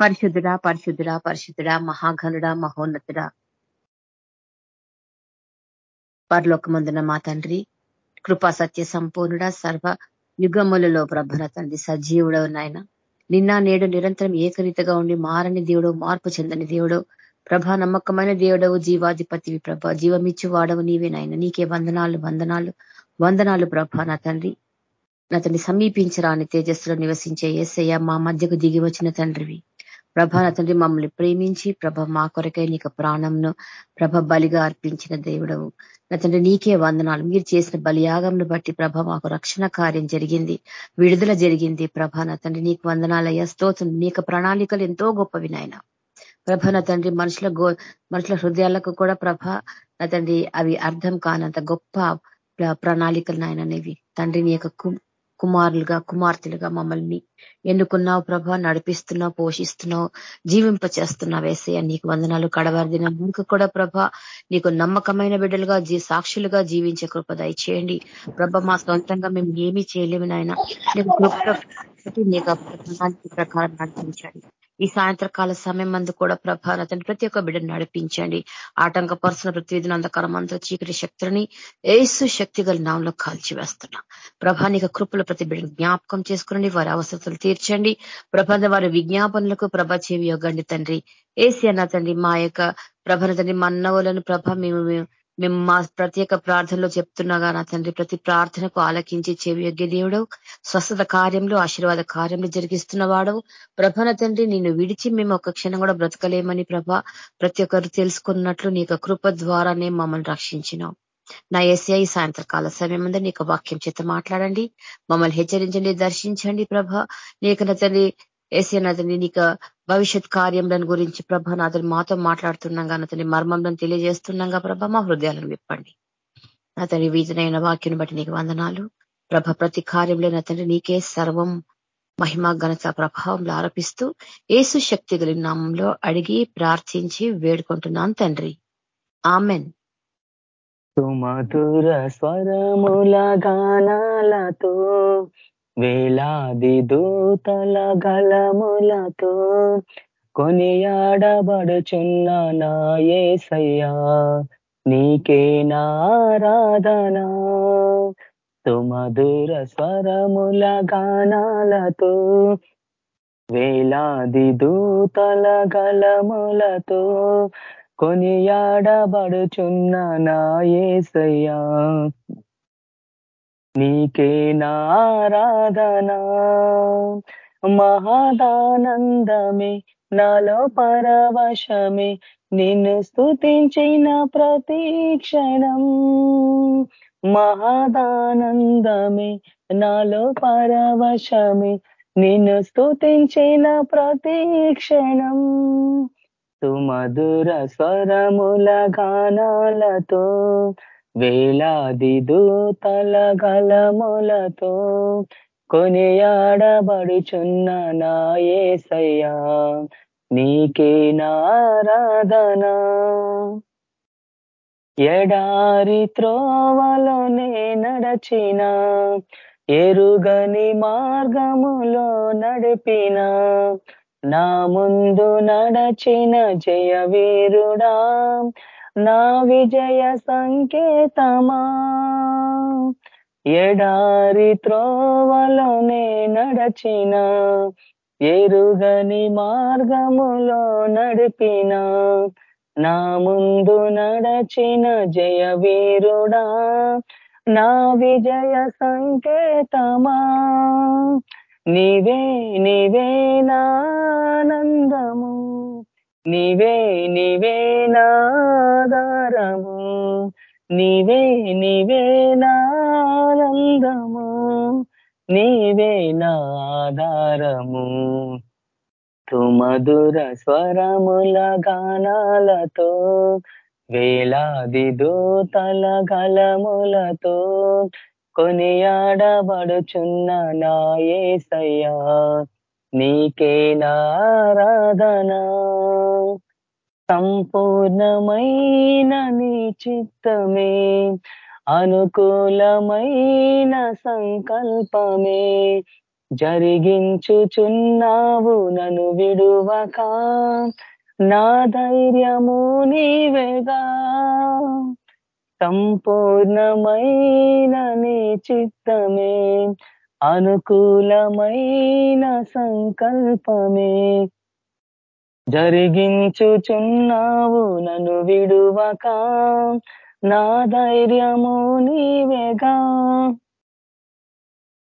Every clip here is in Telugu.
పరిశుద్ధుడా పరిశుద్ధుడా పరిశుద్ధుడా మహాఘనుడా మహోన్నతుడా. పరలోకమందున మా తండ్రి కృపా సత్య సంపూర్ణుడ సర్వ యుగములలో ప్రభన తండ్రి సజీవుడవు నాయన. నిన్న నేడు నిరంతరం ఏకరీతగా ఉండి మారని దేవుడు మార్పు చెందని దేవుడు ప్రభా నమ్మకమైన దేవుడవు జీవాధిపతివి ప్రభ. జీవమిచ్చు వాడవు నీవే నాయన. నీకే వందనాలు వందనాలు వందనాలు ప్రభ నా తండ్రి. నా తండ్రి సమీపించరాని తేజస్సులో నివసించే ఏసయ్య మా మధ్యకు దిగి వచ్చిన తండ్రివి. ప్రభ నా తండ్రి మమ్మల్ని ప్రేమించి ప్రభ మా కొరకై నీకు ప్రాణంను ప్రభ బలిగా అర్పించిన దేవుడవు. నా తండ్రి నీకే వందనాలు. మీరు చేసిన బలియాగంను బట్టి ప్రభ మాకు రక్షణ కార్యం జరిగింది విడుదల జరిగింది ప్రభ. నా తండ్రి నీకు వందనాలయ్యా. స్తోత్రం. నీకు ప్రణాళికలు ఎంతో గొప్పవి నాయన. ప్రభ నా తండ్రి మనుషుల గో మనుషుల హృదయాలకు కూడా ప్రభ నా తండ్రి అవి అర్థం కానంత గొప్ప ప్రణాళికలు నాయననేవి తండ్రి నీ యొక్క కుమారులుగా కుమార్తెలుగా మమ్మల్ని ఎన్నుకున్నావు ప్రభ నడిపిస్తున్నావు పోషిస్తున్నావు జీవింప చేస్తున్నావు వేసయ్య నీకు వందనాలు కడవారిదిన మీకు కూడా ప్రభ నీకు నమ్మకమైన బిడ్డలుగా జీ సాక్షులుగా జీవించే కృప దయచేయండి. ప్రభ మా సొంతంగా మేము ఏమీ చేయలేము నాయన. నీకు నీకు ప్రకారం నడిపించండి. ఈ సాయంత్రకాల సమయం మందు కూడా ప్రభాన తండ్రి ప్రతి ఒక్క బిడ్డను నడిపించండి. ఆటంకపరుచిన ప్రతిదిన అంధకారం అంతా చీకటి శక్తులని ఏసు శక్తి గల నామంలో కాల్చివేస్తున్నా. ప్రభానిక కృపలు ప్రతి బిడ్డను జ్ఞాపకం చేసుకుని వారి అవసరతలు తీర్చండి. ప్రభాన వారి విజ్ఞాపనలకు ప్రభ చెవి తండ్రి. ఏసీ అన్న తండ్రి మా యొక్క ప్రభన తండ్రి మన్నవులను ప్రభ మేము మేము మా ప్రత్యేక ప్రార్థనలో చెప్తున్నాగా నా తండ్రి ప్రతి ప్రార్థనకు ఆలకించి చెవి యొగ్గే దేవుడు స్వస్థత కార్యంలో ఆశీర్వాద కార్యంలో జరిగిస్తున్న వాడవు. ప్రభన తండ్రి నిన్ను విడిచి మేము ఒక క్షణం కూడా బ్రతకలేమని ప్రభ ప్రతి ఒక్కరు తెలుసుకున్నట్లు నీ కృప ద్వారానే మమ్మల్ని రక్షించినావు నా ఎస్ఐ సాయంత్రకాల సమయం ముందు నీకు వాక్యం చేత మాట్లాడండి. మమ్మల్ని హెచ్చరించండి దర్శించండి ప్రభ. నీకు నా తండ్రి ఏసీనాథని నీకు భవిష్యత్ కార్యములను గురించి ప్రభ నాథని మాతో మాట్లాడుతున్నాగా అతని మర్మంలో తెలియజేస్తున్నాగా ప్రభ మా హృదయాలను విప్పండి. అతని వీధునైన వాక్యం బట్టి నీకు వందనాలు. ప్రభ ప్రతి కార్యంలో అతని నీకే సర్వం మహిమ ఘనత ప్రభావంలో ఆరోపిస్తూ ఏసు శక్తి కలిగిన నామంలో అడిగి ప్రార్థించి వేడుకుంటున్నాను తండ్రి. ఆమెన్. సుమధుర స్వరముల గానాలతో వేలాది దూతల గలములతో కొనియాడబడుచున్న నా ఏసయ్యా నీకే నారాధనా. సుమధుర స్వరముల గానాలతో వేలాది దూతల గలములతో కొనియాడబడుచున్న నా ఏసయ్యా నీకే నారాధనా. మహదానందమే నాలో పరవశమే నిన్ను స్థుతించిన ప్రతీక్షణం మహదానందమే నాలో పరవశమే నిన్ను స్థుతించిన ప్రతీక్షణం సుమధుర స్వరముల గానాలతో వేలాది దూతల గలములతో కొనియాడబడుచున్న నా ఏసయ్యా నీకే నారాధన. ఎడారి త్రోవలోనే నడచిన ఎరుగని మార్గములో నడిపిన నా ముందు నడచిన జయ వీరుడా నా విజయ సంకేతమా? ఎడారి త్రోవలోనే నడచిన ఎరుగని మార్గములో నడిపిన నా ముందు నడచిన జయ వీరుడా నా విజయ సంకేతమా? నీవే నీవే నానందము. నీవే నీవే నాదారము నీవే నీవే నానందము నీవే నాదారము తుమధుర స్వరముల గానాలతో వేలాది దూతల గలములతో కొనియాడబడుచున్న నాయసయ్యా నీకే నారాధనా. సంపూర్ణమైన నీ చిత్తమే. అనుకూలమైన సంకల్పమే. జరిగించుచున్నావు నను విడువక. నా ధైర్యము నీవేగా. సంపూర్ణమైన నీ చిత్తమే. అనుకూలమైన సంకల్పమే జరిగించుచున్నావు నన్ను విడువక. నా ధైర్యము నీవేగా.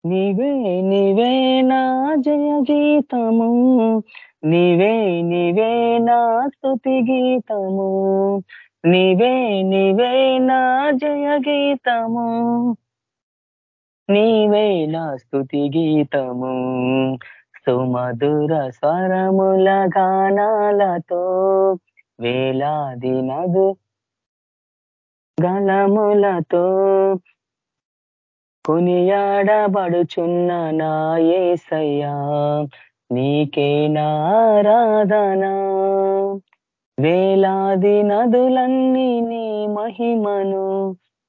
నీవే నీవే నా జయ గీతము నీవే నీవే నా స్థుతి గీతము. నీవే నీవే నా జయ గీతము నీవే నా స్తుతి గీతము సుమధుర స్వరముల గానాలతో వేలాది నదు గలములతో కొనియాడబడుచున్న నా ఏసయ్యా నీకే నారాధనా. వేలాది నదులన్నీ నీ మహిమను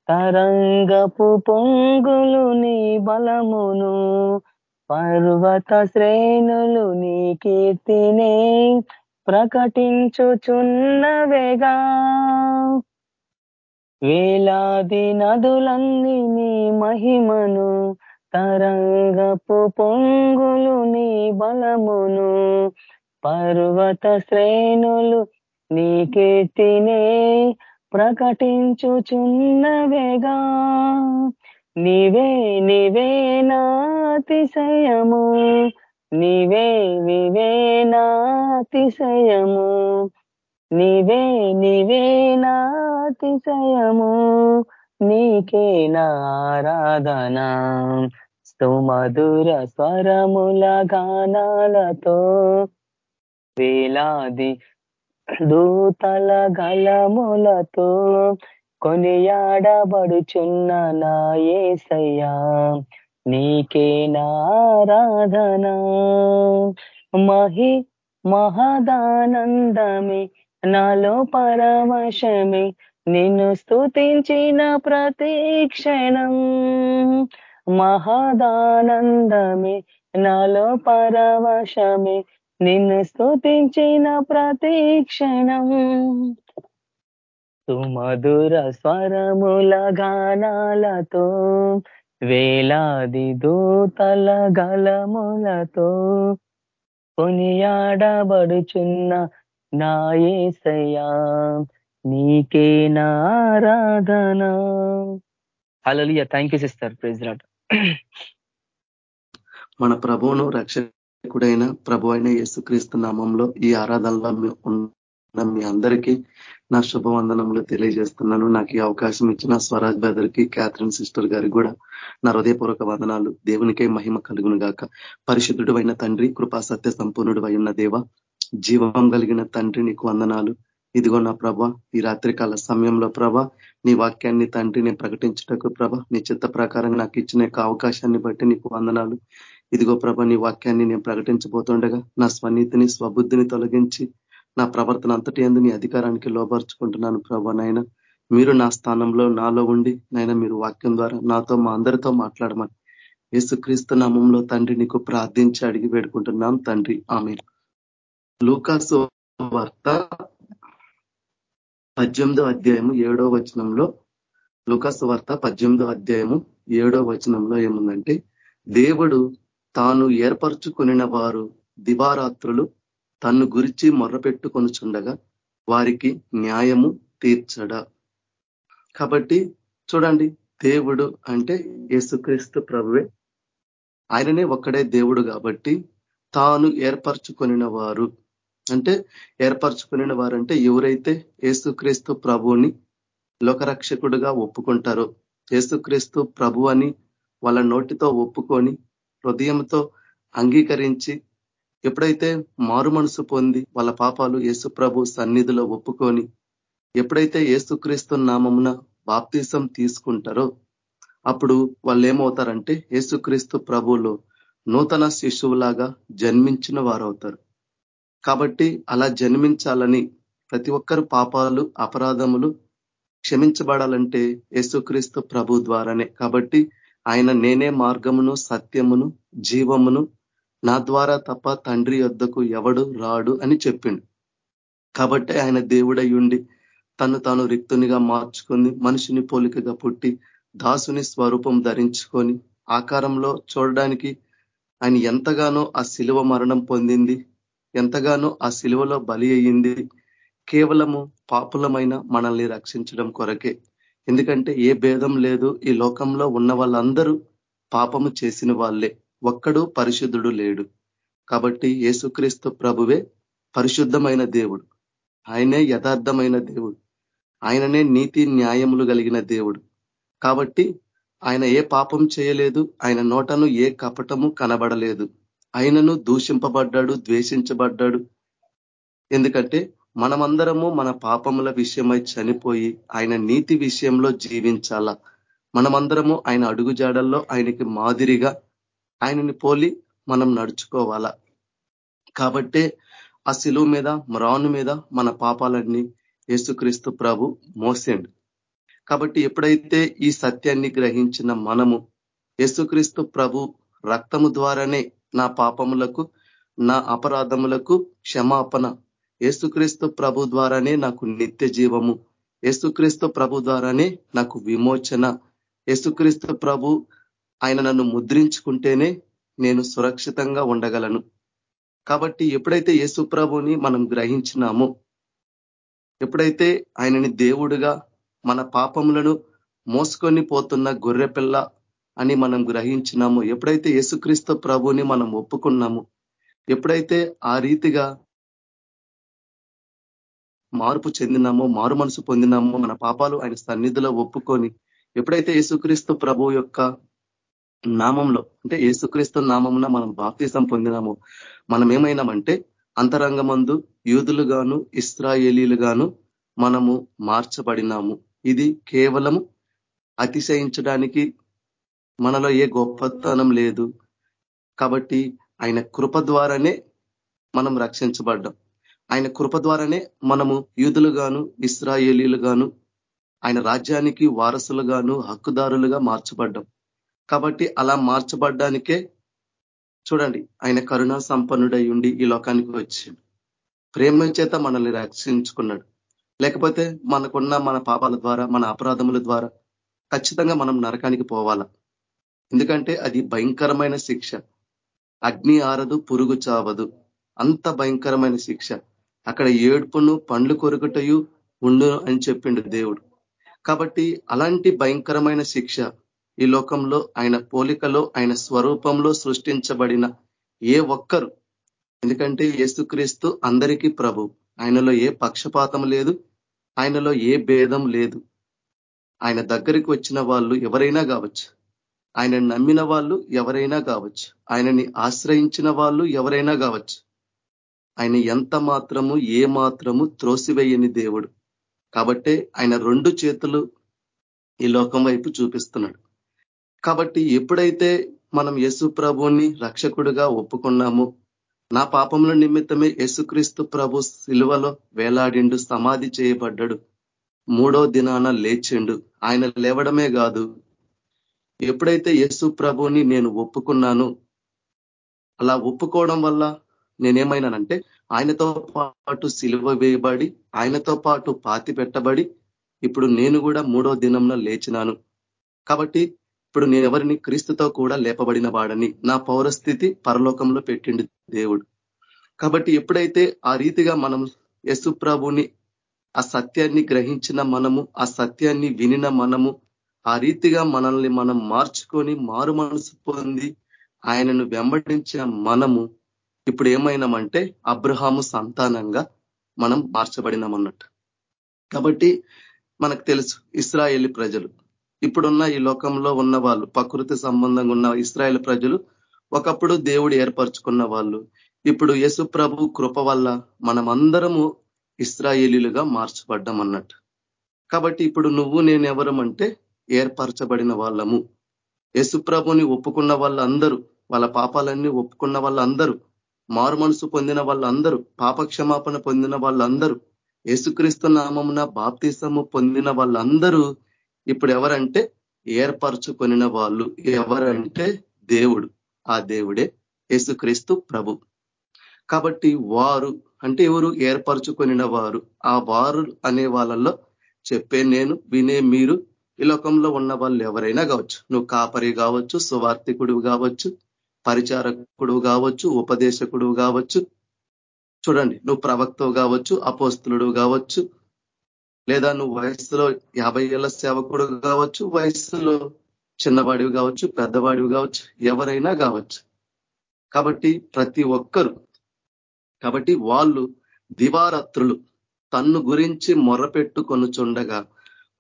తరంగపు పొంగులు నీ బలమును పర్వత శ్రేణులు నీ కీర్తినే ప్రకటించుచున్నవేగా వేలాది నదులన్నీ నీ మహిమను తరంగపు పొంగులు నీ బలమును పర్వత శ్రేణులు నీ కీర్తినే ప్రకటించుచున్నవేగా. నీవే నీవే నాతిశయము. నీవే నీవే నాతిశయము. నీవే నీవే నాతిశయము. నీకే నారాధన. స్తుమధుర స్వరముల గానాలతో వేలాది దూతల గలములతో కొనియాడబడుచున్న నా ఏసయ్యా నీకే నారాధన మహి మహదానందమే నాలో పరవశమే నిన్ను స్థుతించిన ప్రతీక్షణం మహదానందమే నాలో పరవశమే నిన్ను స్థుతించిన ప్రతి క్షణం. సుమధుర స్వరముల గానాలతో వేలాది దూతల గలములతో కొనియాడబడుచున్న నా నీకే నారాధన hello thank you sister president మన ప్రభువును రక్షణ రక్షకుడైన ప్రభు అయిన యేసుక్రీస్తు నామంలో ఈ ఆరాధనలో ఉన్న మీ అందరికీ నా శుభవందనములు తెలియజేస్తున్నాను. నాకు ఈ అవకాశం ఇచ్చిన స్వరాజ్ బ్రదర్కి క్యాథరిన్ సిస్టర్ గారికి కూడా నా హృదయపూర్వక వందనాలు. దేవునికే మహిమ కలుగును గాక. పరిశుద్ధుడు అయిన తండ్రి కృపా సత్య సంపూర్ణుడు అయిన దేవ జీవం కలిగిన తండ్రి నీకు వందనాలు. ఇదిగో నా ప్రభ ఈ రాత్రికాల సమయంలో ప్రభ నీ వాక్యాన్ని తండ్రిని ప్రకటించుటకు ప్రభ నీ చిత్త ప్రకారం నాకు ఇచ్చిన అవకాశాన్ని బట్టి నీకు వందనాలు. ఇదిగో ప్రభ నీ వాక్యాన్ని నేను ప్రకటించబోతుండగా నా స్వనీతిని స్వబుద్ధిని తొలగించి నా ప్రవర్తన అంతటి అందు నీ అధికారానికి లోపరుచుకుంటున్నాను ప్రభా నాయన. మీరు నా స్థానంలో నాలో ఉండి నాయన మీరు వాక్యం ద్వారా నాతో మా అందరితో మాట్లాడమని యేసుక్రీస్తు నామంలో తండ్రి నీకు ప్రార్థించి అడిగి వేడుకుంటున్నాం తండ్రి. ఆమె లూకాసు వార్త పద్దెనిమిదో అధ్యాయము ఏడో వచనంలో లూకాసు వార్త పద్దెనిమిదో అధ్యాయము ఏడో వచనంలో ఏముందంటే దేవుడు తాను ఏర్పరచుకుని వారు దివారాత్రులు తన్ను గురించి మొర్రపెట్టుకొనుచుండగా వారికి న్యాయము తీర్చడ. కాబట్టి చూడండి దేవుడు అంటే యేసుక్రీస్తు ప్రభువే. ఆయననే ఒక్కడే దేవుడు కాబట్టి తాను ఏర్పరచుకొనిన వారు. అంటే ఏర్పరచుకుని వారంటే ఎవరైతే ఏసుక్రీస్తు ప్రభువుని లోకరక్షకుడుగా ఒప్పుకుంటారో ఏసుక్రీస్తు ప్రభు అని వాళ్ళ నోటితో ఒప్పుకొని హృదయంతో అంగీకరించి ఎప్పుడైతే మారు మనసు పొంది వాళ్ళ పాపాలు యేసు ప్రభు సన్నిధిలో ఒప్పుకొని ఎప్పుడైతే ఏసుక్రీస్తు నామమున బాప్తీసం తీసుకుంటారో అప్పుడు వాళ్ళు ఏమవుతారంటే ఏసుక్రీస్తు ప్రభువులో నూతన శిశువులాగా జన్మించిన వారవుతారు. కాబట్టి అలా జన్మించాలని ప్రతి ఒక్కరు పాపాలు అపరాధములు క్షమించబడాలంటే యేసుక్రీస్తు ప్రభు ద్వారానే. కాబట్టి ఆయన నేనే మార్గమును సత్యమును జీవమును నా ద్వారా తప్ప తండ్రి యొద్దకు ఎవడు రాడు అని చెప్పిండు. కాబట్టి ఆయన దేవుడై ఉండి తను తాను రిక్తునిగా మార్చుకొని మనిషిని పోలికగా పుట్టి దాసుని స్వరూపం ధరించుకొని ఆకారంలో చూడడానికి ఆయన ఎంతగానో ఆ శిలువ మరణం పొందింది ఎంతగానో ఆ శిలువలో బలి అయ్యింది కేవలము పాపులమైన మనల్ని రక్షించడం కొరకే. ఎందుకంటే ఏ భేదం లేదు. ఈ లోకంలో ఉన్న వాళ్ళందరూ పాపము చేసిన వాళ్ళే. ఒక్కడు పరిశుద్ధుడు లేడు. కాబట్టి యేసుక్రీస్తు ప్రభువే పరిశుద్ధమైన దేవుడు. ఆయనే యథార్థమైన దేవుడు. ఆయననే నీతి న్యాయములు కలిగిన దేవుడు. కాబట్టి ఆయన ఏ పాపం చేయలేదు. ఆయన నోటను ఏ కపటము కనబడలేదు. ఆయనను దూషింపబడ్డాడు ద్వేషించబడ్డాడు. ఎందుకంటే మనమందరము మన పాపముల విషయమై చనిపోయి ఆయన నీతి విషయంలో జీవించాలా? మనమందరము ఆయన అడుగుజాడల్లో ఆయనకి మాదిరిగా ఆయనని పోలి మనం నడుచుకోవాలా? కాబట్టే ఆ శిలువు మీద మ్రాను మీద మన పాపాలన్నీ యేసుక్రీస్తు ప్రభు మోసండు. కాబట్టి ఎప్పుడైతే ఈ సత్యాన్ని గ్రహించిన మనము యేసుక్రీస్తు ప్రభు రక్తము ద్వారానే నా పాపములకు నా అపరాధములకు క్షమాపణ ఏసుక్రీస్తు ప్రభు ద్వారానే నాకు నిత్య జీవము. ఏసుక్రీస్తు ప్రభు ద్వారానే నాకు విమోచన. ఏసుక్రీస్తు ప్రభు ఆయన నన్ను ముద్రించుకుంటేనే నేను సురక్షితంగా ఉండగలను. కాబట్టి ఎప్పుడైతే యేసు ప్రభుని మనం గ్రహించినామో ఎప్పుడైతే ఆయనని దేవుడుగా మన పాపములను మోసుకొని పోతున్న గొర్రెపిల్ల అని మనం గ్రహించినామో ఎప్పుడైతే యేసుక్రీస్తు ప్రభుని మనం ఒప్పుకున్నామో ఎప్పుడైతే ఆ రీతిగా మార్పు చెందినామో మారు మనసు పొందినామో మన పాపాలు ఆయన సన్నిధిలో ఒప్పుకొని ఎప్పుడైతే యేసుక్రీస్తు ప్రభు యొక్క నామంలో అంటే యేసుక్రీస్తు నామమున మనం బాప్తీసం పొందినామో మనం ఏమైనామంటే అంతరంగమందు యూదులు గాను ఇస్రాయేలీలు గాను మనము మార్చబడినాము. ఇది కేవలము అతిశయించడానికి మనలో ఏ గొప్పతనం లేదు. కాబట్టి ఆయన కృప ద్వారానే మనం రక్షించబడ్డాం. ఆయన కృప ద్వారానే మనము యూదులుగాను ఇస్రాయేలీలుగాను ఆయన రాజ్యానికి వారసులుగాను హక్కుదారులుగా మార్చబడ్డాం. కాబట్టి అలా మార్చబడ్డానికే చూడండి ఆయన కరుణా సంపన్నుడై ఉండి ఈ లోకానికి వచ్చిండు. ప్రేమ చేత మనల్ని రక్షించుకున్నాడు. లేకపోతే మనకున్న మన పాపాల ద్వారా మన అపరాధముల ద్వారా ఖచ్చితంగా మనం నరకానికి పోవాలా? ఎందుకంటే అది భయంకరమైన శిక్ష. అగ్ని ఆరదు పురుగు చావదు. అంత భయంకరమైన శిక్ష. అక్కడ ఏడుపును పండ్లు కొరుకుటయు ఉండు అని చెప్పిండు దేవుడు. కాబట్టి అలాంటి భయంకరమైన శిక్ష ఈ లోకంలో ఆయన పోలికలో ఆయన స్వరూపంలో సృష్టించబడిన ఏ ఒక్కరు. ఎందుకంటే యేసుక్రీస్తు అందరికీ ప్రభు. ఆయనలో ఏ పక్షపాతం లేదు ఆయనలో ఏ భేదం లేదు. ఆయన దగ్గరికి వచ్చిన వాళ్ళు ఎవరైనా కావచ్చు. ఆయన నమ్మిన వాళ్ళు ఎవరైనా కావచ్చు. ఆయనని ఆశ్రయించిన వాళ్ళు ఎవరైనా కావచ్చు. ఆయన ఎంత మాత్రము ఏ మాత్రము త్రోసివేయని దేవుడు. కాబట్టే ఆయన రెండు చేతులు ఈ లోకం వైపు చూపిస్తున్నాడు. కాబట్టి ఎప్పుడైతే మనం యేసు ప్రభుని రక్షకుడుగా ఒప్పుకున్నామో నా పాపముల నిమిత్తమే యేసుక్రీస్తు ప్రభు శిలువలో వేలాడిండు సమాధి చేయబడ్డాడు. మూడో దినాన లేచిండు. ఆయన లేవడమే కాదు ఎప్పుడైతే యేసు ప్రభుని నేను ఒప్పుకున్నాను అలా ఒప్పుకోవడం వల్ల నేనేమైనానంటే ఆయనతో పాటు సిలువ వేయబడి ఆయనతో పాటు పాతి పెట్టబడి ఇప్పుడు నేను కూడా మూడో దినంలో లేచినాను. కాబట్టి ఇప్పుడు నేను ఎవరిని క్రీస్తుతో కూడా లేపబడిన వాడని నా పౌరస్థితి పరలోకంలో పెట్టిండు దేవుడు. కాబట్టి ఎప్పుడైతే ఆ రీతిగా మనం యశు ప్రభుని ఆ సత్యాన్ని గ్రహించిన మనము ఆ సత్యాన్ని వినిన మనము ఆ రీతిగా మనల్ని మనం మార్చుకొని మారు మనసు పొంది ఆయనను వెంబడించిన మనము ఇప్పుడు ఏమైనామంటే అబ్రహాము సంతానంగా మనం మార్చబడినామన్నట్టు. కాబట్టి మనకు తెలుసు ఇస్రాయేలీ ప్రజలు. ఇప్పుడున్న ఈ లోకంలో ఉన్న వాళ్ళు ప్రకృతి సంబంధంగా ఉన్న ఇస్రాయేల్ ప్రజలు ఒకప్పుడు దేవుడు ఏర్పరచుకున్న వాళ్ళు. ఇప్పుడు యేసు ప్రభు కృప వల్ల మనమందరము ఇస్రాయేలీలుగా మార్చబడ్డం అన్నట్టు కాబట్టి ఇప్పుడు నువ్వు నేను ఎవరమంటే ఏర్పరచబడిన వాళ్ళము. ప్రభుని ఒప్పుకున్న వాళ్ళందరూ వాళ్ళ పాపాలన్నీ ఒప్పుకున్న వాళ్ళందరూ మారు మనసు పొందిన వాళ్ళందరూ పాపక్షమాపణ పొందిన వాళ్ళందరూ యేసుక్రీస్తు నామమున బాప్తీసము పొందిన వాళ్ళందరూ ఇప్పుడు ఎవరంటే ఏర్పరచుకొనిన వాళ్ళు. ఎవరంటే దేవుడు. ఆ దేవుడే యేసుక్రీస్తు ప్రభు. కాబట్టి వారు అంటే ఎవరు? ఏర్పరచుకొనిన వారు. ఆ వారు అనే వాళ్ళల్లో చెప్పే నేను వినే మీరు ఈ లోకంలో ఉన్న వాళ్ళు ఎవరైనా కావచ్చు. నువ్వు కాపరి కావచ్చు సువార్థికుడు కావచ్చు పరిచారకుడు కావచ్చు ఉపదేశకుడు కావచ్చు చూడండి నువ్వు ప్రవక్తవు కావచ్చు అపోస్తులుడు కావచ్చు లేదా నువ్వు వయస్సులో యాభై ఏళ్ళ సేవకుడు కావచ్చు వయస్సులో చిన్నవాడివి కావచ్చు పెద్దవాడివి కావచ్చు ఎవరైనా కావచ్చు. కాబట్టి ప్రతి ఒక్కరు కాబట్టి వాళ్ళు దివారాత్రులు తన్ను గురించి మొరపెట్టుకొనుచుండగా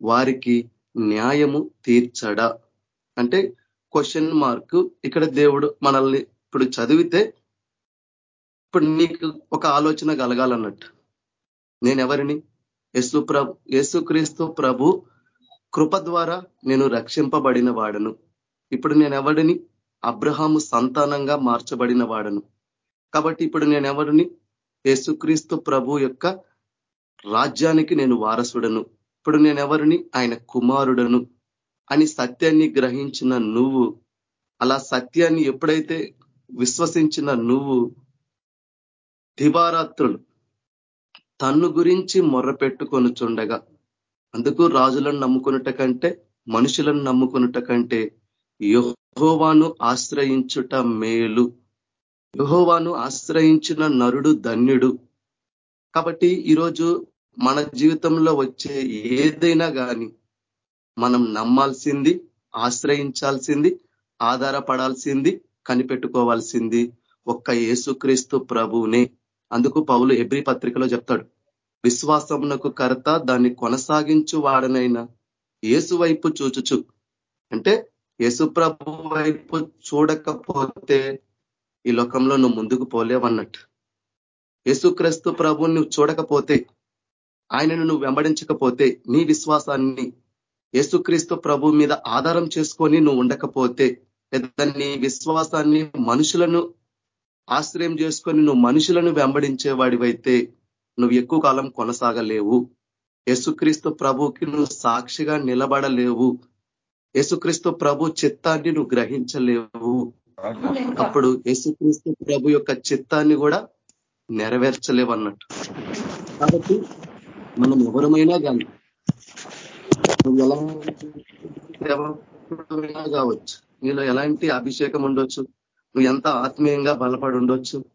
వారికి న్యాయము తీర్చడా. అంటే క్వశ్చన్ మార్క్ ఇక్కడ దేవుడు మనల్ని ఇప్పుడు చదివితే ఇప్పుడు నీకు ఒక ఆలోచన కలగాలన్నట్టు. నేను ఎవరిని యేసు ప్రభు యేసుక్రీస్తు ప్రభు కృప ద్వారా నేను రక్షింపబడిన వాడను. ఇప్పుడు నేను అబ్రహాము సంతానంగా మార్చబడిన వాడను. కాబట్టి ఇప్పుడు నేను ఎవరిని యేసుక్రీస్తు ప్రభు యొక్క రాజ్యానికి నేను వారసుడను. ఇప్పుడు నేను ఎవరిని ఆయన కుమారుడను. అని సత్యాన్ని గ్రహించిన నువ్వు అలా సత్యాన్ని ఎప్పుడైతే విశ్వసించిన నువ్వు దివారాత్రులు తన్ను గురించి మొర్రపెట్టుకొనుచుండగా అందుకు రాజులను నమ్ముకున్నట కంటే మనుషులను నమ్ముకున్నట కంటే యహోవాను ఆశ్రయించుట మేలు. యహోవాను ఆశ్రయించిన నరుడు ధన్యుడు. కాబట్టి ఈరోజు మన జీవితంలో వచ్చే ఏదైనా కానీ మనం నమ్మాల్సింది ఆశ్రయించాల్సింది ఆధారపడాల్సింది కనిపెట్టుకోవాల్సింది ఒక్క యేసుక్రీస్తు ప్రభువునే. అందుకు పౌలు ఎబ్రి పత్రికలో చెప్తాడు విశ్వాసమునకు కర్త దాన్ని కొనసాగించు వాడనైనా ఏసు వైపు చూచుచు. అంటే యేసు ప్రభు వైపు చూడకపోతే ఈ లోకంలో నువ్వు ముందుకు పోలేవన్నట్టు. యేసుక్రీస్తు ప్రభుని నువ్వు చూడకపోతే ఆయనను నువ్వు వెంబడించకపోతే నీ విశ్వాసాన్ని యేసుక్రీస్తు ప్రభు మీద ఆధారం చేసుకొని నువ్వు ఉండకపోతే లేదా నీ విశ్వాసాన్ని మనుషులను ఆశ్రయం చేసుకొని నువ్వు మనుషులను వెంబడించే వాడివైతే నువ్వు ఎక్కువ కాలం కొనసాగలేవు. యేసుక్రీస్తు ప్రభుకి నువ్వు సాక్షిగా నిలబడలేవు. యేసుక్రీస్తు ప్రభు చిత్తాన్ని నువ్వు గ్రహించలేవు. అప్పుడు యేసుక్రీస్తు ప్రభు యొక్క చిత్తాన్ని కూడా నెరవేర్చలేవు అన్నట్టు కాబట్టి మనం ఎవరమైనా కానీ నువ్వు ఎలా కావచ్చు. నీలో ఎలాంటి అభిషేకం ఉండొచ్చు? నువ్వు ఎంత ఆత్మీయంగా బలపడి ఉండొచ్చు?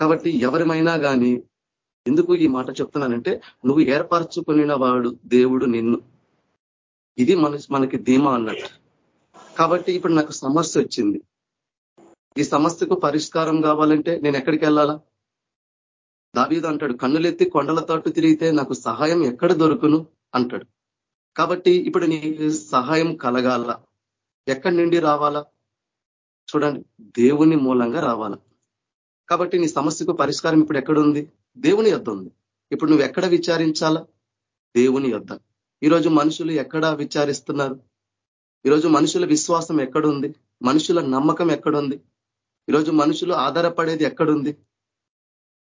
కాబట్టి ఎవరిమైనా కానీ ఎందుకు ఈ మాట చెప్తున్నానంటే నువ్వు ఏర్పరచుకున్న వాడు దేవుడు నిన్ను. ఇది మన మనకి ధీమా అన్నట్టు. కాబట్టి ఇప్పుడు నాకు సమస్య వచ్చింది. ఈ సమస్యకు పరిష్కారం కావాలంటే నేను ఎక్కడికి వెళ్ళాలా? దావీదు అంటాడు కన్నులెత్తి కొండలతోటి తిరిగితే నాకు సహాయం ఎక్కడ దొరుకును? అంటాడు. కాబట్టి ఇప్పుడు నీ సహాయం కలగాల. ఎక్కడి నుండి రావాలా? చూడండి దేవుని మూలంగా రావాలా. కాబట్టి నీ సమస్యకు పరిష్కారం ఇప్పుడు ఎక్కడుంది? దేవుని యొద్ద ఉంది. ఇప్పుడు నువ్వు ఎక్కడ విచారించాలా? దేవుని యొద్ద. ఈరోజు మనుషులు ఎక్కడ విచారిస్తున్నారు? ఈరోజు మనుషుల విశ్వాసం ఎక్కడుంది? మనుషుల నమ్మకం ఎక్కడుంది? ఈరోజు మనుషులు ఆధారపడేది ఎక్కడుంది?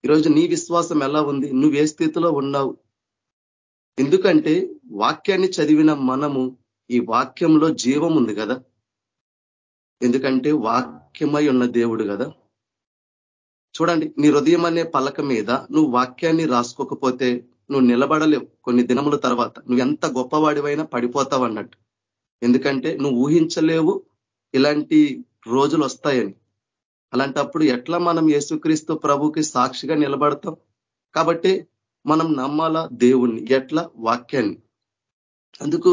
ఈరోజు నీ విశ్వాసం ఎలా ఉంది? నువ్వు ఏ స్థితిలో ఉన్నావు? ఎందుకంటే వాక్యాన్ని చదివిన మనము ఈ వాక్యంలో జీవం ఉంది కదా? ఎందుకంటే వాక్యమై ఉన్న దేవుడు కదా? చూడండి నీ హృదయం అనే పలక మీద నువ్వు వాక్యాన్ని రాసుకోకపోతే నువ్వు నిలబడలేవు కొన్ని దినముల తర్వాత. నువ్వు ఎంత గొప్పవాడివైనా పడిపోతావు అన్నట్టు. ఎందుకంటే నువ్వు ఊహించలేవు ఇలాంటి రోజులు వస్తాయని. అలాంటప్పుడు ఎట్లా మనం యేసుక్రీస్తు ప్రభుకి సాక్షిగా నిలబడతాం? కాబట్టి మనం నమ్మాలా దేవుణ్ణి? ఎట్లా? వాక్యాన్ని. అందుకు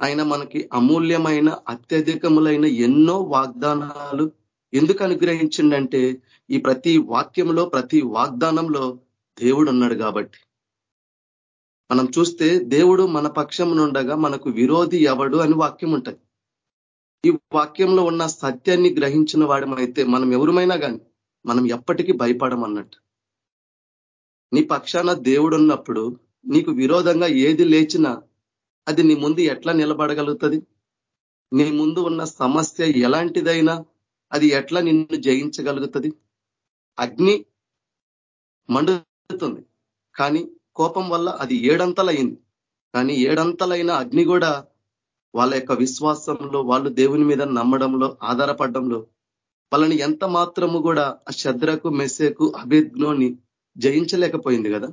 ఆయన మనకి అమూల్యమైన అత్యధికములైన ఎన్నో వాగ్దానాలు ఎందుకు అనుగ్రహించిండంటే ఈ ప్రతి వాక్యంలో ప్రతి వాగ్దానంలో దేవుడు ఉన్నాడు కాబట్టి. మనం చూస్తే దేవుడు మన పక్షం నుండగా మనకు విరోధి ఎవడు అని వాక్యం ఉంటుంది ఈ వాక్యంలో ఉన్న సత్యాన్ని గ్రహించిన వాడమైతే మనం ఎవరుమైనా కానీ మనం ఎప్పటికీ భయపడమన్నట్టు. నీ పక్షాన దేవుడు ఉన్నప్పుడు నీకు విరోధంగా ఏది లేచినా అది నీ ముందు ఎట్లా నిలబడగలుగుతుంది? నీ ముందు ఉన్న సమస్య ఎలాంటిదైనా అది ఎట్లా నిన్ను జయించగలుగుతుంది? అగ్ని మండుతుంది కానీ కోపం వల్ల అది ఏడంతలైంది. కానీ ఏడంతలైన అగ్ని కూడా వాళ్ళ యొక్క విశ్వాసంలో వాళ్ళు దేవుని మీద నమ్మడంలో ఆధారపడడంలో వాళ్ళని ఎంత మాత్రము కూడా ఆ శద్రకు మెస్సేకు అభిజ్ఞోని జయించలేకపోయింది కదా?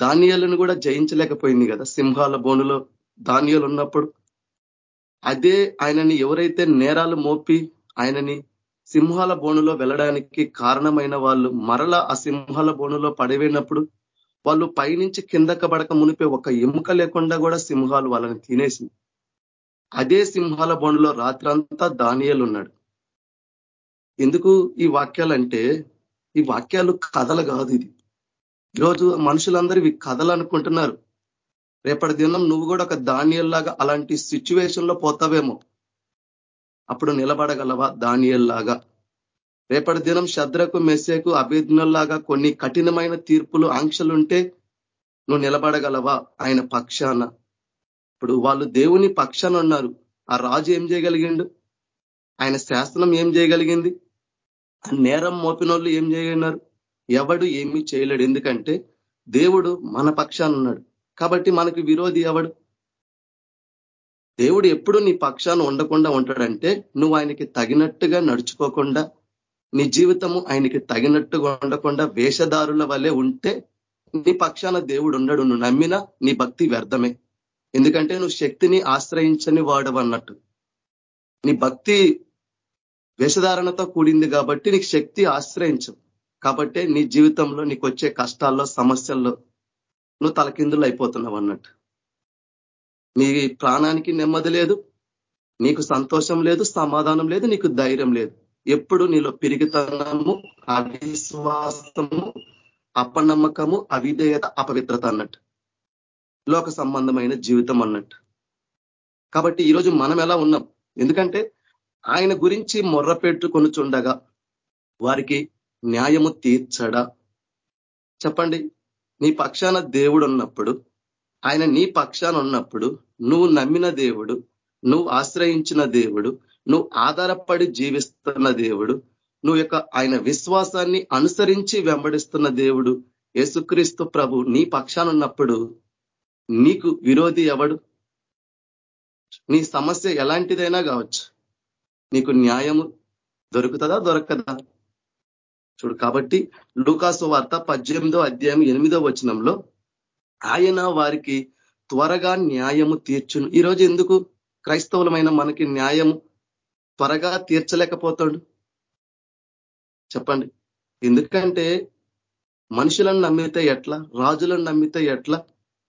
ధాన్యాలను కూడా జయించలేకపోయింది కదా? సింహాల బోనులో ధాన్యాలు ఉన్నప్పుడు. అదే ఆయనని ఎవరైతే నేరాలు మోపి ఆయనని సింహాల బోనులో వెళ్ళడానికి కారణమైన వాళ్ళు మరలా ఆ సింహాల బోనులో పడిపోయినప్పుడు వాళ్ళు పైనుంచి కిందక పడక మునిపే ఒక ఎముక లేకుండా కూడా సింహాలు వాళ్ళని తినేసి అదే సింహాల బోనులో రాత్రంతా దానియలు ఉన్నాడు ఎందుకు ఈ వాక్యాలంటే ఈ వాక్యాలు కథలు కాదు ఇది. ఈరోజు మనుషులందరూ ఇవి కథలు అనుకుంటున్నారు. రేపటి దినం నువ్వు కూడా ఒక దానియల్లాగా అలాంటి సిచ్యువేషన్లో పోతావేమో. అప్పుడు నిలబడగలవా దానియల్లాగా? రేపటి దినం శద్రకు మెస్సేకు అభిజ్ఞల్లాగా కొన్ని కఠినమైన తీర్పులు ఆంక్షలుంటే నువ్వు నిలబడగలవా? ఆయన పక్షాన. ఇప్పుడు వాళ్ళు దేవుని పక్షాన ఉన్నారు. ఆ రాజు ఏం చేయగలిగిండు? ఆయన శాస్త్రం ఏం చేయగలిగింది? నేరం మోపినోళ్ళు ఏం చేయగలిగినారు? ఎవడు ఏమీ చేయలేడు. ఎందుకంటే దేవుడు మన పక్షాన ఉన్నాడు. కాబట్టి మనకి విరోధి ఎవడు? దేవుడు ఎప్పుడు నీ పక్షాన ఉండకుండా ఉంటాడంటే నువ్వు ఆయనకి తగినట్టుగా నడుచుకోకుండా నీ జీవితము ఆయనకి తగినట్టుగా ఉండకుండా వేషధారుల వల్లే ఉంటే నీ పక్షాన దేవుడు ఉండడు. నువ్వు నమ్మినా నీ భక్తి వ్యర్థమే. ఎందుకంటే నువ్వు శక్తిని ఆశ్రయించని వాడవన్నట్టు నీ భక్తి వేషధారణతో కూడింది కాబట్టి నీకు శక్తి ఆశ్రయించవు. కాబట్టి నీ జీవితంలో నీకు వచ్చే కష్టాల్లో సమస్యల్లో నువ్వు తలకిందులు అయిపోతున్నావు అన్నట్టు. నీ ప్రాణానికి నెమ్మది లేదు నీకు సంతోషం లేదు సమాధానం లేదు నీకు ధైర్యం లేదు. ఎప్పుడు నీలో పిరిగితనము అవిశ్వాసము అపనమ్మకము అవిధేయత అపవిత్రత అన్నట్టు. లోక సంబంధమైన జీవితం అన్నట్టు. కాబట్టి ఈరోజు మనం ఎలా ఉన్నాం? ఎందుకంటే ఆయన గురించి మొర్ర పెట్టుకొనుచుండగా వారికి న్యాయము తీర్చడా? చెప్పండి. నీ పక్షాన దేవుడు ఉన్నప్పుడు ఆయన నీ పక్షాన ఉన్నప్పుడు నువ్వు నమ్మిన దేవుడు నువ్వు ఆశ్రయించిన దేవుడు నువ్వు ఆధారపడి జీవిస్తున్న దేవుడు. నువ్వు యొక్క ఆయన విశ్వాసాన్ని అనుసరించి వెంబడిస్తున్న దేవుడు. యేసుక్రీస్తు ప్రభు నీ పక్షాన ఉన్నప్పుడు నీకు విరోధి ఎవడు? నీ సమస్య ఎలాంటిదైనా కావచ్చు. నీకు న్యాయము దొరుకుతుందా? దొరకదా? చూడు కాబట్టి లూకాసు వార్త పద్దెనిమిదో అధ్యాయం ఎనిమిదో వచనంలో ఆయన వారికి త్వరగా న్యాయము తీర్చును. ఈరోజు ఎందుకు క్రైస్తవులమైన మనకి న్యాయము త్వరగా తీర్చలేకపోతాడు. చెప్పండి. ఎందుకంటే మనుషులను నమ్మితే ఎట్లా? రాజులను నమ్మితే ఎట్లా?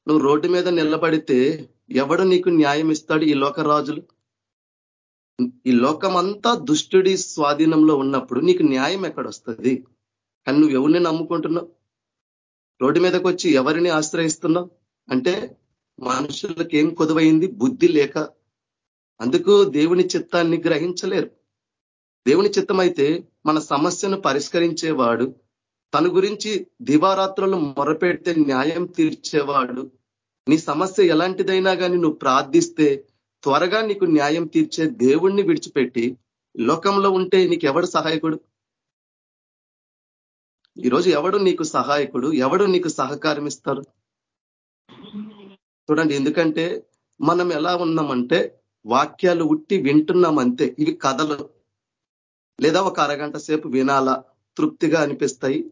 నువ్వు రోడ్డు మీద నిలబడితే ఎవడు నీకు న్యాయం ఇస్తాడు ఈ లోక రాజులు? ఈ లోకమంతా దుష్టుడి స్వాధీనంలో ఉన్నప్పుడు నీకు న్యాయం ఎక్కడ వస్తుంది కానీ నువ్వు ఎవరిని నమ్ముకుంటున్నావు? రోడ్డు మీదకి వచ్చి ఎవరిని ఆశ్రయిస్తున్నావు? అంటే మనుషులకు ఏం కొదవైంది? బుద్ధి లేక అందుకు దేవుని చిత్తాన్ని గ్రహించలేరు. దేవుని చిత్తం అయితే మన సమస్యను పరిష్కరించేవాడు తన గురించి దివారాత్రులు మొరపెడితే న్యాయం తీర్చేవాడు. నీ సమస్య ఎలాంటిదైనా కానీ నువ్వు ప్రార్థిస్తే త్వరగా నీకు న్యాయం తీర్చే దేవుణ్ణి విడిచిపెట్టి లోకంలో ఉంటే నీకు ఎవడు సహాయకుడు? ఈరోజు ఎవడు నీకు సహాయకుడు? ఎవడు నీకు సహకారం ఇస్తారు? చూడండి ఎందుకంటే మనం ఎలా ఉన్నామంటే వాక్యాలు ఉట్టి వింటున్నాం అంతే. ఇవి కథలు. లేదా ఒక అరగంట సేపు వినాలా? తృప్తిగా అనిపిస్తాయి.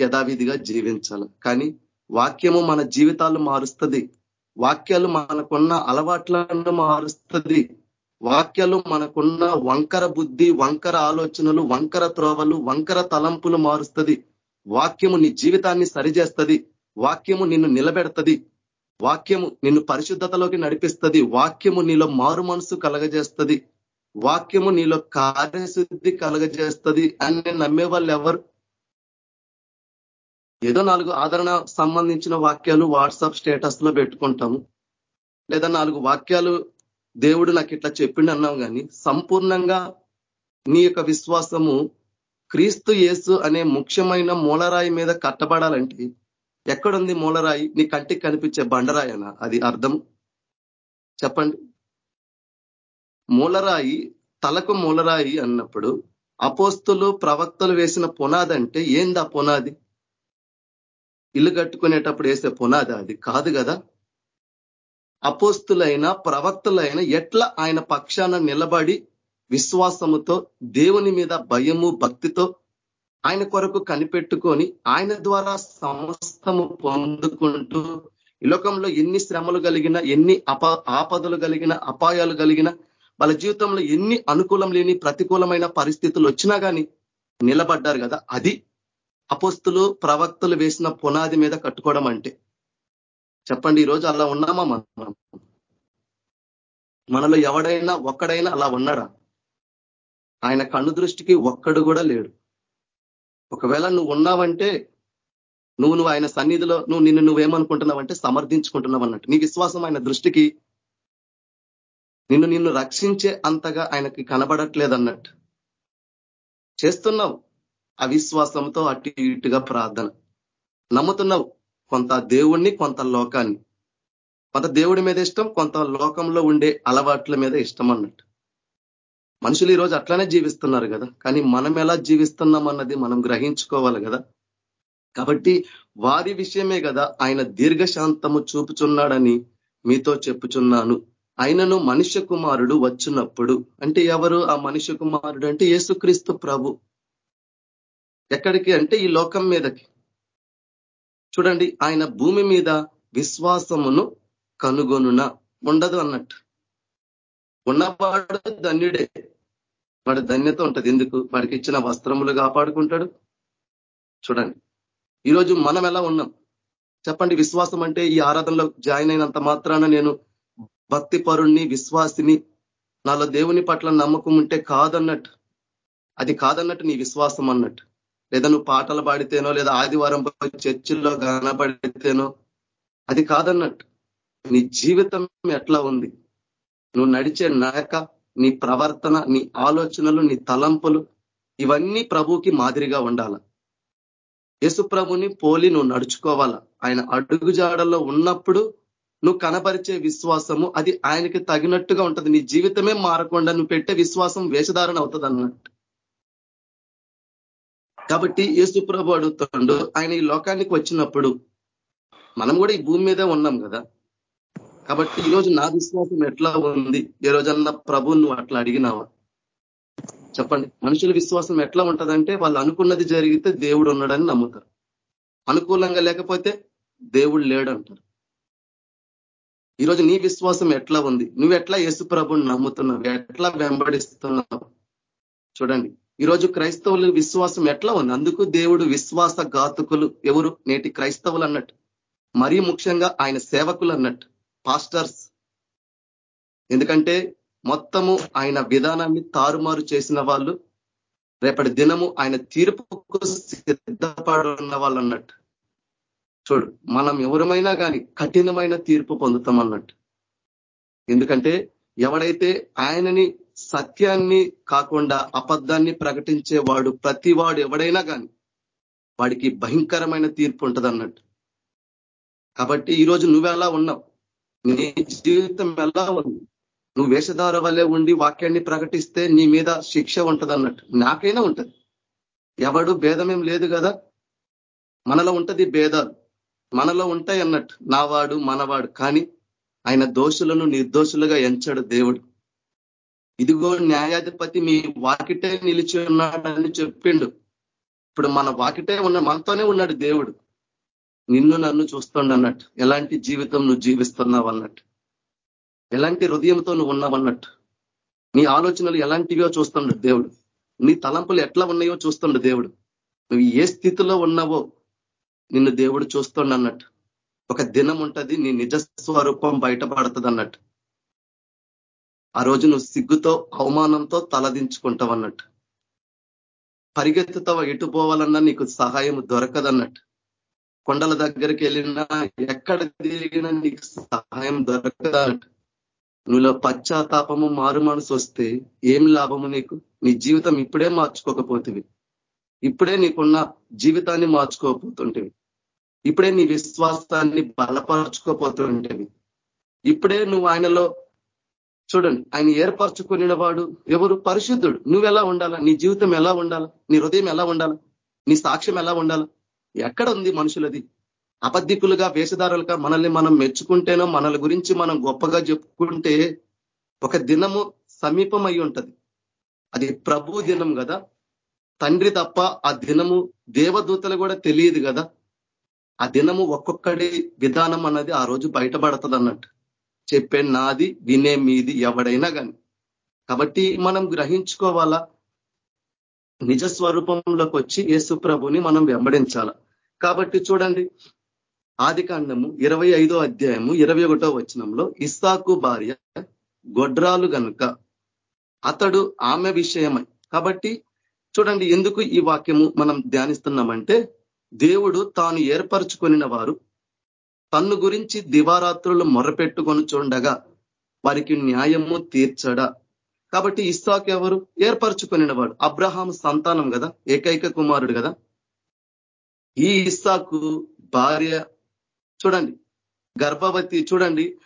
యథావిధిగా జీవించాల? కానీ వాక్యము మన జీవితాలు మారుస్తుంది. వాక్యాలు మనకున్న అలవాట్లను మారుస్తుంది. వాక్యాలు మనకున్న వంకర బుద్ధి వంకర ఆలోచనలు వంకర త్రోవలు వంకర తలంపులు మారుస్తుంది. వాక్యము నీ జీవితాన్ని సరిచేస్తుంది. వాక్యము నిన్ను నిలబెడతది. వాక్యము నిన్ను పరిశుద్ధతలోకి నడిపిస్తుంది. వాక్యము నీలో మారు మనసు కలగజేస్తుంది. వాక్యము నీలో కార్యశుద్ధి కలగజేస్తుంది అని నమ్మే వాళ్ళు ఎవరు ఏదో నాలుగు ఆదరణ సంబంధించిన వాక్యాలు వాట్సాప్ స్టేటస్లో పెట్టుకుంటాము. లేదా నాలుగు వాక్యాలు దేవుడు నాకు ఇట్లా చెప్పిండి అన్నాం కానీ సంపూర్ణంగా నీ యొక్క విశ్వాసము క్రీస్తు యేసు అనే ముఖ్యమైన మూలరాయి మీద కట్టబడాలంటే ఎక్కడుంది మూలరాయి? నీ కంటికి కనిపించే బండరాయి అన్న అది అర్థం. చెప్పండి. మూలరాయి తలకు మూలరాయి అన్నప్పుడు అపోస్తులు ప్రవక్తలు వేసిన పునాది అంటే ఏంది ఆ పునాది? ఇల్లు కట్టుకునేటప్పుడు వేసే పునాది అది? కాదు కదా. అపోస్తులైన ప్రవక్తలైన ఎట్లా ఆయన పక్షాన నిలబడి విశ్వాసముతో దేవుని మీద భయము భక్తితో ఆయన కొరకు కనిపెట్టుకొని ఆయన ద్వారా సమస్తము పొందుకుంటూ ఈ లోకంలో ఎన్ని శ్రమలు కలిగిన ఎన్ని అప ఆపదలు కలిగిన అపాయాలు కలిగిన వాళ్ళ జీవితంలో ఎన్ని అనుకూలం లేని ప్రతికూలమైన పరిస్థితులు వచ్చినా కానీ నిలబడ్డారు కదా అది అపోస్తులు ప్రవక్తలు వేసిన పునాది మీద కట్టుకోవడం అంటే. చెప్పండి ఈరోజు అలా ఉన్నామా మనం? మనలో ఎవడైనా ఒక్కడైనా అలా ఉన్నాడా? ఆయన కన్ను దృష్టికి ఒక్కడు కూడా లేడు. ఒకవేళ నువ్వు ఉన్నావంటే నువ్వు నువ్వు ఆయన సన్నిధిలో నువ్వు నిన్ను నువ్వేమనుకుంటున్నావంటే సమర్థించుకుంటున్నావు అన్నట్టు. నీ విశ్వాసం ఆయన దృష్టికి నిన్ను నిన్ను రక్షించే అంతగా ఆయనకి కనబడట్లేదు అన్నట్టు. చేస్తున్నావు అవిశ్వాసంతో అటు ఇటుగా ప్రార్థన. నమ్ముతున్నావు కొంత దేవుణ్ణి కొంత లోకాన్ని. కొంత దేవుడి మీద ఇష్టం కొంత లోకంలో ఉండే అలవాట్ల మీద ఇష్టం అన్నట్టు. మనుషులు ఈరోజు అట్లానే జీవిస్తున్నారు కదా. కానీ మనం ఎలా జీవిస్తున్నాం అన్నది మనం గ్రహించుకోవాలి కదా. కాబట్టి వారి విషయమే కదా ఆయన దీర్ఘశాంతము చూపుచున్నాడని మీతో చెప్పుచున్నాను. ఆయనను మనుష్య కుమారుడు వచ్చినప్పుడు అంటే ఎవరు? ఆ మనుష్య కుమారుడు అంటే యేసుక్రీస్తు ప్రభు. ఎక్కడికి? అంటే ఈ లోకం మీదకి. చూడండి ఆయన భూమి మీద విశ్వాసమును కనుగొనున ఉండదు అన్నట్టు. ఉన్నవాడు ధన్యుడే. వాడి ధన్యత ఉంటుంది. ఎందుకు? వాడికి ఇచ్చిన వస్త్రములు కాపాడుకుంటాడు. చూడండి. ఈరోజు మనం ఎలా ఉన్నాం? చెప్పండి విశ్వాసం అంటే ఈ ఆరాధనలో జాయిన్ అయినంత మాత్రాన నేను భక్తి పరుణ్ణి విశ్వాసిని నాలో దేవుని పట్ల నమ్మకం ఉంటే కాదన్నట్టు. అది కాదన్నట్టు నీ విశ్వాసం అన్నట్టు. లేదా నువ్వు పాటలు పాడితేనో లేదా ఆదివారం చర్చిల్లో గానపడితేనో అది కాదన్నట్టు. నీ జీవితం ఎట్లా ఉంది? నువ్వు నడిచే నాయక నీ ప్రవర్తన నీ ఆలోచనలు నీ తలంపులు ఇవన్నీ ప్రభుకి మాదిరిగా ఉండాల. యేసు ప్రభుని పోలి నువ్వు నడుచుకోవాలా. ఆయన అడుగుజాడల్లో ఉన్నప్పుడు నువ్వు కనపరిచే విశ్వాసము అది ఆయనకి తగినట్టుగా ఉంటుంది. నీ జీవితమే మారకుండా నువ్వు పెట్టే విశ్వాసం వేషధారణ అవుతుంది అన్నట్టు కాబట్టి యేసుప్రభు అడుగుతుండు ఆయన ఈ లోకానికి వచ్చినప్పుడు మనం కూడా ఈ భూమి మీదే ఉన్నాం కదా. కాబట్టి ఈరోజు నా విశ్వాసం ఎట్లా ఉంది? ఏ రోజన్నా ప్రభు నువ్వు అట్లా అడిగినావా? చెప్పండి. మనుషుల విశ్వాసం ఎట్లా ఉంటదంటే వాళ్ళు అనుకున్నది జరిగితే దేవుడు ఉన్నాడని నమ్ముతారు. అనుకూలంగా లేకపోతే దేవుడు లేడంటారు. ఈరోజు నీ విశ్వాసం ఎట్లా ఉంది? నువ్వు ఎట్లా యేసు ప్రభుని నమ్ముతున్నావు? ఎట్లా వెంబడిస్తున్నావు? చూడండి. ఈరోజు క్రైస్తవులు విశ్వాసం ఎట్లా ఉంది? అందుకు దేవుడు విశ్వాస ఘాతుకులు ఎవరు? నేటి క్రైస్తవులు అన్నట్టు. మరీ ముఖ్యంగా ఆయన సేవకులు అన్నట్టు. పాస్టర్స్. ఎందుకంటే మొత్తము ఆయన విధానాన్ని తారుమారు చేసిన వాళ్ళు రేపటి దినము ఆయన తీర్పుకు సిద్ధపడున్న వాళ్ళు అన్నట్టు. చూడు మనం ఎవరమైనా కానీ కఠినమైన తీర్పు పొందుతాం అన్నట్టు. ఎందుకంటే ఎవడైతే ఆయనని సత్యాన్ని కాకుండా అబద్ధాన్ని ప్రకటించే వాడు ప్రతి వాడు ఎవడైనా కానీ వాడికి భయంకరమైన తీర్పు ఉంటుంది అన్నట్టు కాబట్టి ఈరోజు నువ్వెలా ఉన్నావు. నీ జీవితం ఎలా ఉంది? నువ్వు వేషధార వల్లే ఉండి వాక్యాన్ని ప్రకటిస్తే నీ మీద శిక్ష ఉంటుంది అన్నట్టు. నాకైనా ఉంటది. ఎవడు భేదమేం లేదు కదా. మనలో ఉంటది భేదాలు. మనలో ఉంటాయి అన్నట్టు. నావాడు మనవాడు. కానీ ఆయన దోషులను నిర్దోషులుగా ఎంచాడు దేవుడు. ఇదిగో న్యాయాధిపతి మీ వాకిటే నిలిచి ఉన్నాడని చెప్పిండు. ఇప్పుడు మన వాకిటే ఉన్న మనతోనే ఉన్నాడు దేవుడు. నిన్ను నన్ను చూస్తుండ అన్నట్టు ఎలాంటి జీవితం నువ్వు జీవిస్తున్నావు అన్నట్టు. ఎలాంటి హృదయంతో నువ్వు ఉన్నావన్నట్టు నీ ఆలోచనలు ఎలాంటివో చూస్తుండ దేవుడు. నీ తలంపులు ఎట్లా ఉన్నాయో చూస్తుండ దేవుడు. నువ్వు ఏ స్థితిలో ఉన్నావో నిన్ను దేవుడు చూస్తుండ అన్నట్టు ఒక దినం ఉంటుంది నీ నిజ స్వరూపం బయటపడుతుంది అన్నట్టు. ఆ రోజు నువ్వు సిగ్గుతో అవమానంతో తలదించుకుంటావు అన్నట్టు. పరిగెత్తుతావు ఎటు పోవాలన్నా నీకు సహాయం దొరకదన్నట్టు. కొండల దగ్గరికి వెళ్ళినా ఎక్కడ తిరిగినా నీకు సహాయం దొరకదన్నట్టు నువ్వులో పశ్చాత్తాపము మారు మనసు వస్తే ఏం లాభము నీకు? నీ జీవితం ఇప్పుడే మార్చుకోకపోతుంది ఇప్పుడే నీకున్న జీవితాన్ని మార్చుకోకపోతుంటేవి. ఇప్పుడే నీ విశ్వాసాన్ని బలపరచుకోపోతుంటేవి. ఇప్పుడే నువ్వు ఆయనలో చూడండి ఆయన ఏర్పరచుకుని వాడు ఎవరు? పరిశుద్ధుడు. నువ్వు ఎలా ఉండాలా? నీ జీవితం ఎలా ఉండాలా? నీ హృదయం ఎలా ఉండాలా? నీ సాక్ష్యం ఎలా ఉండాలా? ఎక్కడ ఉంది మనుషులది? అబద్ధికులుగా వేషధారులుగా మనల్ని మనం మెచ్చుకుంటేనో మనల గురించి మనం గొప్పగా చెప్పుకుంటే ఒక దినము సమీపం అయి ఉంటది. అది ప్రభు దినం కదా తండ్రి తప్ప ఆ దినము దేవదూతలు కూడా తెలియదు కదా ఆ దినము ఒక్కొక్కడి విధానం అన్నది ఆ రోజు బయటపడుతుంది అన్నట్టు చెప్పే నాది వినే మీది ఎవడైనా కానీ కాబట్టి మనం గ్రహించుకోవాలా? నిజ స్వరూపంలోకి వచ్చి యేసు ప్రభుని మనం వెంబడించాల? కాబట్టి చూడండి. ఆది కాండము ఇరవై ఐదో అధ్యాయము ఇరవై ఒకటో వచనంలో ఇస్సాకు భార్య గొడ్రాలు గనుక అతడు ఆమె విషయమై కాబట్టి చూడండి ఎందుకు ఈ వాక్యము మనం ధ్యానిస్తున్నామంటే దేవుడు తాను ఏర్పరచుకొనిన వారు తన్ను గురించి దివారాత్రులు మొరపెట్టుకొని చూడగా వారికి న్యాయము తీర్చడా. కాబట్టి ఇస్సాక్ ఎవరు? ఏర్పరచుకొనిన వాడు. అబ్రహాం సంతానం కదా? ఏకైక కుమారుడు కదా? ఈ ఇస్సాకు భార్య చూడండి గర్భవతి చూడండి.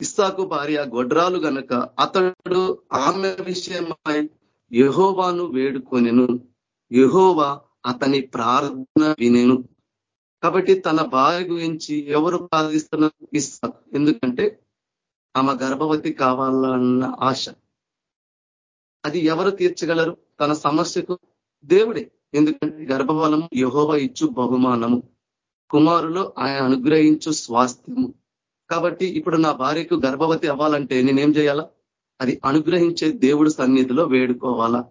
ఇస్సాకు భార్య గొడ్రాలు గనక అతడు ఆమె విషయమై యహోవాను వేడుకొనెను. యహోవా అతని ప్రార్థన వినెను. కాబట్టి తన భార్య గురించి ఎవరు ప్రార్థిస్తున్నారు? ఇస్సాకు. ఎందుకంటే ఆమె గర్భవతి కావాలన్న ఆశ. అది ఎవరు తీర్చగలరు? తన సమస్యకు దేవుడే. ఎందుకంటే గర్భఫలము యహోవ ఇచ్చు బహుమానము. కుమారులు ఆయన అనుగ్రహించు స్వాస్థ్యము. కాబట్టి ఇప్పుడు నా భార్యకు గర్భవతి అవ్వాలంటే నేనేం చేయాలా? అది అనుగ్రహించే దేవుడు సన్నిధిలో వేడుకోవాలా?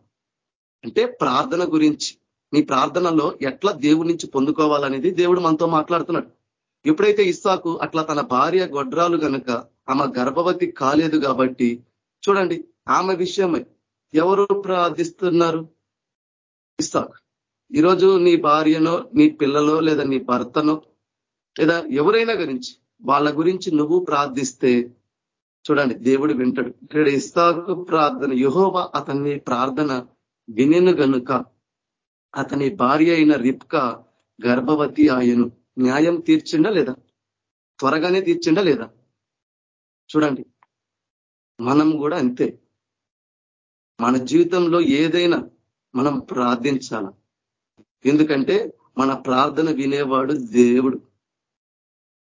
అంటే ప్రార్థన గురించి. నీ ప్రార్థనలో ఎట్లా దేవుడి నుంచి పొందుకోవాలనేది దేవుడు మనతో మాట్లాడుతున్నాడు. ఎప్పుడైతే ఇస్సాకు అట్లా తన భార్య గొడ్రాలు కనుక ఆమె గర్భవతి కాలేదు కాబట్టి చూడండి ఆమె విషయమై ఎవరు ప్రార్థిస్తున్నారు? ఇస్సాక్. ఈరోజు నీ భార్యనో నీ పిల్లలో లేదా నీ భర్తనో లేదా ఎవరైనా గురించి వాళ్ళ గురించి నువ్వు ప్రార్థిస్తే చూడండి దేవుడు వింటాడు. ఇక్కడ ఇస్తాకు ప్రార్థన యహోవ అతని ప్రార్థన వినెను గనుక అతని భార్య అయిన రిప్క గర్భవతి ఆయను న్యాయం తీర్చిండా లేదా? త్వరగానే తీర్చిండా లేదా? చూడండి మనం కూడా అంతే. మన జీవితంలో ఏదైనా మనం ప్రార్థించాల? ఎందుకంటే మన ప్రార్థన వినేవాడు దేవుడు.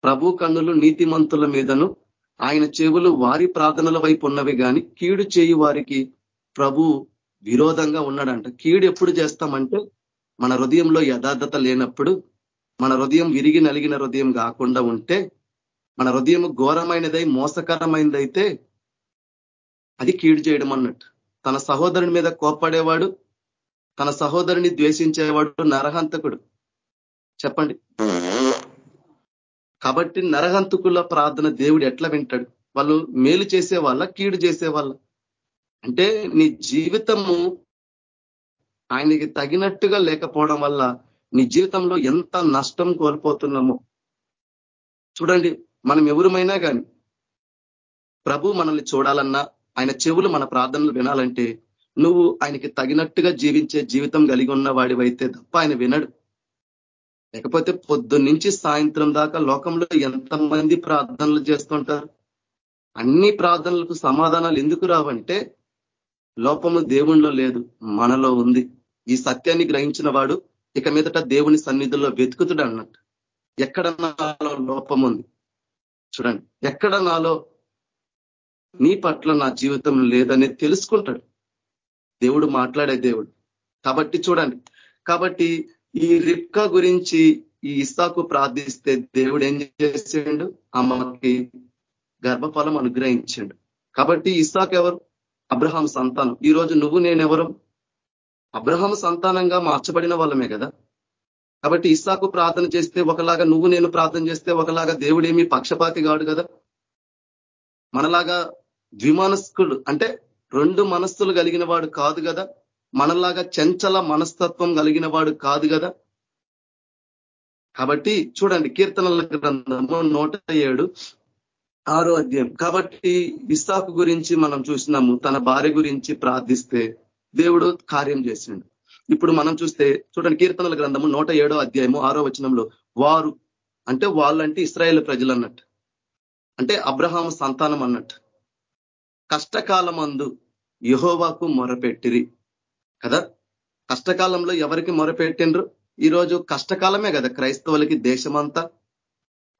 ప్రభు కన్నులు నీతిమంతుల మీదను ఆయన చెవులు వారి ప్రార్థనల వైపు ఉన్నవి కానీ కీడు చేయి వారికి ప్రభు విరోధంగా ఉన్నాడంట. కీడు ఎప్పుడు చేస్తామంటే మన హృదయంలో యథార్థత లేనప్పుడు మన హృదయం విరిగి నలిగిన హృదయం కాకుండా ఉంటే మన హృదయం ఘోరమైనదై మోసకరమైనదైతే అది కీడు చేయడం అన్నట్టు. తన సహోదరుని మీద కోప్పడేవాడు తన సహోదరుని ద్వేషించేవాడు నరహంతకుడు. చెప్పండి. కాబట్టి నరహంతకుల ప్రార్థన దేవుడు ఎట్లా వింటాడు? వాళ్ళు మేలు చేసే వాళ్ళ కీడు చేసే వాళ్ళ అంటే నీ జీవితము ఆయనకి తగినట్టుగా లేకపోవడం వల్ల నీ జీవితంలో ఎంత నష్టం కోల్పోతున్నామో. చూడండి మనం ఎవరుమైనా కానీ ప్రభు మనల్ని చూడాలన్నా ఆయన చెవులు మన ప్రార్థనలు వినాలంటే నువ్వు ఆయనకి తగినట్టుగా జీవించే జీవితం కలిగి ఉన్న వాడివైతే తప్ప ఆయన వినడు. లేకపోతే పొద్దున్నుంచి సాయంత్రం దాకా లోకంలో ఎంతమంది ప్రార్థనలు చేస్తుంటారు? అన్ని ప్రార్థనలకు సమాధానాలు ఎందుకు రావంటే లోపము దేవుణ్ణిలో లేదు మనలో ఉంది. ఈ సత్యాన్ని గ్రహించిన వాడు ఇక మీదట దేవుని సన్నిధుల్లో వెతుకుతుడు అన్నట్టు. ఎక్కడ నాలో లోపం ఉంది? చూడండి ఎక్కడ నాలో నీ పట్ల నా జీవితం లేదని తెలుసుకుంటాడు. దేవుడు మాట్లాడే దేవుడు. కాబట్టి చూడండి కాబట్టి ఈ రిప్కా గురించి ఈ ఇస్సాకు ప్రార్థిస్తే దేవుడు ఏం చేసిండు? అమ్మకి గర్భఫలం అనుగ్రహించిండు. కాబట్టి ఇస్సాక్ ఎవరు? అబ్రహాం సంతానం. ఈ రోజు నువ్వు నేనెవరు అబ్రహాం సంతానంగా మార్చబడిన వాళ్ళమే కదా. కాబట్టి ఇస్సాకు ప్రార్థన చేస్తే ఒకలాగా నువ్వు నేను ప్రార్థన చేస్తే ఒకలాగా దేవుడేమి పక్షపాతి కాడు కదా. మనలాగా ద్విమానస్కుడు అంటే రెండు మనస్సులు కలిగిన వాడు కాదు కదా మనలాగా చంచల మనస్తత్వం కలిగిన వాడు కాదు కదా కాబట్టి చూడండి కీర్తనల గ్రంథము నూట ఏడు ఆరో అధ్యాయం. కాబట్టి ఇస్సాకు గురించి మనం చూసినాము తన భార్య గురించి ప్రార్థిస్తే దేవుడు కార్యం చేసిండు. ఇప్పుడు మనం చూస్తే చూడండి కీర్తనల గ్రంథము నూట ఏడో అధ్యాయము ఆరో వచనంలో వారు అంటే వాళ్ళంటే ఇస్రాయేల్ ప్రజలు అన్నట్టు అంటే అబ్రహాం సంతానం అన్నట్టు. కష్టకాలమందు యహోవాకు మొరపెట్టిరి. కదా? కష్టకాలంలో ఎవరికి మొరపెట్టిండ్రు? ఈరోజు కష్టకాలమే కదా క్రైస్తవులకి దేశమంతా.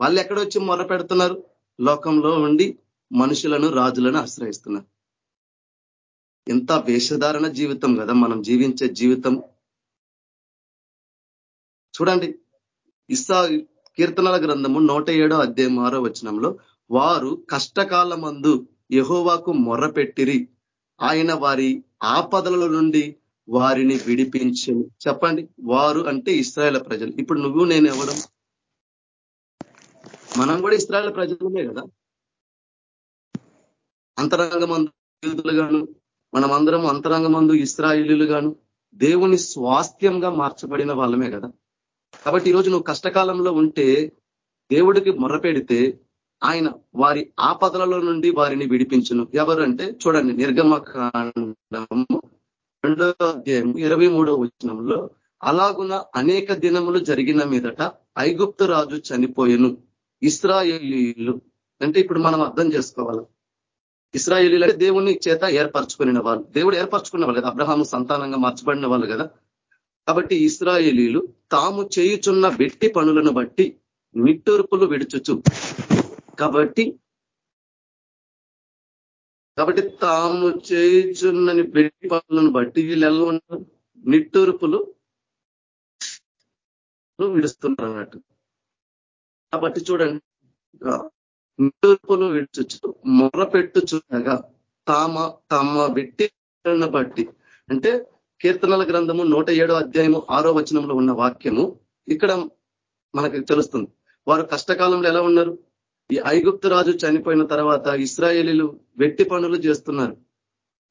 వాళ్ళు ఎక్కడొచ్చి మొర పెడుతున్నారు లోకంలో ఉండి మనుషులను రాజులను ఆశ్రయిస్తున్నారు. ఎంత వేషధారణ జీవితం కదా మనం జీవించే జీవితం. చూడండి ఇస్సా కీర్తనల గ్రంథము నూట ఏడో అధ్యాయం ఆరో వచనంలో వారు కష్టకాలమందు యహోవాకు మొర్ర పెట్టిరి ఆయన వారి ఆపదల నుండి వారిని విడిపించు. చెప్పండి వారు అంటే ఇస్రాయల ప్రజలు. ఇప్పుడు నువ్వు నేను ఎవడం మనం కూడా ఇస్రాయల ప్రజలమే కదా? అంతరంగమందు గాను మనమందరం అంతరంగమందు ఇస్రాయిలీలు గాను దేవుని స్వాస్థ్యంగా మార్చబడిన వాళ్ళమే కదా? కాబట్టి ఈరోజు నువ్వు కష్టకాలంలో ఉంటే దేవుడికి మొరపెడితే ఆయన వారి ఆపదలలో నుండి వారిని విడిపించును. ఎవరంటే చూడండి నిర్గమకాండము రెండో అధ్యాయం ఇరవై మూడో వచనంలో అలాగున అనేక దినములు జరిగిన మీదట ఐగుప్తు రాజు చనిపోయెను. ఇస్రాయేలీలు అంటే ఇప్పుడు మనం అర్థం చేసుకోవాలి. ఇస్రాయేలీలు అంటే దేవుని చేత ఏర్పరచుకున్న వాళ్ళు. దేవుడు ఏర్పరచుకున్న వాళ్ళు కదా? అబ్రహాము సంతానంగా మార్చబడిన వాళ్ళు కదా? కాబట్టి ఇస్రాయేలీలు తాము చేయుచున్న వెట్టి పనులను బట్టి నిట్టూర్పులు విడుచుచు కాబట్టి కాబట్టి తాము చేయుచున్నని పెట్టి పనులను బట్టి వీళ్ళు ఎలా ఉన్నారు? నిట్టూర్పులు విడుస్తున్నారు అన్నట్టు. కాబట్టి చూడండి నిట్టూర్పులు విడుచు మొర పెట్టుచుండగా తామ తమ వెట్టి బట్టి. అంటే కీర్తనల గ్రంథము నూట ఏడో అధ్యాయము ఆరో వచనంలో ఉన్న వాక్యము ఇక్కడ మనకి తెలుస్తుంది. వారు కష్టకాలంలో ఎలా ఉన్నారు? ఈ ఐగుప్తు రాజు చనిపోయిన తర్వాత ఇస్రాయేలీలు వెట్టి పనులు చేస్తున్నారు.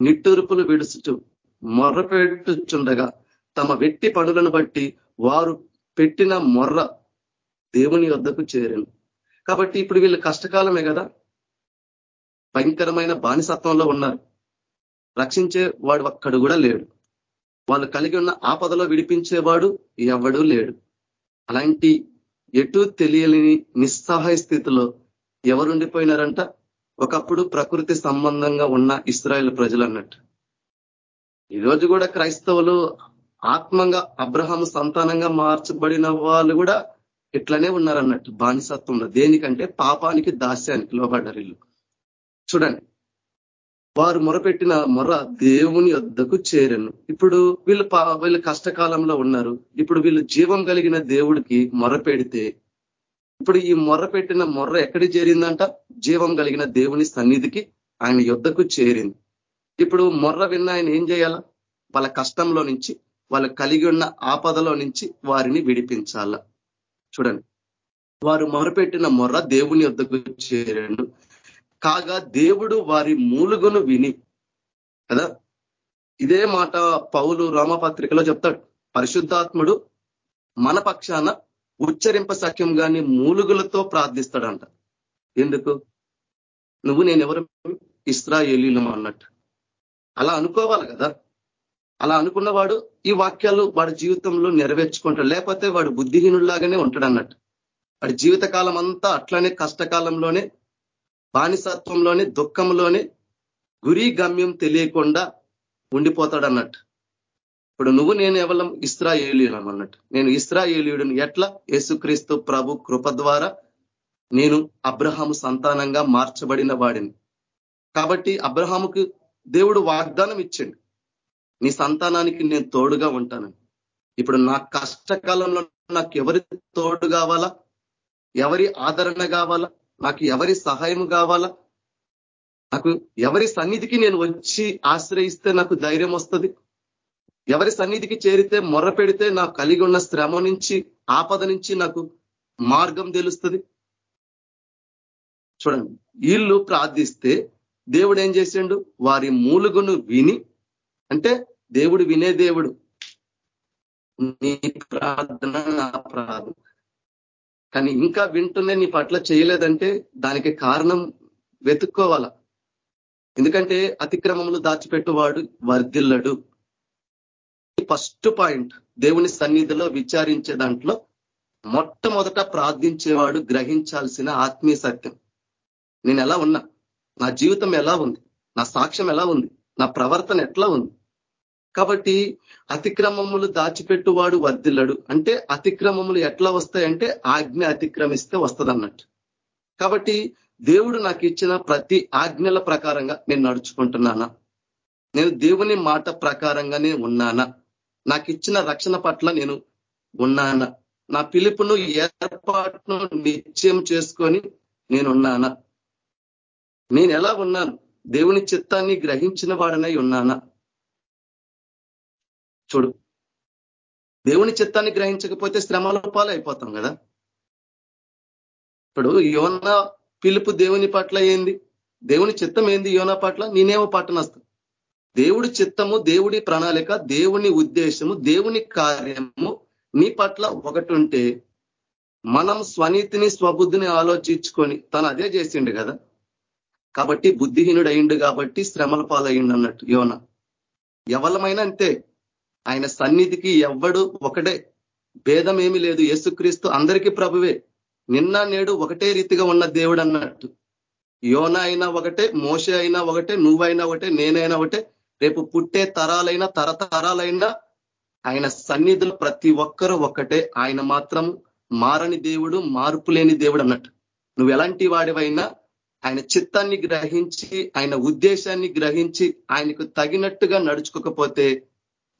నిట్టూర్పులు విడుచుచు మొర్రపెట్టుచుండగా తమ వెట్టి పనులను బట్టి వారు పెట్టిన మొర్ర దేవుని వద్దకు చేరను. కాబట్టి ఇప్పుడు వీళ్ళు కష్టకాలమే కదా? భయంకరమైన బానిసత్వంలో ఉన్నారు. రక్షించే వాడు ఒక్కడు కూడా లేడు. వాళ్ళు కలిగి ఉన్న ఆపదలో విడిపించేవాడు ఎవడూ లేడు. అలాంటి ఎటు తెలియలేని నిస్సహాయ స్థితిలో ఎవరుండిపోయినారంట? ఒకప్పుడు ప్రకృతి సంబంధంగా ఉన్న ఇస్రాయేల్ ప్రజలు అన్నట్టు ఈరోజు కూడా క్రైస్తవులు ఆత్మంగా అబ్రహాం సంతానంగా మార్చబడిన వాళ్ళు కూడా ఇట్లనే ఉన్నారన్నట్టు. బానిసత్వంలో దేనికంటే? పాపానికి దాస్యానికి లోబడ్డరిల్లు చూడండి. వారు మొరపెట్టిన మొర దేవుని వద్దకు చేరను. ఇప్పుడు వీళ్ళు వీళ్ళు కష్టకాలంలో ఉన్నారు. ఇప్పుడు వీళ్ళు జీవం కలిగిన దేవుడికి మొర పెడితే ఇప్పుడు ఈ మొర్ర పెట్టిన మొర్ర ఎక్కడి చేరిందంట? జీవం కలిగిన దేవుని సన్నిధికి ఆయన యుద్ధకు చేరింది. ఇప్పుడు మొర్ర విన్న ఆయన ఏం చేయాల? వాళ్ళ కష్టంలో నుంచి వాళ్ళు కలిగి ఉన్న ఆపదలో నుంచి వారిని విడిపించాల? చూడండి. వారు మొరపెట్టిన మొర్ర దేవుని వద్దకు చేరండు. కాగా దేవుడు వారి మూలుగును విని కదా? ఇదే మాట పౌలు రామపత్రికలో చెప్తాడు. పరిశుద్ధాత్ముడు మన పక్షాన ఉచ్చరింప సఖ్యం కానీ మూలుగులతో ప్రార్థిస్తాడంట. ఎందుకు? నువ్వు నేను ఎవరు ఇస్రాయేలీలం అన్నట్టు. అలా అనుకోవాలి కదా. అలా అనుకున్నవాడు ఈ వాక్యాలు వాడి జీవితంలో నెరవేర్చుకుంటాడు. లేకపోతే వాడు బుద్ధిహీనుల్లాగానే ఉంటాడు అన్నట్టు వాడి జీవితకాలం అంతా అట్లనే కష్టకాలంలోనే బానిసత్వంలోనే దుఃఖంలోనే గురి గమ్యం తెలియకుండా ఉండిపోతాడు అన్నట్టు ఇప్పుడు నువ్వు నేను ఎవలం ఇస్రాయేలీయులం అన్నట్టు. నేను ఇస్రాయేలీయుడిని ఎట్లా? యేసుక్రీస్తు ప్రభు కృప ద్వారా నేను అబ్రహాము సంతానంగా మార్చబడిన వాడిని. కాబట్టి అబ్రహాముకు దేవుడు వాగ్దానం ఇచ్చిండు. నీ సంతానానికి నేను తోడుగా ఉంటానని. ఇప్పుడు నా కష్టకాలంలో నాకు ఎవరి తోడు కావాలా? ఎవరి ఆదరణ కావాలా? నాకు ఎవరి సహాయం కావాలా? నాకు ఎవరి సన్నిధికి నేను వచ్చి ఆశ్రయిస్తే నాకు ధైర్యం వస్తుంది? ఎవరి సన్నిధికి చేరితే మొర్ర పెడితే నాకు కలిగి ఉన్న శ్రమ నుంచి ఆపద నుంచి నాకు మార్గం తెలుస్తుంది. చూడండి వీళ్ళు ప్రార్థిస్తే దేవుడు ఏం చేసిండు? వారి మూలుగును విని అంటే దేవుడు వినే దేవుడు. నీ ప్రార్థన నా ప్రార్థన. కానీ ఇంకా వింటూనే నీ పట్ల చేయలేదంటే దానికి కారణం వెతుక్కోవాల? ఎందుకంటే అతిక్రమములు దాచిపెట్టువాడు వర్ధిల్లడు. First point. దేవుని సన్నిధిలో విచారించే దాంట్లో మొట్టమొదట ప్రార్థించేవాడు గ్రహించాల్సిన ఆత్మీయ సత్యం. నేను ఎలా ఉన్నా? నా జీవితం ఎలా ఉంది? నా సాక్ష్యం ఎలా ఉంది? నా ప్రవర్తన ఎట్లా ఉంది? కాబట్టి అతిక్రమములు దాచిపెట్టువాడు వర్దిల్లడు అంటే అతిక్రమములు ఎట్లా వస్తాయంటే ఆజ్ఞ అతిక్రమిస్తే వస్తుంది అన్నట్టు కాబట్టి దేవుడు నాకు ఇచ్చిన ప్రతి ఆజ్ఞల ప్రకారంగా నేను నడుచుకుంటున్నానా? నేను దేవుని మాట ప్రకారంగానే ఉన్నానా? నాకు ఇచ్చిన రక్షణ పట్ల నేను ఉన్నానా? నా పిలుపును ఏర్పాటును నిశ్చయం చేసుకొని నేనున్నానా? నేను ఎలా ఉన్నాను? దేవుని చిత్తాన్ని గ్రహించిన వాడనై ఉన్నానా? చూడు దేవుని చిత్తాన్ని గ్రహించకపోతే శ్రమల పాలు అయిపోతాం కదా? ఇప్పుడు యోన పిలుపు దేవుని పట్ల ఏంది? దేవుని చిత్తం ఏంది? యోనా పట్ల? నేనేమో పట్టనస్తా దేవుడి చిత్తము దేవుడి ప్రణాళిక దేవుని ఉద్దేశము దేవుని కార్యము నీ పట్ల ఒకటి ఉంటే మనం స్వనీతిని స్వబుద్ధిని ఆలోచించుకొని తను అదే చేసిండు కదా. కాబట్టి బుద్ధిహీనుడు అయిండు కాబట్టి శ్రమల పాలయ్యిండు అన్నట్టు యోన. ఎవలమైనా అంతే. ఆయన సన్నిధికి ఎవ్వడు ఒకటే. భేదం ఏమి లేదు. యేసుక్రీస్తు అందరికీ ప్రభువే. నిన్న నేడు ఒకటే రీతిగా ఉన్న దేవుడు అన్నట్టు. యోన అయినా ఒకటే మోస అయినా ఒకటే నువ్వైనా ఒకటే నేనైనా ఒకటే. రేపు పుట్టే తరాలైనా తరతరాలైనా ఆయన సన్నిధులు ప్రతి ఒక్కరూ ఒక్కటే. ఆయన మాత్రం మారని దేవుడు మార్పు లేని దేవుడు అన్నట్టు. నువ్వు ఎలాంటి వాడివైనా ఆయన చిత్తాన్ని గ్రహించి ఆయన ఉద్దేశాన్ని గ్రహించి ఆయనకు తగినట్టుగా నడుచుకోకపోతే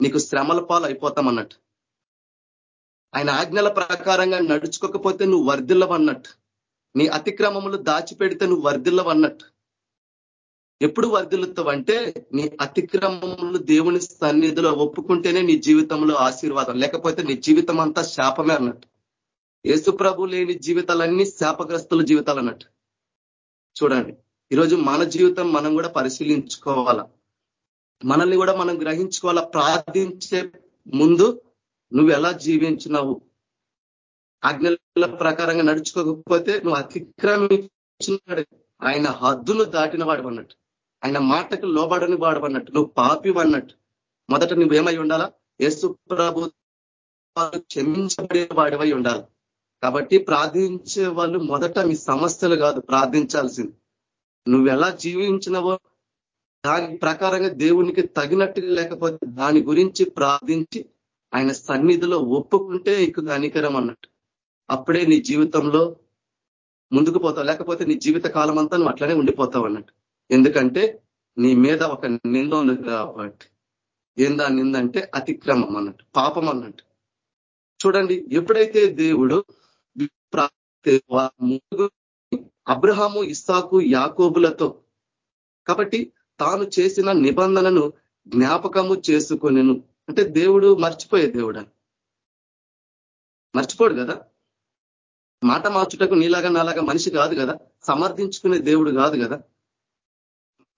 నీకు శ్రమల పాలు అయిపోతాం అన్నట్టు. ఆయన ఆజ్ఞల ప్రకారంగా నడుచుకోకపోతే నువ్వు వర్ధిల్లవన్నట్టు. నీ అతిక్రమములు దాచిపెడితే నువ్వు వర్ధిల్లవన్నట్టు. ఎప్పుడు వర్ధిల్లుతావంటే నీ అతిక్రమములు దేవుని సన్నిధిలో ఒప్పుకుంటేనే నీ జీవితంలో ఆశీర్వాదం. లేకపోతే నీ జీవితం అంతా శాపమే అన్నట్టు. యేసుప్రభు లేని జీవితాలన్నీ శాపగ్రస్తుల జీవితాలు అన్నట్టు. చూడండి ఈరోజు మన జీవితం మనం కూడా పరిశీలించుకోవాలా? మనల్ని కూడా మనం గ్రహించుకోవాలా? ప్రార్థించే ముందు నువ్వు ఎలా జీవించినావు? ఆజ్ఞల ప్రకారంగా నడుచుకోకపోతే నువ్వు అతిక్రమించినాడు ఆయన హద్దులు దాటిన వాడు అన్నట్టు. ఆయన మాటకు లోబడని వాడు అన్నట్టు నువ్వు పాపి అన్నట్టు మొదట ఏమై ఉండాలా? యేసు ప్రభు క్షమించబడే వాడివై ఉండాలి. కాబట్టి ప్రార్థించే వాళ్ళు మొదట మీ సమస్యలు కాదు ప్రార్థించాల్సింది. నువ్వు ఎలా జీవించినవో దాని ప్రకారంగా దేవునికి తగినట్టుగా లేకపోతే దాని గురించి ప్రార్థించి ఆయన సన్నిధిలో ఒప్పుకుంటే ఇక అనికరం అన్నట్టు. అప్పుడే నీ జీవితంలో ముందుకు పోతావు. లేకపోతే నీ జీవిత కాలం అంతా నువ్వు అట్లనే ఉండిపోతావు అన్నట్టు. ఎందుకంటే నీ మీద ఒక నింద ఉంది కాబట్టి. ఏందా నింద అంటే అతిక్రమం అన్నట్టు పాపం అన్నట్టు. చూడండి ఎప్పుడైతే దేవుడు అబ్రహాము ఇస్సాకు యాకోబులతో కాబట్టి తాను చేసిన నిబంధనను జ్ఞాపకము చేసుకొనిను. అంటే దేవుడు మర్చిపోయే దేవుడు మర్చిపోడు కదా? మాట మార్చుటకు నీలాగా నాలాగా మనిషి కాదు కదా? సమర్థించుకునే దేవుడు కాదు కదా?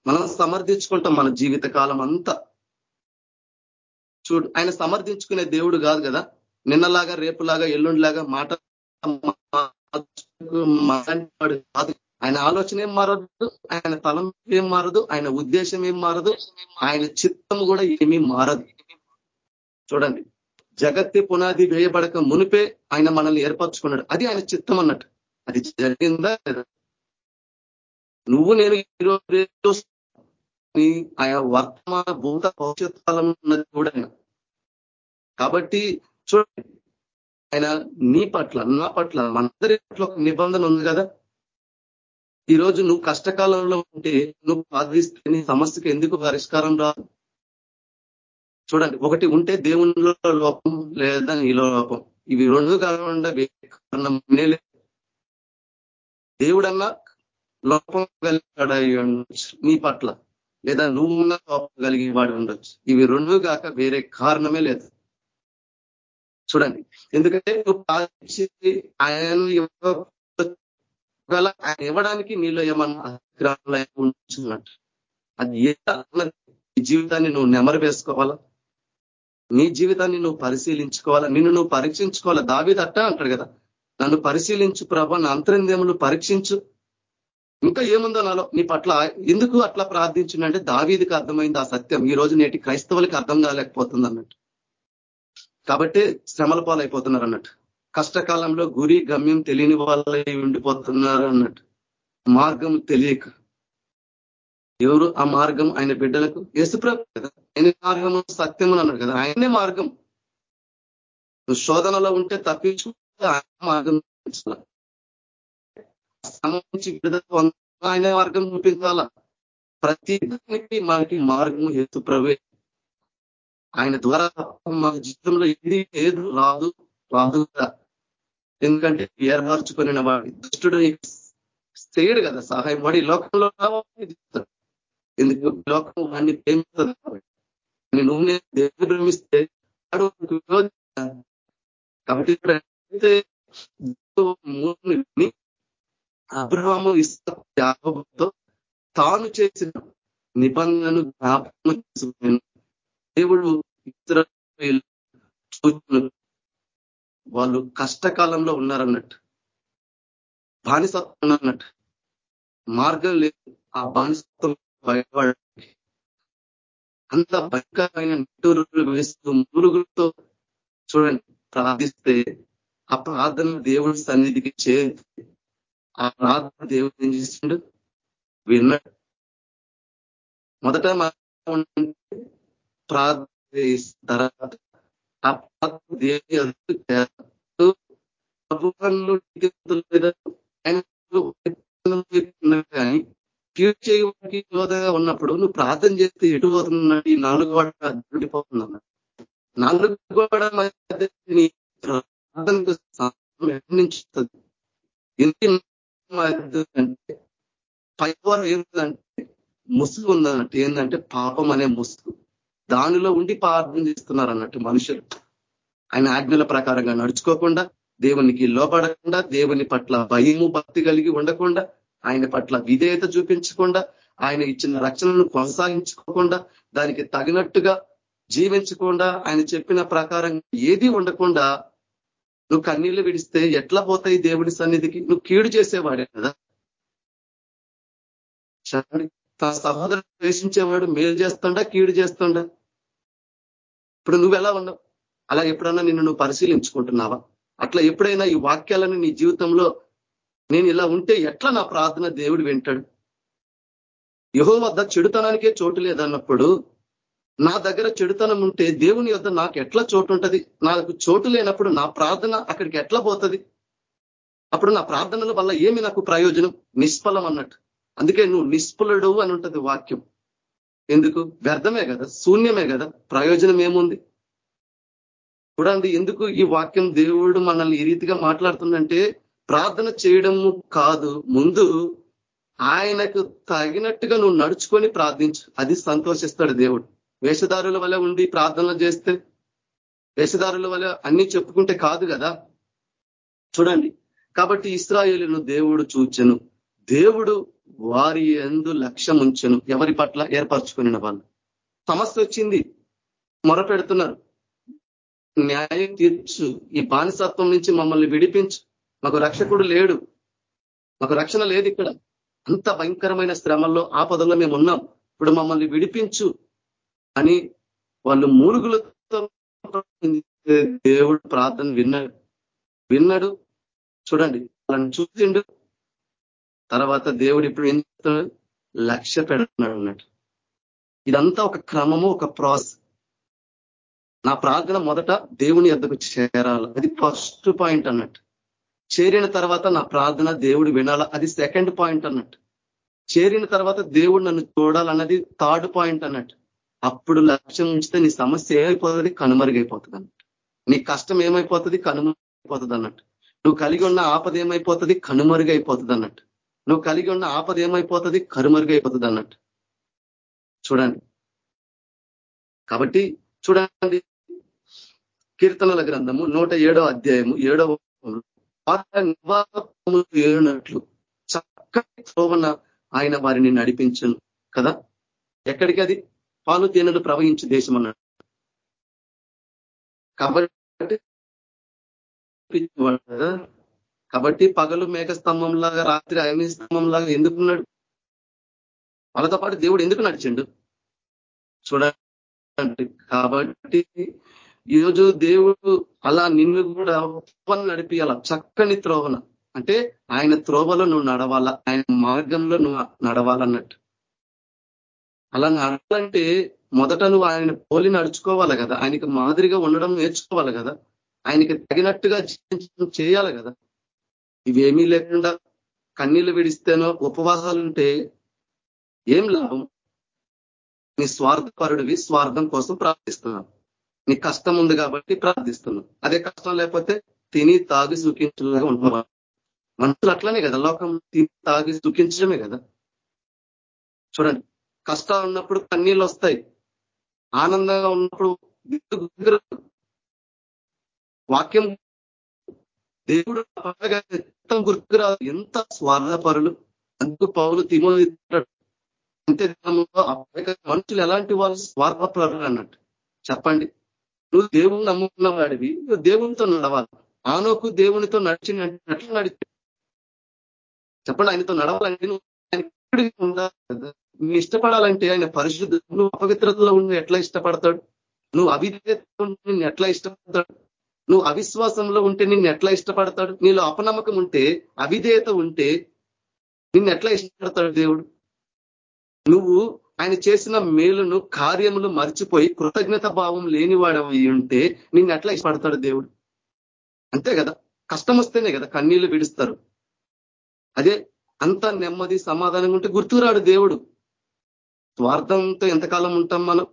మనం సమర్థించుకుంటాం మన జీవిత కాలం అంతా. చూడు ఆయన సమర్థించుకునే దేవుడు కాదు కదా? నిన్నలాగా రేపులాగా ఎల్లుండిలాగా మాట కాదు. ఆయన ఆలోచన ఏం మారదు ఆయన తలం ఏం మారదు ఆయన ఉద్దేశం ఏం మారదు ఆయన చిత్తం కూడా ఏమీ మారదు. చూడండి జగత్తి పునాది వేయబడక మునిపే ఆయన మనల్ని ఏర్పరచుకున్నాడు. అది ఆయన చిత్తం అన్నట్టు. అది జరిగిందా లేదా? నువ్వు నేను ఈరోజు ఆయన వర్తమాన భూత భవిష్యత్ కాలం ఉన్నది కూడా కాబట్టి చూడండి ఆయన నీ పట్ల నా పట్ల మనందరి పట్ల ఒక నిబంధన ఉంది కదా? ఈరోజు నువ్వు కష్టకాలంలో ఉంటే నువ్వు బాధిస్తే నీ సమస్యకు ఎందుకు పరిష్కారం రాదు? చూడండి ఒకటి ఉంటే దేవునిలో లోపం లేదా నీలో లోపం. ఇవి రెండు కాకుండా కారణమే దేవుడన్నా లోపం కలిగాడు నీ పట్ల. లేదా నువ్వు ఉన్న లోపం కలిగి వాడు ఉండొచ్చు. ఇవి రెండు కాక వేరే కారణమే లేదు. చూడండి. ఎందుకంటే నువ్వు ప్రార్థించింది ఆయన ఒకవేళ ఆయన ఇవ్వడానికి నీలో ఏమన్నా ఉంచున్నట్టు అది ఏ జీవితాన్ని నువ్వు నెమరు వేసుకోవాలా? నీ జీవితాన్ని నువ్వు పరిశీలించుకోవాలా? నిన్ను నువ్వు పరీక్షించుకోవాలా? దావి అట్ట అంటాడు కదా. నన్ను పరిశీలించు ప్రభా నా అంతరిందేములు పరీక్షించు. ఇంకా ఏముందో నాలో? నీ పట్ల ఎందుకు అట్లా ప్రార్థించిందంటే దావీదికి అర్థమైంది ఆ సత్యం. ఈ రోజు నేటి క్రైస్తవులకి అర్థం కాలేకపోతుంది అన్నట్టు. కాబట్టి శ్రమల పాలైపోతున్నారు అన్నట్టు. కష్టకాలంలో గురి గమ్యం తెలియని వాళ్ళే ఉండిపోతున్నారు అన్నట్టు. మార్గం తెలియక. ఎవరు? ఆ మార్గం ఆయన బిడ్డలకు. యేసుప్రభు కదా. ఆయన మార్గం సత్యము అన్నాడు కదా. ఆయనే మార్గం. నువ్వు శోధనలో ఉంటే తప్పించు మార్గం. మార్గం సంబంధించి విడుదల ఆయన మార్గం చూపించాల. ప్రతి దానికి మనకి మార్గం హేతు ప్రవే. ఆయన ద్వారా మన జీవితంలో ఏది ఏది రాదు రాదు కదా. ఎందుకంటే ఏర్పరచుకుని వాడి దుష్టుడు చేయడు కదా సహాయం. వాడి లోకంలో ఎందుకు? లోకం వాడిని ప్రేమిస్తుంది కాబట్టి. నువ్వు నేను దేవుడు ప్రేమిస్తే వాడు కాబట్టి ఇప్పుడైతే అబ్రహాము ఇస్తో తాను చేసిన నిబంధనను జ్ఞాపకం చేసుకున్నాను దేవుడు ఇతర వాళ్ళు కష్టకాలంలో ఉన్నారన్నట్టు. బానిసత్వం ఉన్నారన్నట్టు మార్గం లేదు. ఆ బానిసత్వం భయపడడానికి. అంత భయంకరమైన నిట్టూరులు వేస్తూ మురుగులతో చూడండి ప్రార్థిస్తే ఆ ప్రార్థన దేవుడి సన్నిధికి చేరి ఆ ప్రార్థన దేవుడు ఏం చేసిండు విన్నాడు. మొదట ప్రార్థన తర్వాత ఆ ప్రార్థన దేవుని కానీ కీడు చేయడానికి విరోధంగా ఉన్నప్పుడు నువ్వు ప్రార్థన చేస్తే ఎటు పోతున్నాడు? ఈ నాలుగు వాడ అడ్డుడిపోతున్నా నాలుగు గోడ నీ ప్రార్థనకు నుంచి అంటే పైవారం ఏంటంటే ముసుగు ఉందన్నట్టు ఏంటంటే పాపం అనే ముసుగు. దానిలో ఉండి ప్రార్థన చేస్తున్నారు అన్నట్టు మనుషులు. ఆయన ఆజ్ఞల ప్రకారంగా నడుచుకోకుండా దేవునికి లోపడకుండా దేవుని పట్ల భయము భక్తి కలిగి ఉండకుండా ఆయన పట్ల విధేయత చూపించకుండా ఆయన ఇచ్చిన రక్షణను కొనసాగించుకోకుండా దానికి తగినట్టుగా జీవించకుండా ఆయన చెప్పిన ప్రకారం ఏది ఉండకుండా నువ్వు కన్నీళ్ళు విడిస్తే ఎట్లా పోతాయి దేవుడి సన్నిధికి? నువ్వు కీడు చేసేవాడే కదా. తన సహోదరుడు ద్వేషించేవాడు మేలు చేస్తుండా కీడు చేస్తుండా? ఇప్పుడు నువ్వు ఎలా ఉన్నావు? అలా ఎప్పుడన్నా నిన్ను నువ్వు పరిశీలించుకుంటున్నావా? అట్లా ఎప్పుడైనా ఈ వాక్యాలను నీ జీవితంలో నేను ఇలా ఉంటే ఎట్లా నా ప్రార్థన దేవుడు వింటాడు? యహో వద్ద చెడుతనానికే చోటు లేదన్నప్పుడు నా దగ్గర చెడుతనం ఉంటే దేవుని వద్ద నాకు ఎట్లా చోటు ఉంటుంది నాకు చోటు లేనప్పుడు నా ప్రార్థన అక్కడికి ఎట్లా పోతుంది? అప్పుడు నా ప్రార్థనల వల్ల ఏమి నాకు ప్రయోజనం? నిష్ఫలం అన్నట్టు. అందుకే నువ్వు నిష్ఫలుడు అని ఉంటుంది వాక్యం. ఎందుకు? వ్యర్థమే కదా? శూన్యమే కదా? ప్రయోజనం ఏముంది? చూడండి ఎందుకు ఈ వాక్యం దేవుడు మనల్ని ఈ రీతిగా మాట్లాడుతుందంటే ప్రార్థన చేయడము కాదు. ముందు ఆయనకు తగినట్టుగా నువ్వు నడుచుకొని ప్రార్థించు. అది సంతోషిస్తాడు దేవుడు. వేషధారుల వల్ల ఉండి ప్రార్థనలు చేస్తే వేషధారుల వల్ల అన్ని చెప్పుకుంటే కాదు కదా? చూడండి. కాబట్టి ఇస్రాయేలును దేవుడు చూచెను. దేవుడు వారి ఎందు లక్ష్యం ఉంచెను. ఎవరి పట్ల? ఏర్పరచుకుని వాళ్ళు. సమస్య వచ్చింది. మొర పెడుతున్నారు న్యాయం తీర్చు. ఈ బానిసత్వం నుంచి మమ్మల్ని విడిపించు. మాకు రక్షకుడు లేడు. మాకు రక్షణ లేదు ఇక్కడ. అంత భయంకరమైన శ్రమల్లో ఆపదల్లో మేము ఉన్నాం. ఇప్పుడు మమ్మల్ని విడిపించు. కానీ వాళ్ళు మూలుగులతో దేవుడు ప్రార్థన విన్నాడు విన్నాడు. చూడండి వాళ్ళని చూసిండు. తర్వాత దేవుడు ఇప్పుడు ఏం చేస్తున్నాడు లక్ష్య పెడుతున్నాడు అన్నట్టు. ఇదంతా ఒక క్రమము ఒక ప్రాసెస్. నా ప్రార్థన మొదట దేవుని ఎద్దకు చేరాలి. అది ఫస్ట్ పాయింట్ అన్నట్టు. చేరిన తర్వాత నా ప్రార్థన దేవుడు వినాల? అది సెకండ్ పాయింట్ అన్నట్టు. చేరిన తర్వాత దేవుడు నన్ను చూడాలన్నది థర్డ్ పాయింట్ అన్నట్టు. అప్పుడు లక్ష్యం ఉంచితే నీ సమస్య ఏమైపోతుంది? కనుమరుగైపోతుంది అన్నట్టు నీ కష్టం ఏమైపోతుంది? కనుమరుగైపోతుంది అన్నట్టు నువ్వు కలిగి ఉన్న ఆపద ఏమైపోతుంది? కనుమరుగైపోతుంది అన్నట్టు నువ్వు కలిగి ఉన్న ఆపద ఏమైపోతుంది? కనుమరుగైపోతుంది అన్నట్టు చూడండి. కాబట్టి చూడండి. కీర్తనల గ్రంథము నూట ఏడో అధ్యాయము ఏడవ ఏడునట్లు చక్కటి త్రోవన ఆయన వారిని నడిపించను కదా? ఎక్కడికి అది? పాలు తేనెలు ప్రవహించే దేశం అన్నాడు. కాబట్టి కాబట్టి పగలు మేఘ స్తంభం లాగా రాత్రి అయమి స్తంభం లాగా ఎందుకున్నాడు? వాళ్ళతో పాటు దేవుడు ఎందుకు నడిచిండు? చూడండి. కాబట్టి ఈరోజు దేవుడు అలా నిన్ను కూడా నడిపియాల. చక్కని త్రోవన. అంటే ఆయన త్రోవలో నువ్వు నడవాలా? ఆయన మార్గంలో నువ్వు నడవాలన్నట్టు. అలా నడాలంటే మొదట నువ్వు ఆయన పోలి నడుచుకోవాలి కదా. ఆయనకి మాదిరిగా ఉండడం నేర్చుకోవాలి కదా. ఆయనకి తగినట్టుగా జీవించడం చేయాలి కదా. ఇవేమీ లేకుండా కన్నీళ్ళు విడిస్తేనో ఉపవాసాలుంటే ఏం లాభం? నీ స్వార్థపరుడివి స్వార్థం కోసం ప్రార్థిస్తున్నావు. నీ కష్టం ఉంది కాబట్టి ప్రార్థిస్తున్నావు. అదే కష్టం లేకపోతే తిని తాగి సుఖించడంగా ఉంటున్నావా మనుషులు అట్లనే కదా. లోకం తిని తాగి సుఖించడమే కదా. చూడండి. కష్టాలు ఉన్నప్పుడు కన్నీళ్ళు వస్తాయి. ఆనందంగా ఉన్నప్పుడు వాక్యం దేవుడు ఎంత గుర్తురాదు ఎంత స్వార్థపరులు. అందుకు పౌలు తిమో అంతేకాలంలో మనుషులు ఎలాంటి వాళ్ళు స్వార్థపరులు అన్నట్టు? చెప్పండి. నువ్వు దేవుని నమ్ముకున్న వాడివి నువ్వు దేవునితో నడవాలి. ఆనోకు దేవునితో నడిచినట్లు నడిచి చెప్పండి ఆయనతో నడవాలంటే నువ్వు ఆయన ఉండాలి నువ్వు ఇష్టపడాలంటే ఆయన పరిశుద్ధ నువ్వు అపవిత్రతలో ఉండి ఎట్లా ఇష్టపడతాడు? నువ్వు అవిధేత నిన్ను ఎట్లా ఇష్టపడతాడు? నువ్వు అవిశ్వాసంలో ఉంటే నిన్ను ఎట్లా ఇష్టపడతాడు? నీలో అపనమ్మకం ఉంటే అవిధేయత ఉంటే నిన్ను ఎట్లా ఇష్టపడతాడు దేవుడు? నువ్వు ఆయన చేసిన మేలును కార్యములు మర్చిపోయి కృతజ్ఞత భావం లేనివాడవి ఉంటే నిన్ను ఎట్లా ఇష్టపడతాడు దేవుడు? అంతే కదా? కష్టం వస్తేనే కదా కన్నీళ్ళు విడుస్తారు. అదే అంత నెమ్మది సమాధానంగా ఉంటే గుర్తురాడు దేవుడు. స్వార్థంతో ఎంతకాలం ఉంటాం మనం?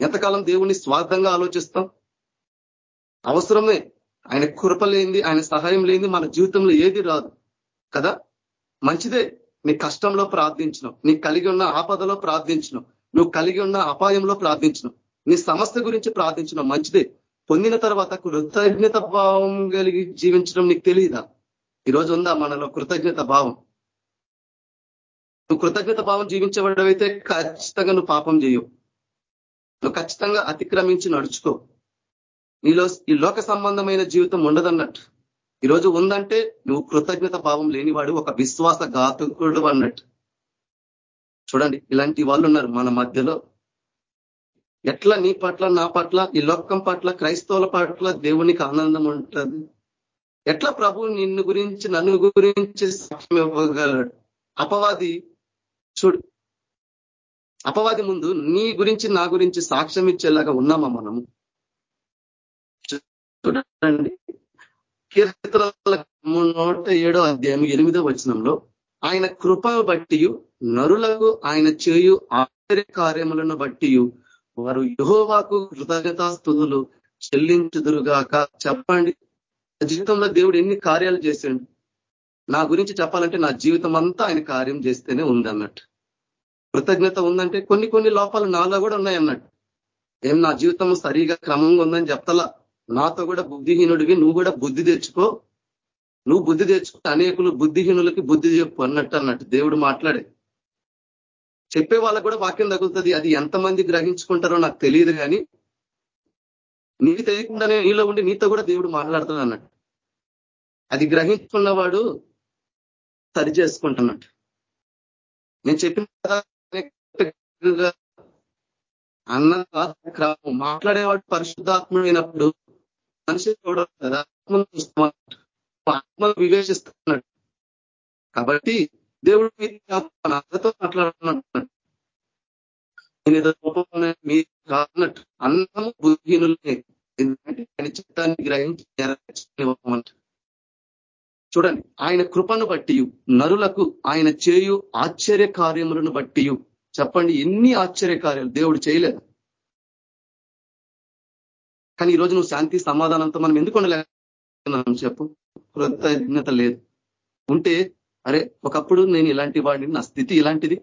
ఎంతకాలం దేవుణ్ణి స్వార్థంగా ఆలోచిస్తాం? అవసరమే. ఆయన కృప లేనిది ఆయన సహాయం లేనిది మన జీవితంలో ఏది రాదు. కదా? మంచిదే. నీ కష్టంలో ప్రార్థించను. నీ కలిగి ఉన్న ఆపదలో ప్రార్థించను. నువ్వు కలిగి ఉన్న అపాయంలో ప్రార్థించను. నీ సమస్య గురించి ప్రార్థించడం మంచిదే. పొందిన తర్వాత కృతజ్ఞత భావం కలిగి జీవించడం నీకు తెలియదా? ఈరోజు ఉందా మనలో కృతజ్ఞత భావం నువ్వు కృతజ్ఞత భావం జీవించబడవైతే ఖచ్చితంగా నువ్వు పాపం చేయవు నువ్వు ఖచ్చితంగా అతిక్రమించి నడుచుకో. నీలో ఈ లోక సంబంధమైన జీవితం ఉండదన్నట్టు. ఈరోజు ఉందంటే నువ్వు కృతజ్ఞత భావం లేనివాడు ఒక విశ్వాస ఘాతకుడు అన్నట్టు. చూడండి ఇలాంటి వాళ్ళు ఉన్నారు మన మధ్యలో. ఎట్లా నీ పట్ల నా పట్ల ఈ లోకం పట్ల క్రైస్తవుల పట్ల దేవునికి ఆనందం ఉంటుంది? ఎట్లా ప్రభు నిన్ను గురించి నన్ను గురించి సాక్ష్యం ఇవ్వగలడు? అపవాది చూడు. అపవాది ముందు నీ గురించి నా గురించి సాక్ష్యం ఇచ్చేలాగా ఉన్నామా మనము? చూడండి. కీర్తనల నూట ఏడో అధ్యాయం ఎనిమిదో వచనంలో ఆయన కృప బట్టి నరులకు ఆయన చేయు ఆశ్చర్య కార్యములను బట్టి వారు యుహోవాకు కృతజ్ఞతాస్తుతులు చెల్లించుదురుగాక. చెప్పండి. జీవితంలో దేవుడు ఎన్ని కార్యాలు చేశాడు నా గురించి చెప్పాలంటే నా జీవితం అంతా ఆయన కార్యం చేస్తేనే ఉంది అన్నట్టు కృతజ్ఞత ఉందంటే కొన్ని కొన్ని లోపాలు నాలో కూడా ఉన్నాయన్నట్టు. ఏం నా జీవితం సరిగా క్రమంగా ఉందని చెప్తలా నాతో కూడా బుద్ధిహీనుడివి నువ్వు కూడా బుద్ధి తెచ్చుకో. నువ్వు బుద్ధి తెచ్చుకో అనేకులు బుద్ధిహీనులకి బుద్ధి చెప్పు అన్నట్టు అన్నట్టు దేవుడు మాట్లాడే. చెప్పే వాళ్ళకు కూడా వాక్యం తగులుతుంది. అది ఎంతమంది గ్రహించుకుంటారో నాకు తెలియదు కానీ నీకు తెలియకుండానే నీలో ఉండి నీతో కూడా దేవుడు మాట్లాడుతాడు అన్నట్టు. అది గ్రహించుకున్నవాడు సరి చేసుకుంటున్నట్టు. నేను చెప్పిన అన్న మాట్లాడేవాడు పరిశుద్ధాత్ముడు అయినప్పుడు మనిషి చూడరు కదా ఆత్మ వివేచిస్తున్నాడు కాబట్టి దేవుడు అందరితో మాట్లాడుతున్నాడు నేను ఏదో మీరు కాదన్నట్టు అన్నము బుద్ధిహీనులే. ఎందుకంటే ఆయన చిత్తాన్ని గ్రహించి చూడండి ఆయన కృపను బట్టి నరులకు ఆయన చేయు ఆశ్చర్య కార్యములను బట్టి చెప్పండి ఎన్ని ఆశ్చర్య కార్యాలు? దేవుడు చేయలేదు? కానీ ఈరోజు నువ్వు శాంతి సమాధానంతో మనం ఎందుకు ఉండలేకపోతున్నాం చెప్పు. కృతజ్ఞత లేదు. ఉంటే అరే ఒకప్పుడు నేను ఇలాంటి వాడిని నా స్థితి ఇలాంటిది.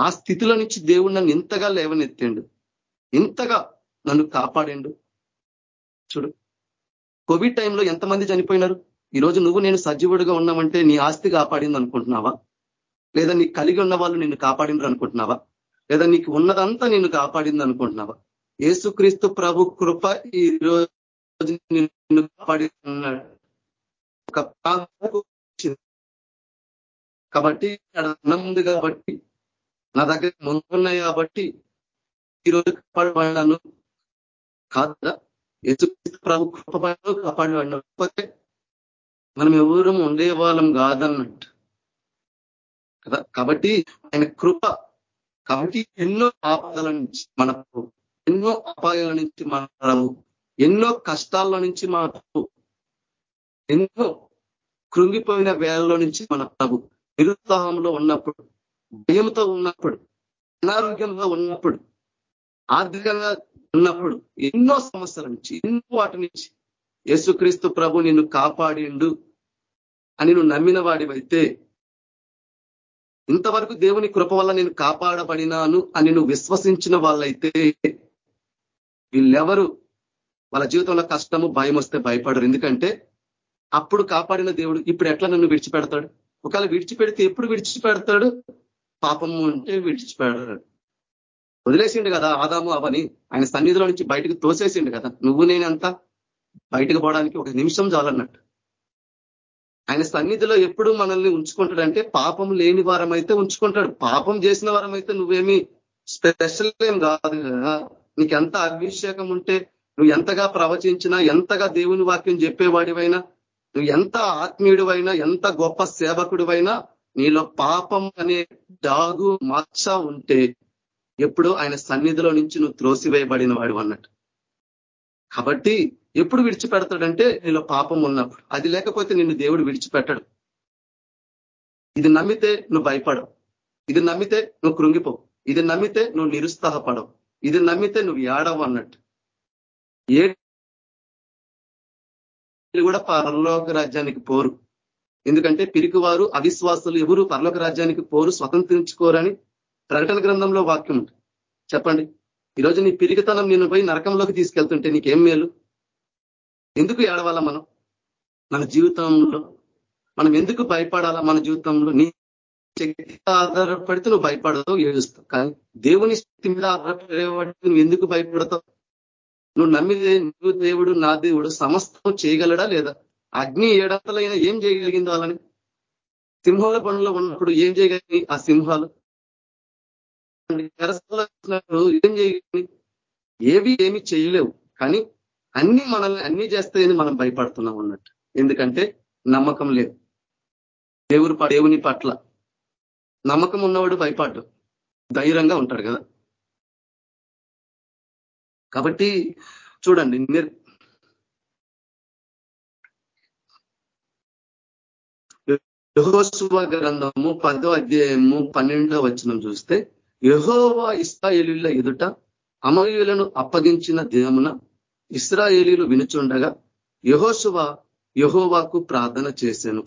ఆ స్థితిలో నుంచి దేవుడు నన్ను ఇంతగా లేవనెత్తిండు. ఇంతగా నన్ను కాపాడిండు. చూడు కోవిడ్ టైంలో ఎంతమంది చనిపోయినారు? ఈరోజు నువ్వు నేను సజీవుడిగా ఉన్నామంటే నీ ఆస్తి కాపాడింది అనుకుంటున్నావా? లేదా నీకు కలిగి ఉన్న వాళ్ళు నిన్ను కాపాడిండ్రు అనుకుంటున్నావా? లేదా నీకు ఉన్నదంతా నిన్ను కాపాడింది అనుకుంటున్నావా? ఏసుక్రీస్తు ప్రభు కృప ఈ రోజు నిన్ను కాపాడి ఒక కాబట్టి ఉంది కాబట్టి నా దగ్గర ముందున్నాయి కాబట్టి ఈరోజు కాపాడబడినాను కాదా ఏసుక్రీస్తు ప్రభు కృప కాపాడబడిన మనం ఎవరు ఉండే వాళ్ళం కాదన్నట్టు. కదా? కాబట్టి ఆయన కృప. కాబట్టి ఎన్నో ఆపదల నుంచి మన ఎన్నో అపాయాల నుంచి మనము ఎన్నో కష్టాల నుంచి మన ప్రభు ఎన్నో కృంగిపోయిన వేళలో నుంచి మన ప్రభు నిరుత్సాహంలో ఉన్నప్పుడు భయంతో ఉన్నప్పుడు అనారోగ్యంగా ఉన్నప్పుడు ఆర్థికంగా ఉన్నప్పుడు ఎన్నో సమస్యల నుంచి ఎన్నో వాటి నుంచి యేసుక్రీస్తు ప్రభు నిన్ను కాపాడిండు అని నువ్వు నమ్మిన వాడివైతే ఇంతవరకు దేవుని కృప వల్ల నేను కాపాడబడినాను అని నువ్వు విశ్వసించిన వాళ్ళైతే వీళ్ళెవరు? వాళ్ళ జీవితంలో కష్టము భయం వస్తే భయపడరు. ఎందుకంటే అప్పుడు కాపాడిన దేవుడు ఇప్పుడు ఎట్లా నన్ను విడిచిపెడతాడు? ఒకవేళ విడిచిపెడితే ఎప్పుడు విడిచిపెడతాడు? పాపము ఉంటే విడిచిపెడతాడు. వదిలేసిండు కదా ఆదాము అవని. ఆయన సన్నిధిలో నుంచి బయటకు తోసేసిండు కదా. నువ్వు నేనంతా బయటకు పోవడానికి ఒక నిమిషం చాలన్నట్టు. ఆయన సన్నిధిలో ఎప్పుడు మనల్ని ఉంచుకుంటాడంటే పాపం లేని వారం అయితే ఉంచుకుంటాడు. పాపం చేసిన వారం అయితే నువ్వేమి స్పెషల్ ఏం కాదు కదా. నీకు ఎంత అభిషేకం ఉంటే నువ్వు ఎంతగా ప్రవచించినా ఎంతగా దేవుని వాక్యం చెప్పేవాడివైనా నువ్వు ఎంత ఆత్మీయుడివైనా ఎంత గొప్ప సేవకుడివైనా నీలో పాపం అనే డాగు మచ్చ ఉంటే ఎప్పుడు ఆయన సన్నిధిలో నుంచి నువ్వు త్రోసివేయబడిన వాడు అన్నట్టు కాబట్టి ఎప్పుడు విడిచిపెడతాడంటే నీలో పాపం ఉన్నప్పుడు. అది లేకపోతే నిన్ను దేవుడు విడిచిపెట్టడు. ఇది నమ్మితే నువ్వు భయపడవు. ఇది నమ్మితే నువ్వు కృంగిపోవు. ఇది నమ్మితే నువ్వు నిరుత్సాహపడవు. ఇది నమ్మితే నువ్వు ఏడవు అన్నట్టు. ఏ కూడా పరలోక రాజ్యానికి పోరు. ఎందుకంటే పిరికివారు అవిశ్వాసులు ఎవరు పరలోక రాజ్యానికి పోరు స్వతంత్రించుకోరని ప్రకటన గ్రంథంలో వాక్యం ఉంటుంది చెప్పండి. ఈరోజు నీ పిరికితనం నేను పోయి నరకంలోకి తీసుకెళ్తుంటే నీకేం మేలు? ఎందుకు ఏడవాలా మనం? మన జీవితంలో మనం ఎందుకు భయపడాలా? మన జీవితంలో నీ శక్తి ఆధారపడితే నువ్వు భయపడతావు ఏడుస్తావు. కానీ దేవుని శక్తి మీద ఆధారపడేవాడికి నువ్వు ఎందుకు భయపడతావు? నువ్వు నమ్మిదే నువ్వు దేవుడు నా దేవుడు సమస్తం చేయగలడా లేదా? అగ్ని ఏడంతలైనా ఏం చేయగలిగిందో వాళ్ళని సింహాల పనుల్లో ఉన్నప్పుడు ఏం చేయగలిగి ఆ సింహాలు? ఏం చేయగలిగి? ఏవి ఏమి చేయలేవు. కానీ అన్ని మనల్ని అన్ని చేస్తాయని మనం భయపడుతున్నాం అన్నట్టు. ఎందుకంటే నమ్మకం లేదు. దేవుడు దేవుని పట్ల నమ్మకం ఉన్నవాడు భయపడ్డు. ధైర్యంగా ఉంటాడు కదా. కాబట్టి చూడండి యహోశువ గ్రంథము పదో అధ్యాయము పన్నెండో వచనం చూస్తే యహోవా ఇస్రాయేలీల ఎదుట అమయులను అప్పగించిన దినమున ఇస్రాయేలీలు వినుచుండగా యహోశువ యహోవాకు ప్రార్థన చేశాను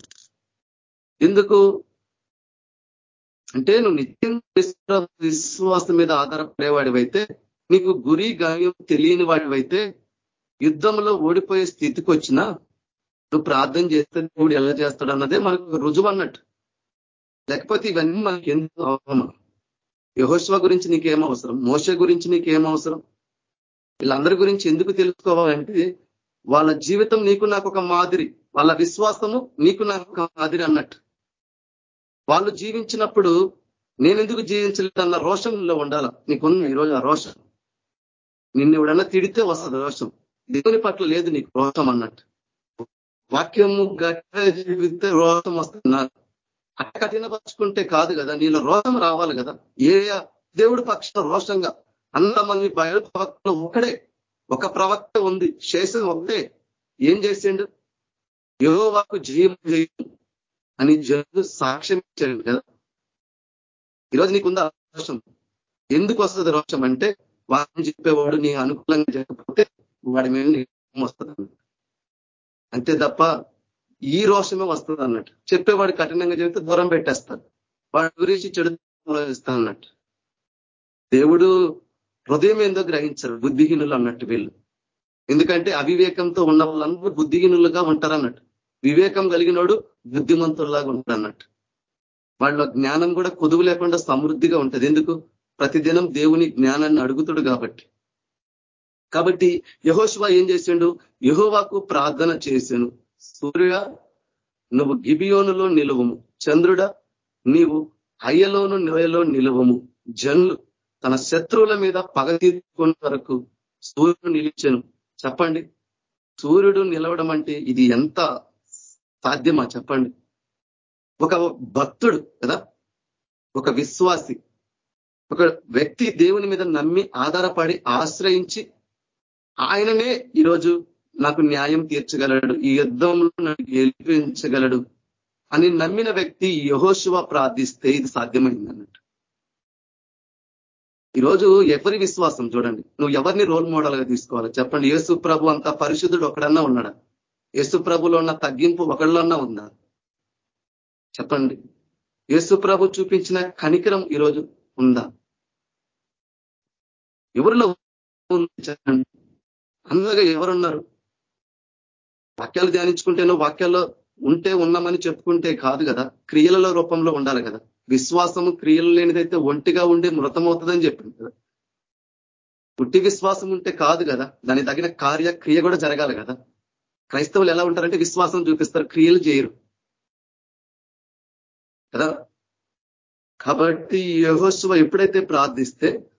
ఎందుకు? అంటే నువ్వు నిత్యం విశ్వాసం మీద ఆధారపడేవాడివైతే నీకు గురి గాయం తెలియని వాడివైతే యుద్ధంలో ఓడిపోయే స్థితికి వచ్చినా నువ్వు ప్రార్థన చేస్తే దేవుడు ఎలా చేస్తాడు అన్నదే మనకు రుజువు అన్నట్టు. లేకపోతే ఇవన్నీ మనకి ఎందుకు అవసరం యహోశ్వ గురించి నీకేం అవసరం? మోస గురించి నీకేం అవసరం? వీళ్ళందరి గురించి ఎందుకు తెలుసుకోవాలంటే వాళ్ళ జీవితం నీకు నాకు ఒక మాదిరి వాళ్ళ విశ్వాసము నీకు నాకు ఒక మాదిరి అన్నట్టు. వాళ్ళు జీవించినప్పుడు నేనెందుకు జీవించలేదన్న రోషంలో ఉండాల? నీకున్న ఈరోజు ఆ రోషం. నిన్ను ఎవడన్నా తిడితే వస్తుంది రోషం. దేవుని పట్ల లేదు నీకు రోషం అన్నట్టు. వాక్యము గట్టే రోషం వస్తుంది? అట్ట కఠినపరుచుకుంటే కాదు కదా నీలో రోషం రావాలి కదా. ఏ దేవుడి పక్ష రోషంగా అంతమంది బయలు ప్రవక్తలు ఒకడే ఒక ప్రవక్త ఉంది. చేసేది ఒకటే. ఏం చేసిండు? యోవాకు జీవం అని జనులు సాక్ష్యం ఇచ్చాడు కదా. ఈరోజు నీకుందా రోషం? ఎందుకు వస్తుంది రోషం అంటే వాడిని చెప్పేవాడు నీ అనుకూలంగా చెప్పకపోతే వాడి మీద వస్తుంది అంతే తప్ప ఈ రోషమే వస్తుంది అన్నట్టు. చెప్పేవాడు కఠినంగా చెబితే దూరం పెట్టేస్తాడు. వాడి గురించి చెడు ఆలోచిస్తాను అన్నట్టు. దేవుడు హృదయం ఏందో గ్రహించరు బుద్ధిహీనులు అన్నట్టు వీళ్ళు. ఎందుకంటే అవివేకంతో ఉన్న వాళ్ళందరూ బుద్ధిహీనులుగా ఉంటారు అన్నట్టు వివేకం కలిగినోడు బుద్ధిమంతుల్లాగా ఉంటాడు అన్నట్టు వాళ్ళ జ్ఞానం కూడా కొదువు లేకుండా సమృద్ధిగా ఉంటుంది. ఎందుకు? ప్రతిదినం దేవుని జ్ఞానాన్ని అడుగుతుడు కాబట్టి. కాబట్టి యహోశివా ఏం చేసిండు? యహోవాకు ప్రార్థన చేశాను సూర్య నువ్వు గిబియోనులో నిలువము. చంద్రుడ నీవు అయ్యలోను నిలయలో నిలువము. జన్లు తన శత్రువుల మీద పగ తీర్చుకున్న వరకు సూర్యుడు నిలిచాను. చెప్పండి. సూర్యుడు నిలవడం అంటే ఇది ఎంత సాధ్యమా? చెప్పండి. ఒక భక్తుడు కదా? ఒక విశ్వాసి. ఒక వ్యక్తి దేవుని మీద నమ్మి ఆధారపడి ఆశ్రయించి ఆయననే ఈరోజు నాకు న్యాయం తీర్చగలడు ఈ యుద్ధంలో నన్ను గెలిపించగలడు అని నమ్మిన వ్యక్తి యహోశివ ప్రార్థిస్తే ఇది సాధ్యమైంది అన్నట్టు ఈరోజు ఎవరి విశ్వాసం చూడండి. నువ్వు ఎవరిని రోల్ మోడల్గా తీసుకోవాలి? చెప్పండి. యేసు ప్రభు అంత పరిశుద్ధుడు ఒకడన్నా ఉన్నాడా? యేసు ప్రభులో ఉన్న తగ్గింపు ఒకళ్ళన్నా ఉందా? చెప్పండి. యేసు ప్రభు చూపించిన కనికరం ఈరోజు ఉందా? ఎవరిలో చెప్పండి. అందగా ఎవరున్నారు? వాక్యాలు ధ్యానించుకుంటేనో వాక్యాల్లో ఉంటే ఉన్నామని చెప్పుకుంటే కాదు కదా. క్రియలలో రూపంలో ఉండాలి కదా. విశ్వాసము క్రియలు లేనిదైతే ఒంటిగా ఉండే మృతమవుతుందని చెప్పింది కదా. పుట్టి విశ్వాసం ఉంటే కాదు కదా దాని తగిన కార్య క్రియ కూడా జరగాలి కదా. క్రైస్తవులు ఎలా ఉంటారంటే విశ్వాసం చూపిస్తారు క్రియలు చేయరు. కదా? కాబట్టి యహోశివ ఎప్పుడైతే ప్రార్థిస్తే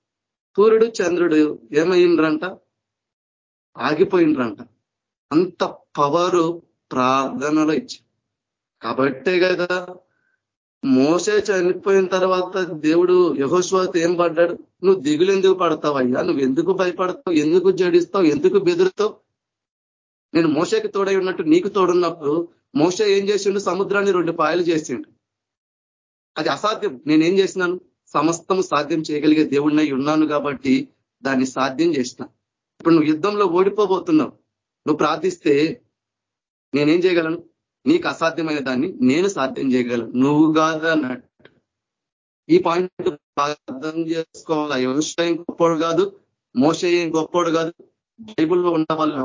సూర్యుడు చంద్రుడు ఏమైండ్రంట? ఆగిపోయిండ్రంట. అంత పవరు ప్రార్థనలో ఇచ్చి. కాబట్టే కదా మోసే చనిపోయిన తర్వాత దేవుడు యహోశ్వాత ఏం పడ్డాడు? నువ్వు దిగులు ఎందుకు పడతావు అయ్యా? నువ్వు ఎందుకు భయపడతావు? ఎందుకు జడిస్తావు? ఎందుకు బెదురుతావు నేను మోసకి తోడై ఉన్నట్టు నీకు తోడున్నప్పుడు మోస ఏం చేసిండు? సముద్రాన్ని రెండు పాయలు చేసిండు. అది అసాధ్యం. నేనేం చేసినాను? సమస్తం సాధ్యం చేయగలిగే దేవుడినై ఉన్నాను కాబట్టి దాన్ని సాధ్యం చేసిన. ఇప్పుడు నువ్వు యుద్ధంలో ఓడిపోబోతున్నావు. నువ్వు ప్రార్థిస్తే నేనేం చేయగలను? నీకు అసాధ్యమైన దాన్ని నేను సాధ్యం చేయగలను. నువ్వు కాదన్నట్టు ఈ పాయింట్ అర్థం చేసుకోవాలి. వ్యవసాయం గొప్పోడు కాదు మోసయం గొప్పోడు కాదు. బైబుల్లో ఉన్న వాళ్ళు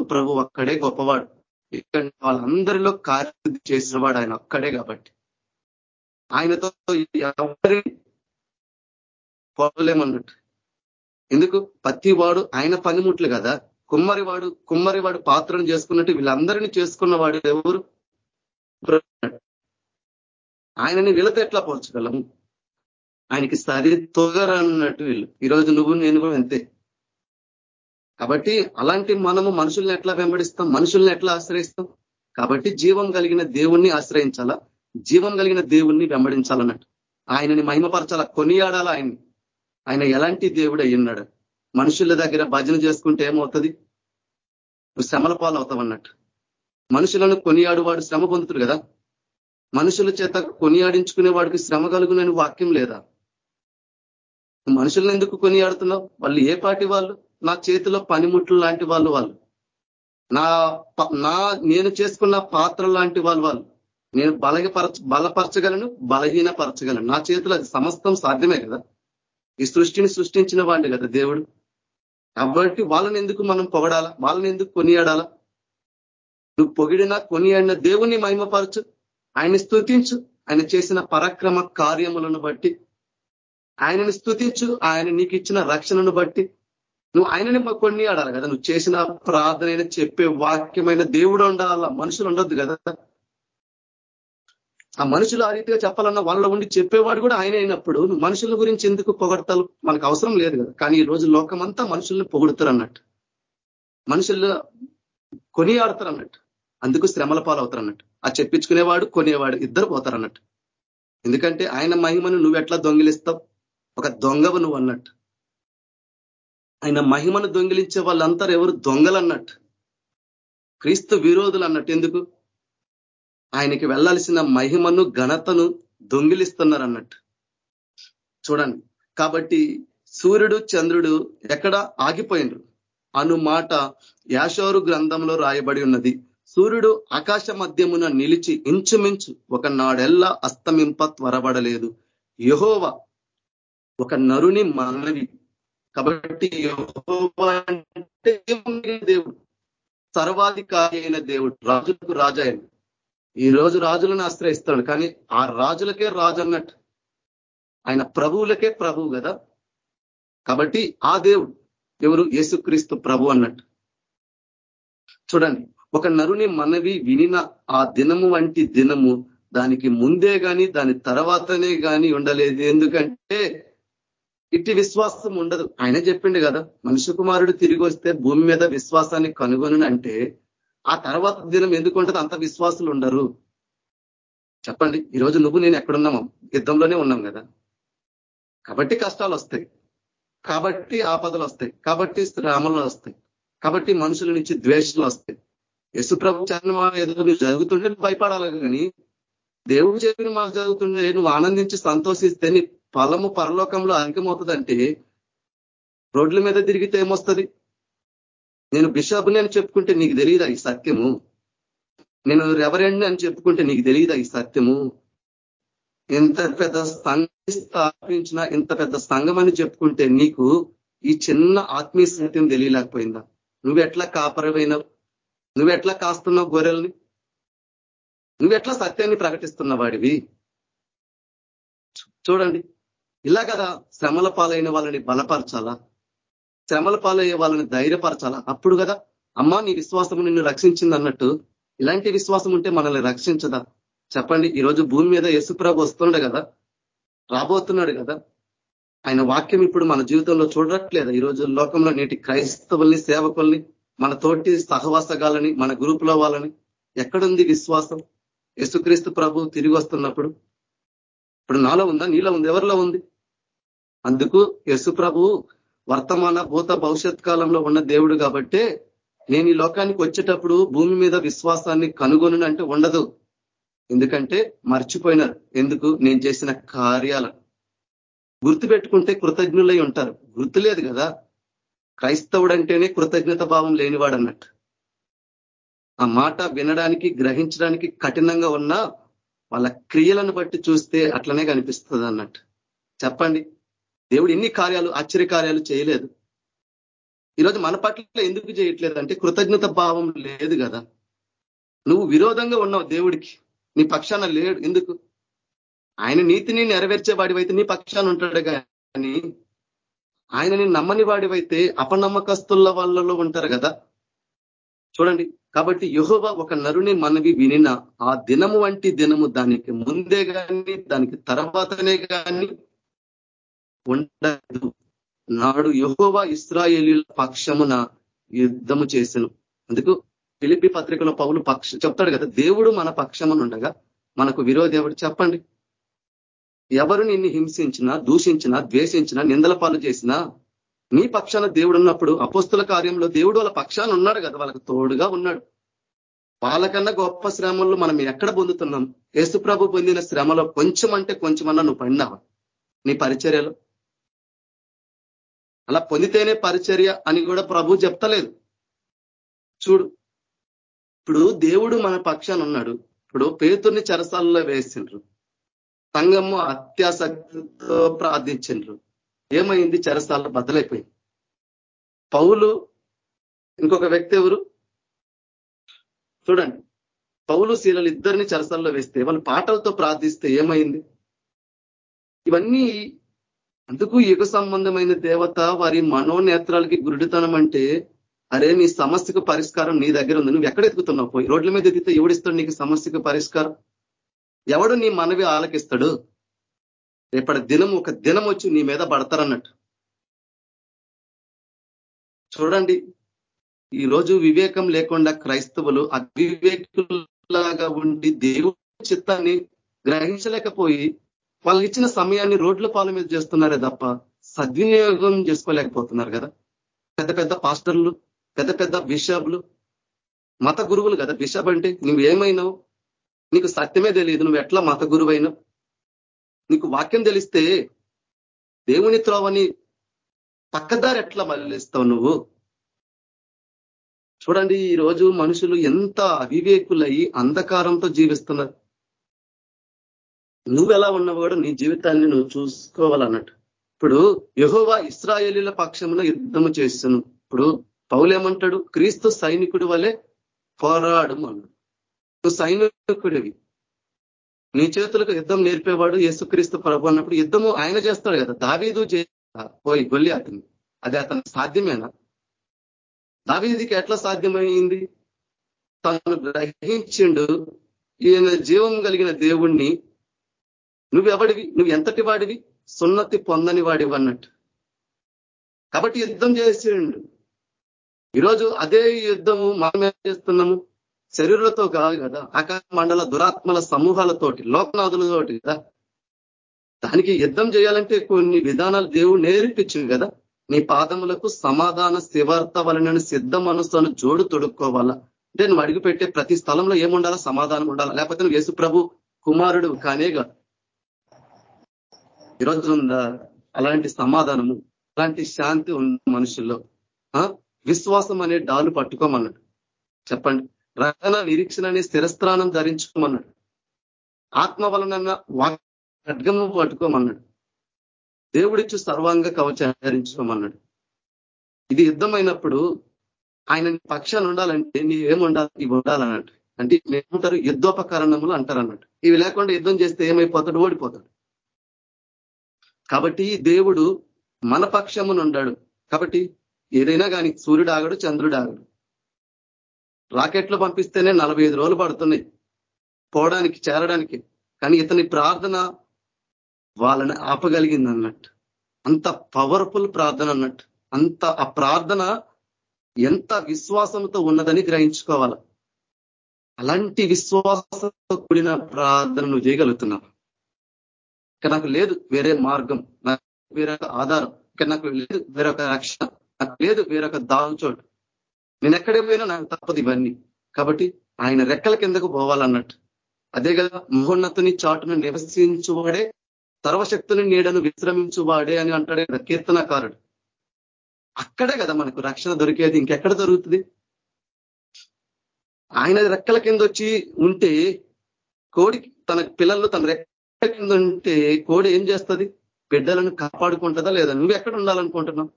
ప్రభు అక్కడే గొప్పవాడు. ఇక్కడ వాళ్ళందరిలో కార్య చేసినవాడు ఆయన ఒక్కడే కాబట్టి. ఆయనతో ఎవరి పోలేమన్నట్టు ఎందుకు? ప్రతి వాడు ఆయన పనిముట్లు కదా. కుమ్మరివాడు కుమ్మరివాడు పాత్రను చేసుకున్నట్టు వీళ్ళందరినీ చేసుకున్నవాడు ఎవరు? ఆయనని వీళ్ళతో ఎట్లా పోల్చగలము ఆయనకి సరి తొగరన్నట్టు వీళ్ళు. ఈరోజు నువ్వు నేను కూడా అంతే. కాబట్టి అలాంటి మనము మనుషుల్ని ఎట్లా వెంబడిస్తాం? మనుషుల్ని ఎట్లా ఆశ్రయిస్తాం? కాబట్టి జీవం కలిగిన దేవుణ్ణి ఆశ్రయించాలా? జీవం కలిగిన దేవుణ్ణి వెంబడించాలన్నట్టు. ఆయనని మహిమపరచాలా? కొనియాడాలా ఆయన్ని? ఆయన ఎలాంటి దేవుడు అయ్యున్నాడు? మనుషుల దగ్గర భజన చేసుకుంటే ఏమవుతుంది? నువ్వు శ్రమల పాలవుతావు అన్నట్టు. మనుషులను కొనియాడువాడు శ్రమ పొందుతుడు కదా? మనుషుల చేత కొనియాడించుకునే వాడికి శ్రమ కలుగునని వాక్యం లేదా? మనుషులను ఎందుకు కొనియాడుతున్నావు? వాళ్ళు ఏ పాటి వాళ్ళు? నా చేతిలో పనిముట్లు లాంటి వాళ్ళు వాళ్ళు. నా నా నేను చేసుకున్న పాత్ర లాంటి వాళ్ళు వాళ్ళు. నేను బలగపరచ బలపరచగలను బలహీనపరచగలను. నా చేతిలో అది సమస్తం సాధ్యమే కదా? ఈ సృష్టిని సృష్టించిన వాడిని కదా దేవుడు. కాబట్టి వాళ్ళని ఎందుకు మనం పొగడాలా? వాళ్ళని ఎందుకు కొనియాడాలా? నువ్వు పొగిడినా కొనియాడిన దేవుణ్ణి మహిమపరచు ఆయన్ని స్థుతించు ఆయన చేసిన పరాక్రమ కార్యములను బట్టి ఆయనని స్థుతించు ఆయన నీకు ఇచ్చిన రక్షణను బట్టి. నువ్వు ఆయనని కొన్ని ఆడాలి కదా? నువ్వు చేసిన ప్రార్థన చెప్పే వాక్యమైన దేవుడు ఉండాల? మనుషులు ఉండొద్దు కదా? ఆ మనుషులు ఆ రీతిగా చెప్పాలన్నా వాళ్ళలో ఉండి చెప్పేవాడు కూడా ఆయన అయినప్పుడు మనుషుల గురించి ఎందుకు పొగడతారు మనకు అవసరం లేదు కదా. కానీ ఈ రోజు లోకమంతా మనుషుల్ని పొగుడుతారు అన్నట్టు మనుషులు కొనియాడతారు అన్నట్టు అందుకు శ్రమల పాలవుతారు అన్నట్టు ఆ చెప్పించుకునేవాడు కొనేవాడు ఇద్దరు పోతారు అన్నట్టు ఎందుకంటే ఆయన మహిమను నువ్వు ఎట్లా దొంగిలిస్తావు? ఒక దొంగవు నువ్వు అన్నట్టు ఆయన మహిమను దొంగిలించే వాళ్ళంతా ఎవరు దొంగలు అన్నట్టు క్రీస్తు విరోధులు అన్నట్టు ఎందుకు? ఆయనకి వెళ్ళాల్సిన మహిమను ఘనతను దొంగిలిస్తున్నారు అన్నట్టు చూడండి. కాబట్టి సూర్యుడు చంద్రుడు ఎక్కడ ఆగిపోయిండ్రు. అను మాట యాషోరు గ్రంథంలో రాయబడి ఉన్నది. సూర్యుడు ఆకాశ మధ్యమున నిలిచి ఇంచుమించు ఒక నాడెల్లా అస్తమింప త్వరబడలేదు. యహోవ ఒక నరుని మనవి. కాబట్టి అంటే దేవుడు. సర్వాధికారి అయిన దేవుడు. రాజులకు రాజు అయిన ఈ రోజు రాజులను ఆశ్రయిస్తాడు కానీ ఆ రాజులకే రాజు అన్నట్టు ఆయన ప్రభువులకే ప్రభువు కదా. కాబట్టి ఆ దేవుడు ఎవరు? యేసుక్రీస్తు ప్రభు అన్నట్టు. చూడండి ఒక నరుని మనవి వినిన ఆ దినము వంటి దినము దానికి ముందే కానీ దాని తర్వాతనే కానీ ఉండలేదు. ఎందుకంటే ఇట్టి విశ్వాసం ఉండదు. ఆయన చెప్పిండు కదా మనుష్య కుమారుడు తిరిగి వస్తే భూమి మీద విశ్వాసాన్ని కనుగొను అంటే ఆ తర్వాత దినం ఎందుకు ఉంటుంది అంత విశ్వాసులు ఉండరు. చెప్పండి ఈరోజు నువ్వు నేను ఎక్కడున్నాము? యుద్ధంలోనే ఉన్నాం కదా. కాబట్టి కష్టాలు వస్తాయి. కాబట్టి ఆపదలు వస్తాయి. కాబట్టి శ్రామలు వస్తాయి. కాబట్టి మనుషుల నుంచి ద్వేషాలు వస్తాయి. యశు చరణం ఏదో జరుగుతుంటే భయపడాలి కానీ దేవుడు చెప్పిన మాకు జరుగుతుంటే నువ్వు ఆనందించి సంతోషిస్తే నీ ఫలము పరలోకంలో అధికమవుతుందంటే రోడ్ల మీద తిరిగితే ఏమొస్తుంది? నేను బిషప్ని అని చెప్పుకుంటే నీకు తెలియదా ఈ సత్యము? నేను రెవరెండ్ అని చెప్పుకుంటే నీకు తెలియదా ఈ సత్యము? ఎంత పెద్ద సంఘం స్థాపించిన ఇంత పెద్ద సంఘం అని చెప్పుకుంటే నీకు ఈ చిన్న ఆత్మీయ సత్యం తెలియలేకపోయిందా? నువ్వెట్లా కాపరమైనవు? నువ్వెట్లా కాస్తున్నావు గొర్రెల్ని? నువ్వెట్లా సత్యాన్ని ప్రకటిస్తున్న వాడివి? చూడండి. ఇలా కదా శ్రమల పాలైన వాళ్ళని బలపరచాలా? శ్రమల పాలయ్యే వాళ్ళని ధైర్యపరచాలా? అప్పుడు కదా అమ్మా నీ విశ్వాసం నిన్ను రక్షించింది అన్నట్టు. ఇలాంటి విశ్వాసం ఉంటే మనల్ని రక్షించదా? చెప్పండి ఈరోజు భూమి మీద యేసుప్రభు వస్తుండే కదా రాబోతున్నాడు కదా. ఆయన వాక్యం ఇప్పుడు మన జీవితంలో చూడట్లేదు? ఈరోజు లోకంలో నేటి క్రైస్తవుల్ని సేవకుల్ని మన తోటి సహవాసగాలని మన గ్రూపులో వాళ్ళని ఎక్కడుంది విశ్వాసం? యేసుక్రీస్తు ప్రభు తిరిగి వస్తున్నప్పుడు. ఇప్పుడు నాలో ఉందా? నీలో ఉంది ఎవరిలో ఉంది? అందుకు యశు ప్రభు వర్తమాన భూత భవిష్యత్ కాలంలో ఉన్న దేవుడు కాబట్టే నేను ఈ లోకానికి వచ్చేటప్పుడు భూమి మీద విశ్వాసాన్ని కనుగొను అంటే ఉండదు. ఎందుకంటే మర్చిపోయినారు. ఎందుకు? నేను చేసిన కార్యాల. గుర్తుపెట్టుకుంటే కృతజ్ఞులై ఉంటారు. గుర్తులేదు కదా? క్రైస్తవుడంటేనే కృతజ్ఞత భావం లేనివాడు అన్నట్టు. ఆ మాట వినడానికి గ్రహించడానికి కఠినంగా ఉన్న వాళ్ళ క్రియలను బట్టి చూస్తే అట్లనే కనిపిస్తుంది అన్నట్టు. చెప్పండి. దేవుడు ఎన్ని కార్యాలు ఆశ్చర్య కార్యాలు చేయలేదు. ఈరోజు మన పట్ల ఎందుకు చేయట్లేదు అంటే కృతజ్ఞత భావం లేదు కదా. నువ్వు విరోధంగా ఉన్నావు దేవుడికి. నీ పక్షాన లేడు. ఎందుకు? ఆయన నీతిని నెరవేర్చే వాడివైతే నీ పక్షాన ఉంటాడు కానీ ఆయనని నమ్మని వాడివైతే అపనమ్మకస్తుల వాళ్ళలో ఉంటారు కదా. చూడండి కాబట్టి యహోవ ఒక నరుని మనవి వినిన ఆ దినము వంటి దినము దానికి ముందే కానీ దానికి తర్వాతనే కానీ ఉండదు నాడు యహోవా ఇస్రాయేలీల పక్షమున యుద్ధము చేసను. అందుకు పిలిపి పత్రికలో పౌలు పక్ష చెప్తాడు కదా దేవుడు మన పక్షమును ఉండగా మనకు విరోధి ఎవడు చెప్పండి. ఎవరు నిన్ను హింసించినా దూషించినా ద్వేషించినా నిందల పాలు చేసినా నీ పక్షాన దేవుడు ఉన్నప్పుడు అపోస్తుల కార్యంలో దేవుడు వాళ్ళ పక్షాన ఉన్నాడు కదా వాళ్ళకి తోడుగా ఉన్నాడు. వాళ్ళకన్నా గొప్ప శ్రమల్లో మనం ఎక్కడ పొందుతున్నాం? యేసుప్రభు పొందిన శ్రమలో కొంచెం అంటే కొంచెమన్నా నువ్వు పడినావా? నీ పరిచర్యలో? అలా పొందితేనే పరిచర్య అని కూడా ప్రభు చెప్తలేదు. చూడు ఇప్పుడు దేవుడు మన పక్షాన ఉన్నాడు. ఇప్పుడు పేతుర్ని చెరసాలలో వేసిండ్రు. సంఘము అత్యాసక్తితో ప్రార్థించిండ్రు. ఏమైంది? చెరసాల బద్దలైపోయింది. పౌలు ఇంకొక వ్యక్తి ఎవరు? చూడండి. పౌలు శీలలు ఇద్దరిని చెరసాల్లో వేస్తే వాళ్ళు పాటలతో ప్రార్థిస్తే ఏమైంది? ఇవన్నీ అందుకు యుగ సంబంధమైన దేవత వారి మనోనేత్రాలకి గురుడుతనం అంటే అరే నీ సమస్యకు పరిష్కారం నీ దగ్గర ఉంది. నువ్వు ఎక్కడ ఎత్తుకుతున్నావు పోయి రోడ్ల మీద ఎత్తితే ఎవడిస్తాడు నీకు సమస్యకు పరిష్కారం? ఎవడు నీ మనవి ఆలకిస్తాడు? రేపటి దినం ఒక దినం వచ్చి నీ మీద పడతారన్నట్టు. చూడండి ఈ రోజు వివేకం లేకుండా క్రైస్తవులు అవివేకులాగా ఉండి దేవుడి చిత్తాన్ని గ్రహించలేకపోయి వాళ్ళకి ఇచ్చిన సమయాన్ని రోడ్ల పాల మీద చేస్తున్నారే తప్ప సద్వినియోగం చేసుకోలేకపోతున్నారు కదా. పెద్ద పెద్ద పాస్టర్లు పెద్ద పెద్ద బిషప్లు మత గురువులు కదా. బిషప్ అంటే నువ్వు ఏమైనావు నీకు సత్యమే తెలియదు. నువ్వు ఎట్లా మత గురువైనావు? నీకు వాక్యం తెలిస్తే దేవుని త్రోవని పక్కదారి ఎట్లా మళ్ళిస్తావు నువ్వు? చూడండి ఈ రోజు మనుషులు ఎంత అవివేకులయ్యి అంధకారంతో జీవిస్తున్నారు. నువ్వు ఎలా ఉన్నావు కూడా నీ జీవితాన్ని నువ్వు చూసుకోవాలన్నట్టు. ఇప్పుడు యహోవా ఇస్రాయేలీల పక్షంలో యుద్ధము చేస్తును. ఇప్పుడు పౌలేమంటాడు? క్రీస్తు సైనికుడి వలె పోరాడు అన్నాడు. నువ్వు సైనికుడివి. నీ చేతులకు యుద్ధం నేర్పేవాడు యేసుక్రీస్తు ప్రభు అన్నప్పుడు యుద్ధము ఆయన చేస్తాడు కదా. దావీదు పోయి గొల్లి అతను అది అతను సాధ్యమేనా? దావీదికి ఎట్లా సాధ్యమైంది? తను గ్రహించిండు ఈయన జీవం కలిగిన దేవుణ్ణి నువ్వెవడివి? నువ్వు ఎంతటి వాడివి సున్నతి పొందని వాడివి అన్నట్టు కాబట్టి యుద్ధం చేసిండు ఈరోజు అదే యుద్ధము మనం ఏం చేస్తున్నాము? శరీరులతో కాదు కదా ఆకాశ మండల దురాత్మల సమూహాలతోటి లోకనాథులతోటి కదా. దానికి యుద్ధం చేయాలంటే కొన్ని విధానాలు దేవుడు నేర్పించింది కదా. నీ పాదములకు సమాధాన శివార్త వలన సిద్ధ మనసును జోడు తొడుక్కోవాలా? అంటే నువ్వు అడుగుపెట్టే ప్రతి స్థలంలో ఏముండాలా? సమాధానం ఉండాలా? లేకపోతే నువ్వు యేసు ప్రభు కుమారుడు కానేగా ఈరోజు ఉందా అలాంటి సమాధానము అలాంటి శాంతి ఉంది మనుషుల్లో విశ్వాసం అనే డాలు పట్టుకోమన్నాడు. చెప్పండి. రక్షణ నిరీక్షణ అనే స్థిరస్థానం ధరించుకోమన్నాడు. ఆత్మ వలన ఖడ్గము పట్టుకోమన్నాడు. దేవుడిచ్చు సర్వాంగ కవచం ధరించుకోమన్నాడు ఇది యుద్ధమైనప్పుడు ఆయన పక్షాన్ని ఉండాలంటే నీ ఏముండాలి ఇవి ఉండాలన్నట్టు. అంటే ఏమంటారు యుద్ధోపకరణములు అంటారు అన్నట్టు ఇవి లేకుండా యుద్ధం చేస్తే ఏమైపోతాడు? ఓడిపోతాడు. కాబట్టి దేవుడు మన పక్షమును ఉండాడు. కాబట్టి ఏదైనా కానీ సూర్యుడు ఆగడు చంద్రుడు ఆగడు రాకెట్లు పంపిస్తేనే నలభై రోజులు పడుతున్నాయి. పోవడానికి చేరడానికి. కానీ ఇతని ప్రార్థన వాళ్ళని ఆపగలిగింది అన్నట్టు. అంత పవర్ఫుల్ ప్రార్థన అన్నట్టు. అంత ఆ ప్రార్థన ఎంత విశ్వాసంతో ఉన్నదని గ్రహించుకోవాలి. అలాంటి విశ్వాసంతో కూడిన ప్రార్థన నువ్వు చేయగలుగుతున్నావు. ఇక నాకు లేదు వేరే మార్గం. నాకు వేరొక ఆధారం. ఇక నాకు లేదు వేరొక రక్షణ నాకు లేదు వేరొక చోటు. నేను ఎక్కడే పోయినా నాకు తప్పదు ఇవన్నీ. కాబట్టి ఆయన రెక్కల కిందకు పోవాలన్నట్టు. అదే కదా మహోన్నతుని చాటును నివసించువాడే సర్వశక్తుని నీడను విశ్రమించువాడే అని అంటాడే కీర్తనకారుడు. అక్కడే కదా మనకు రక్షణ దొరికేది. ఇంకెక్కడ దొరుకుతుంది? ఆయన రెక్కల కింద వచ్చి ఉంటే కోడి తన పిల్లలు తన రెక్క ఉంటే కోడి ఏం చేస్తుంది? బిడ్డలను కాపాడుకుంటుందా లేదా? నువ్వు ఎక్కడ ఉండాలనుకుంటున్నావు?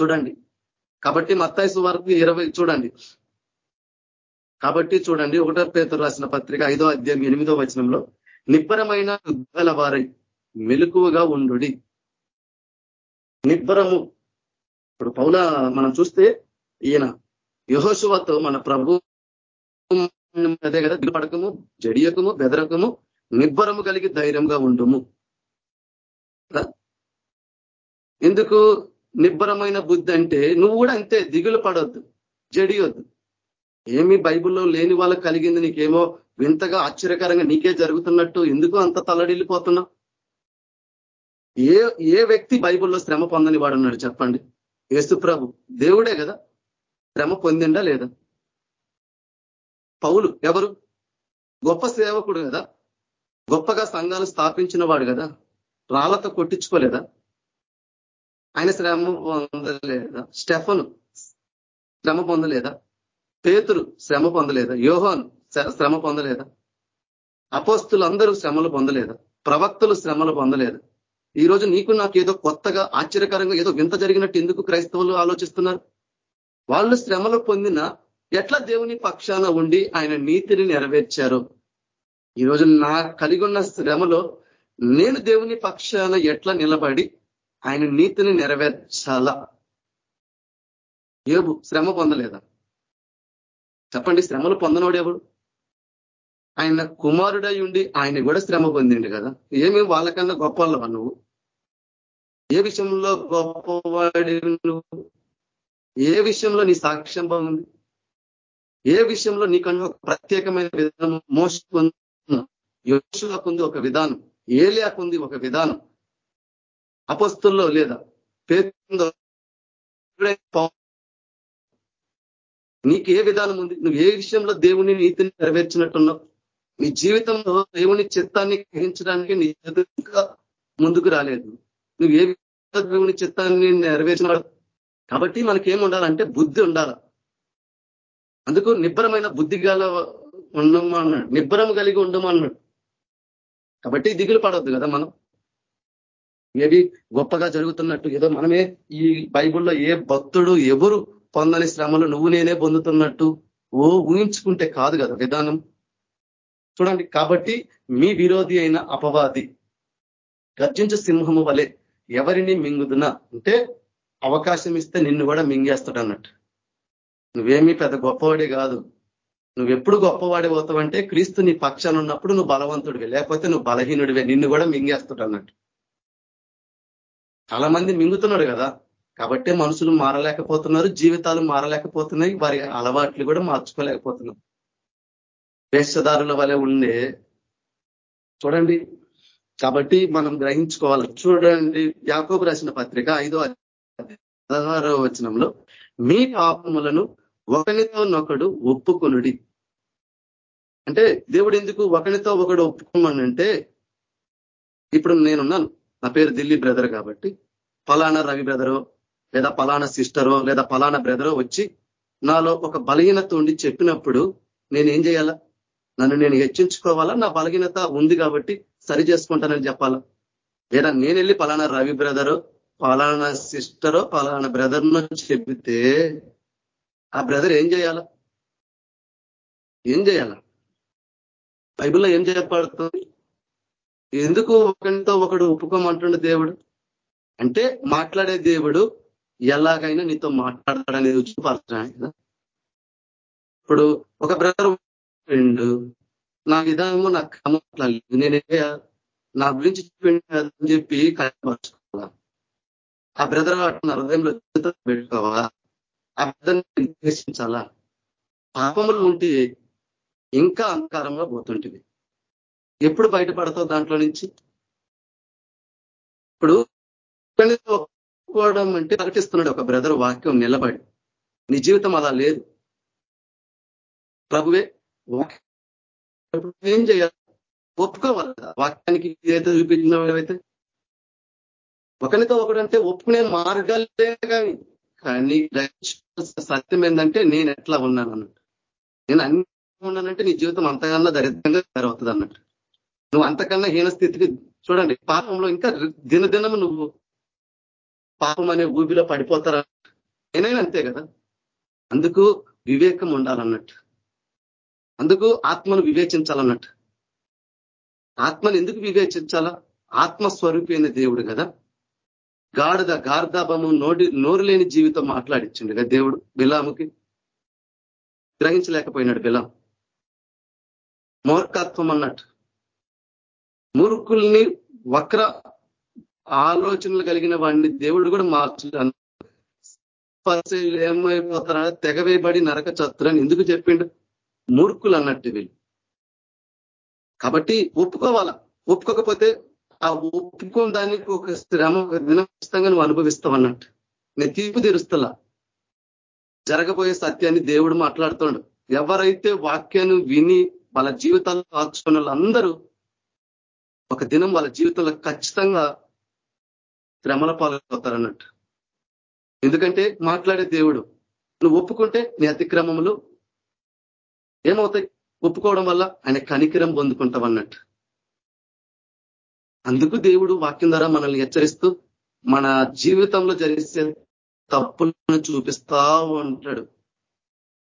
చూడండి. కాబట్టి మత్తాయి వరకు ఇరవై చూడండి. కాబట్టి చూడండి ఒకటో పేరు రాసిన పత్రిక ఐదో అధ్యాయం ఎనిమిదో వచనంలో నిబ్బరమైన గల వారై మెలుకువగా ఉండు నిబ్బరము. ఇప్పుడు పౌల మనం చూస్తే ఈయన యహోశువతో మన ప్రభు అదే కదా దిగుపడకము జడియకము బెదరకము నిబ్బరము కలిగి ధైర్యంగా ఉండుము. ఎందుకు? నిబ్బరమైన బుద్ధి అంటే నువ్వు కూడా అంతే దిగులు పడొద్దు జడియొద్దు. ఏమి బైబుల్లో లేని వాళ్ళకి కలిగింది నీకేమో వింతగా ఆశ్చర్యకరంగా నీకే జరుగుతున్నట్టు ఎందుకు అంత తల్లడిల్లిపోతున్నావు? ఏ ఏ వ్యక్తి బైబుల్లో శ్రమ పొందని వాడు ఉన్నాడు చెప్పండి యేసుప్రభు దేవుడే కదా. శ్రమ పొందిండా లేదా? పౌలు ఎవరు? గొప్ప సేవకుడు కదా. గొప్పగా సంఘాలు స్థాపించిన వాడు కదా? రాళ్ళతో కొట్టించుకోలేదా? ఆయన శ్రమ పొందలేదా? స్టెఫను శ్రమ పొందలేదా? పేతురు శ్రమ పొందలేదా? యోహాన్ శ్రమ పొందలేదా? అపోస్తులు అందరూ శ్రమలు పొందలేదా? ప్రవక్తలు శ్రమలు పొందలేదు? ఈ రోజు నీకు నాకు ఏదో కొత్తగా ఆశ్చర్యకరంగా ఏదో వింత జరిగినట్టు ఎందుకు క్రైస్తవులు ఆలోచిస్తున్నారు? వాళ్ళు శ్రమలు పొందిన ఎట్లా దేవుని పక్షాన ఉండి ఆయన నీతిని నెరవేర్చారు? ఈరోజు నా కలిగి ఉన్న శ్రమలో నేను దేవుని పక్షాన ఎట్లా నిలబడి ఆయన నీతిని నెరవేర్చాలా? ఏబు శ్రమ పొందలేదా? చెప్పండి శ్రమలు పొందనోడు ఎవడు? ఆయన కుమారుడై ఉండి ఆయన కూడా శ్రమ పొందిండు కదా. ఏమి వాళ్ళకన్నా గొప్ప నువ్వు? ఏ విషయంలో గొప్పవాడి నువ్వు? ఏ విషయంలో నీ సాక్ష్యం బాగుంది? ఏ విషయంలో నీకన్నా ప్రత్యేకమైన విధానం మోసుకుంది? యోషువకుంది ఒక విధానం ఏలియాకుంది ఒక విధానం. అపస్తుల్లో లేదా పేరుందో నీకు ఏ విధానం ఉంది? నువ్వు ఏ విషయంలో దేవుని నీతిని నెరవేర్చినట్టున్నావు? నీ జీవితంలో దేవుని చిత్తాన్ని గ్రహించడానికి నీ ఎదురుగా ముందుకు రాలేదు. నువ్వు ఏ దేవుని చిత్తాన్ని నెరవేర్చినాడు కాబట్టి మనకేం ఉండాలంటే బుద్ధి ఉండాల. అందుకు నిబ్బరమైన బుద్ధి గల ఉండమన్నాడు నిబ్బరం కలిగి ఉండమన్నాడు. కాబట్టి దిగులు పడవద్దు కదా మనం. ఏవి గొప్పగా జరుగుతున్నట్టు ఏదో మనమే ఈ బైబుల్లో ఏ భక్తుడు ఎవరు పొందని శ్రమలు నువ్వు నేనే పొందుతున్నట్టు ఓ ఊహించుకుంటే కాదు కదా విధానం. చూడండి కాబట్టి మీ విరోధి అయిన అపవాది గర్జించు సింహము వలె ఎవరిని మింగుదునా? అంటే అవకాశం ఇస్తే నిన్ను కూడా మింగేస్తాడు అన్నట్టు నువ్వేమీ పెద్ద గొప్పవాడే కాదు. నువ్వు ఎప్పుడు గొప్పవాడి పోతావంటే క్రీస్తు నీ పక్షాన ఉన్నప్పుడు నువ్వు బలవంతుడివే లేకపోతే నువ్వు బలహీనుడివే. నిన్ను కూడా మింగేస్తాడు అన్నట్టు. చాలా మంది మింగుతున్నాడు కదా. కాబట్టి మనుషులు మారలేకపోతున్నారు జీవితాలు మారలేకపోతున్నాయి వారి అలవాట్లు కూడా మార్చుకోలేకపోతున్నారు. వేషధారుల వలె ఉండే చూడండి కాబట్టి మనం గ్రహించుకోవాలి. చూడండి యాకోబు రాసిన పత్రిక ఐదో పదహారో వచనంలో మీ పాపములను ఒకరితో నొకడు ఒప్పుకొనుడి. అంటే దేవుడు ఎందుకు ఒకరితో ఒకడు ఒప్పుకోమనంటే ఇప్పుడు నేనున్నాను. నా పేరు ఢిల్లీ బ్రదర్ కాబట్టి ఫలానా రవి బ్రదరో లేదా ఫలానా సిస్టరో లేదా ఫలానా బ్రదరో వచ్చి నాలో ఒక బలహీనత ఉండి చెప్పినప్పుడు నేనేం చేయాలా? నన్ను నేను హెచ్చించుకోవాలా? నా బలహీనత ఉంది కాబట్టి సరి చేసుకుంటానని చెప్పాలా? లేదా నేను వెళ్ళి ఫలానా రవి బ్రదరో ఫలానా సిస్టరో ఫలానా బ్రదర్నో చెబితే ఆ బ్రదర్ ఏం చేయాలా? ఏం చేయాలా? బైబిల్లో ఏం చెప్పబడుతుంది? ఎందుకు ఒకరితో ఒకడు ఒప్పుకోమంటుండే దేవుడు? అంటే మాట్లాడే దేవుడు ఎలాగైనా నీతో మాట్లాడతాడనేది చూపరచడానికి కదా ఇప్పుడు ఒక బ్రదర్ నా విధానము నాకు కమట్లేదు నేనే నా గురించి చెప్పిండు చెప్పి కనపరచుకోవాలా ఆ బ్రదర్ నా హృదయంలో పెట్టుకోవాలా? ఆ బ్రదర్ నిర్దేశించాలా పాపములు ఉంటే ఇంకా అహంకారంలో పోతుంటివి ఎప్పుడు బయటపడతావు దాంట్లో నుంచి? ఇప్పుడు ఒప్పుకోవడం అంటే ప్రకటిస్తున్నాడు ఒక బ్రదర్ వాక్యం నిలబడి. నీ జీవితం అలా లేదు. ప్రభువే ఏం చేయాలి? ఒప్పుకోవాలి వాక్యానికి ఏదైతే చూపించినవైతే ఒకరితో ఒకడంటే ఒప్పుకునే మార్గాలే కానీ కానీ సత్యం ఏంటంటే నేను ఎట్లా ఉన్నాను అన్నట్టు. నేను అన్ని ఉండాలంటే నీ జీవితం అంతకన్నా దరిద్రంగా తయారవుతుంది అన్నట్టు. నువ్వు అంతకన్నా హీన స్థితికి చూడండి పాపంలో ఇంకా దినదినము నువ్వు పాపం అనే ఊబిలో పడిపోతారా? నేనైనా అంతే కదా? అందుకు వివేకం ఉండాలన్నట్టు. అందుకు ఆత్మను వివేచించాలన్నట్టు. ఆత్మను ఎందుకు వివేచించాలా? ఆత్మస్వరూపి అయిన దేవుడు కదా. గాడిద గార్దాభము నోడి నోరు లేని జీవితం మాట్లాడించిండు కదా దేవుడు బిలాముకి. గ్రహించలేకపోయినాడు బిలాం మూర్ఖత్వం అన్నట్టు. మూర్ఖుల్ని వక్ర ఆలోచనలు కలిగిన వాడిని దేవుడు కూడా మార్చు ఏమైపోతారా తెగవేయబడి నరక చత్రని ఎందుకు చెప్పిండు? మూర్ఖులు అన్నట్టు వీళ్ళు. కాబట్టి ఒప్పుకోవాలా? ఒప్పుకోకపోతే ఆ ఒప్పుకోని దానికి ఒక శ్రమ ఒక నువ్వు అనుభవిస్తావు అన్నట్టు. నేను తీర్పు తీరుస్తలా. జరగబోయే సత్యాన్ని దేవుడు మాట్లాడుతుండు. ఎవరైతే వాక్యాన్ని విని వాళ్ళ జీవితాలు కాచుకున్న వాళ్ళందరూ ఒక దినం వాళ్ళ జీవితంలో ఖచ్చితంగా శ్రమల పాలవుతారన్నట్టు. ఎందుకంటే మాట్లాడే దేవుడు నువ్వు ఒప్పుకుంటే నీ అతిక్రమములు ఏమవుతాయి? ఒప్పుకోవడం వల్ల ఆయన కనికిరం పొందుకుంటాం అన్నట్టు అందుకు దేవుడు వాక్యం ద్వారా మనల్ని హెచ్చరిస్తూ మన జీవితంలో జరిగే తప్పులను చూపిస్తా ఉంటాడు.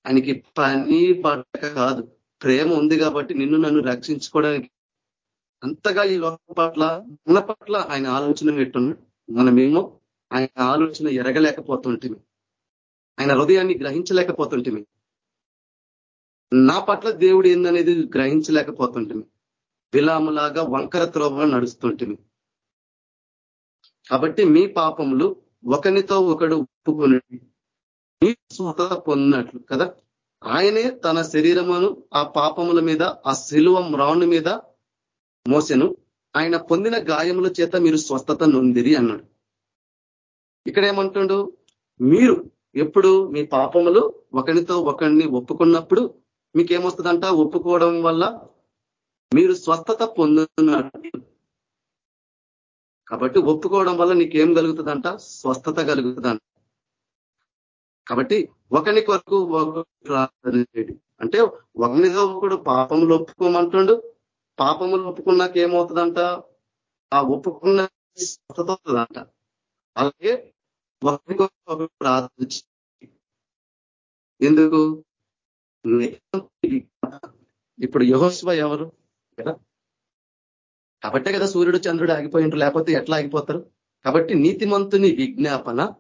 ఆయనకి పని పడక కాదు. ప్రేమ ఉంది కాబట్టి నిన్ను నన్ను రక్షించుకోవడానికి. అంతగా ఈ లోక పట్ల మన పట్ల ఆయన ఆలోచన పెట్టున్నాడు. మనమేమో ఆయన ఆలోచన ఎరగలేకపోతుంటిమి. ఆయన హృదయాన్ని గ్రహించలేకపోతుంటిమి. నా పట్ల దేవుడు ఏందనేది గ్రహించలేకపోతుంటిమి. విలాములాగా వంకర త్రోవ నడుస్తుంటిమి. కాబట్టి మీ పాపములు ఒకరితో ఒకడు ఒప్పుకుని మీ స్వత పొందినట్లు కదా? ఆయనే తన శరీరమును ఆ పాపముల మీద ఆ శిలువ మ్రాణు మీద మోసెను. ఆయన పొందిన గాయముల చేత మీరు స్వస్థత నొందిరి అన్నాడు. ఇక్కడ ఏమంటుండు? మీరు ఎప్పుడు మీ పాపములు ఒకరితో ఒకరిని ఒప్పుకున్నప్పుడు మీకేమొస్తుందంట? ఒప్పుకోవడం వల్ల మీరు స్వస్థత పొందుతున్నారు. కాబట్టి ఒప్పుకోవడం వల్ల నీకేం కలుగుతుందంట? స్వస్థత కలుగుతుందంట. కాబట్టి ఒకని కొరకు అంటే ఒకనిగా ఒకడు పాపములు ఒప్పుకోమంటుండు. పాపములు ఒప్పుకున్నాక ఏమవుతుందంట? ఆ ఒప్పుకున్న స్వస్థత అలాగే ఒకరికొకరు ప్రార్థించి ఎందుకు? ఇప్పుడు యహోస్వ ఎవరు? కదా? కాబట్టే కదా సూర్యుడు చంద్రుడు ఆగిపోయింటారు లేకపోతే ఎట్లా ఆగిపోతారు? కాబట్టి నీతిమంతుని విజ్ఞాపన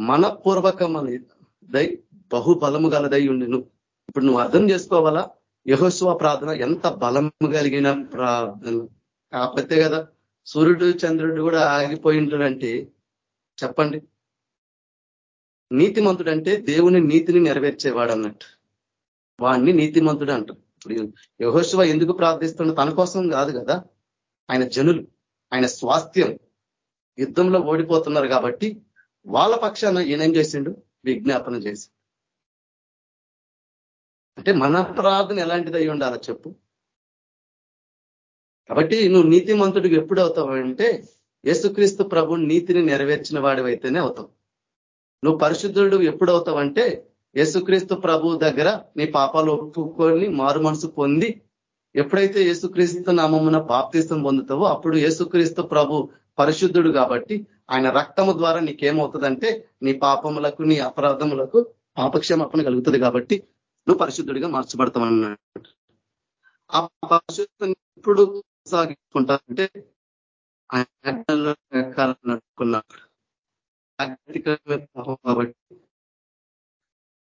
మనపూర్వకమదై బహుబలము గలదై ఉండెను. ఇప్పుడు నువ్వు అర్థం చేసుకోవాలా? యహోస్వ ప్రార్థన ఎంత బలము కలిగిన ప్రార్థన. కాకపోతే కదా సూర్యుడు చంద్రుడు కూడా ఆగిపోయింటాడంటే చెప్పండి. నీతిమంతుడు అంటే దేవుని నీతిని నెరవేర్చేవాడు అన్నట్టు వాడిని నీతిమంతుడు అంటారు. ఇప్పుడు యహోశివ ఎందుకు ప్రార్థిస్తున్న తన కోసం కాదు కదా. ఆయన జనులు ఆయన స్వాస్థ్యం. యుద్ధంలో ఓడిపోతున్నారు కాబట్టి వాళ్ళ పక్షాన ఈయనేం చేసిండు? విజ్ఞాపన చేసి. అంటే మన ప్రార్థన ఎలాంటిది అయి ఉండాలో చెప్పు. కాబట్టి నువ్వు నీతిమంతుడికి ఎప్పుడు అవుతావు అంటే యేసుక్రీస్తు ప్రభు నీతిని నెరవేర్చిన వాడివైతేనే అవుతావు. నువ్వు పరిశుద్ధుడు ఎప్పుడు అవుతావంటే యేసుక్రీస్తు ప్రభు దగ్గర నీ పాపాలు ఒప్పుకొని మారు మనసు పొంది ఎప్పుడైతే యేసుక్రీస్తు నామమున బాప్తీసం పొందుతావో అప్పుడు యేసుక్రీస్తు ప్రభు పరిశుద్ధుడు కాబట్టి ఆయన రక్తము ద్వారా నీకేమవుతుందంటే నీ పాపములకు నీ అపరాధములకు పాపక్షమాపణ కలుగుతుంది కాబట్టి నువ్వు పరిశుద్ధుడిగా మార్చబడతామన్నట్టు ఆ పరిశుద్ధం ఇప్పుడు సాగించుకుంటారంటే ఆయన కాబట్టి.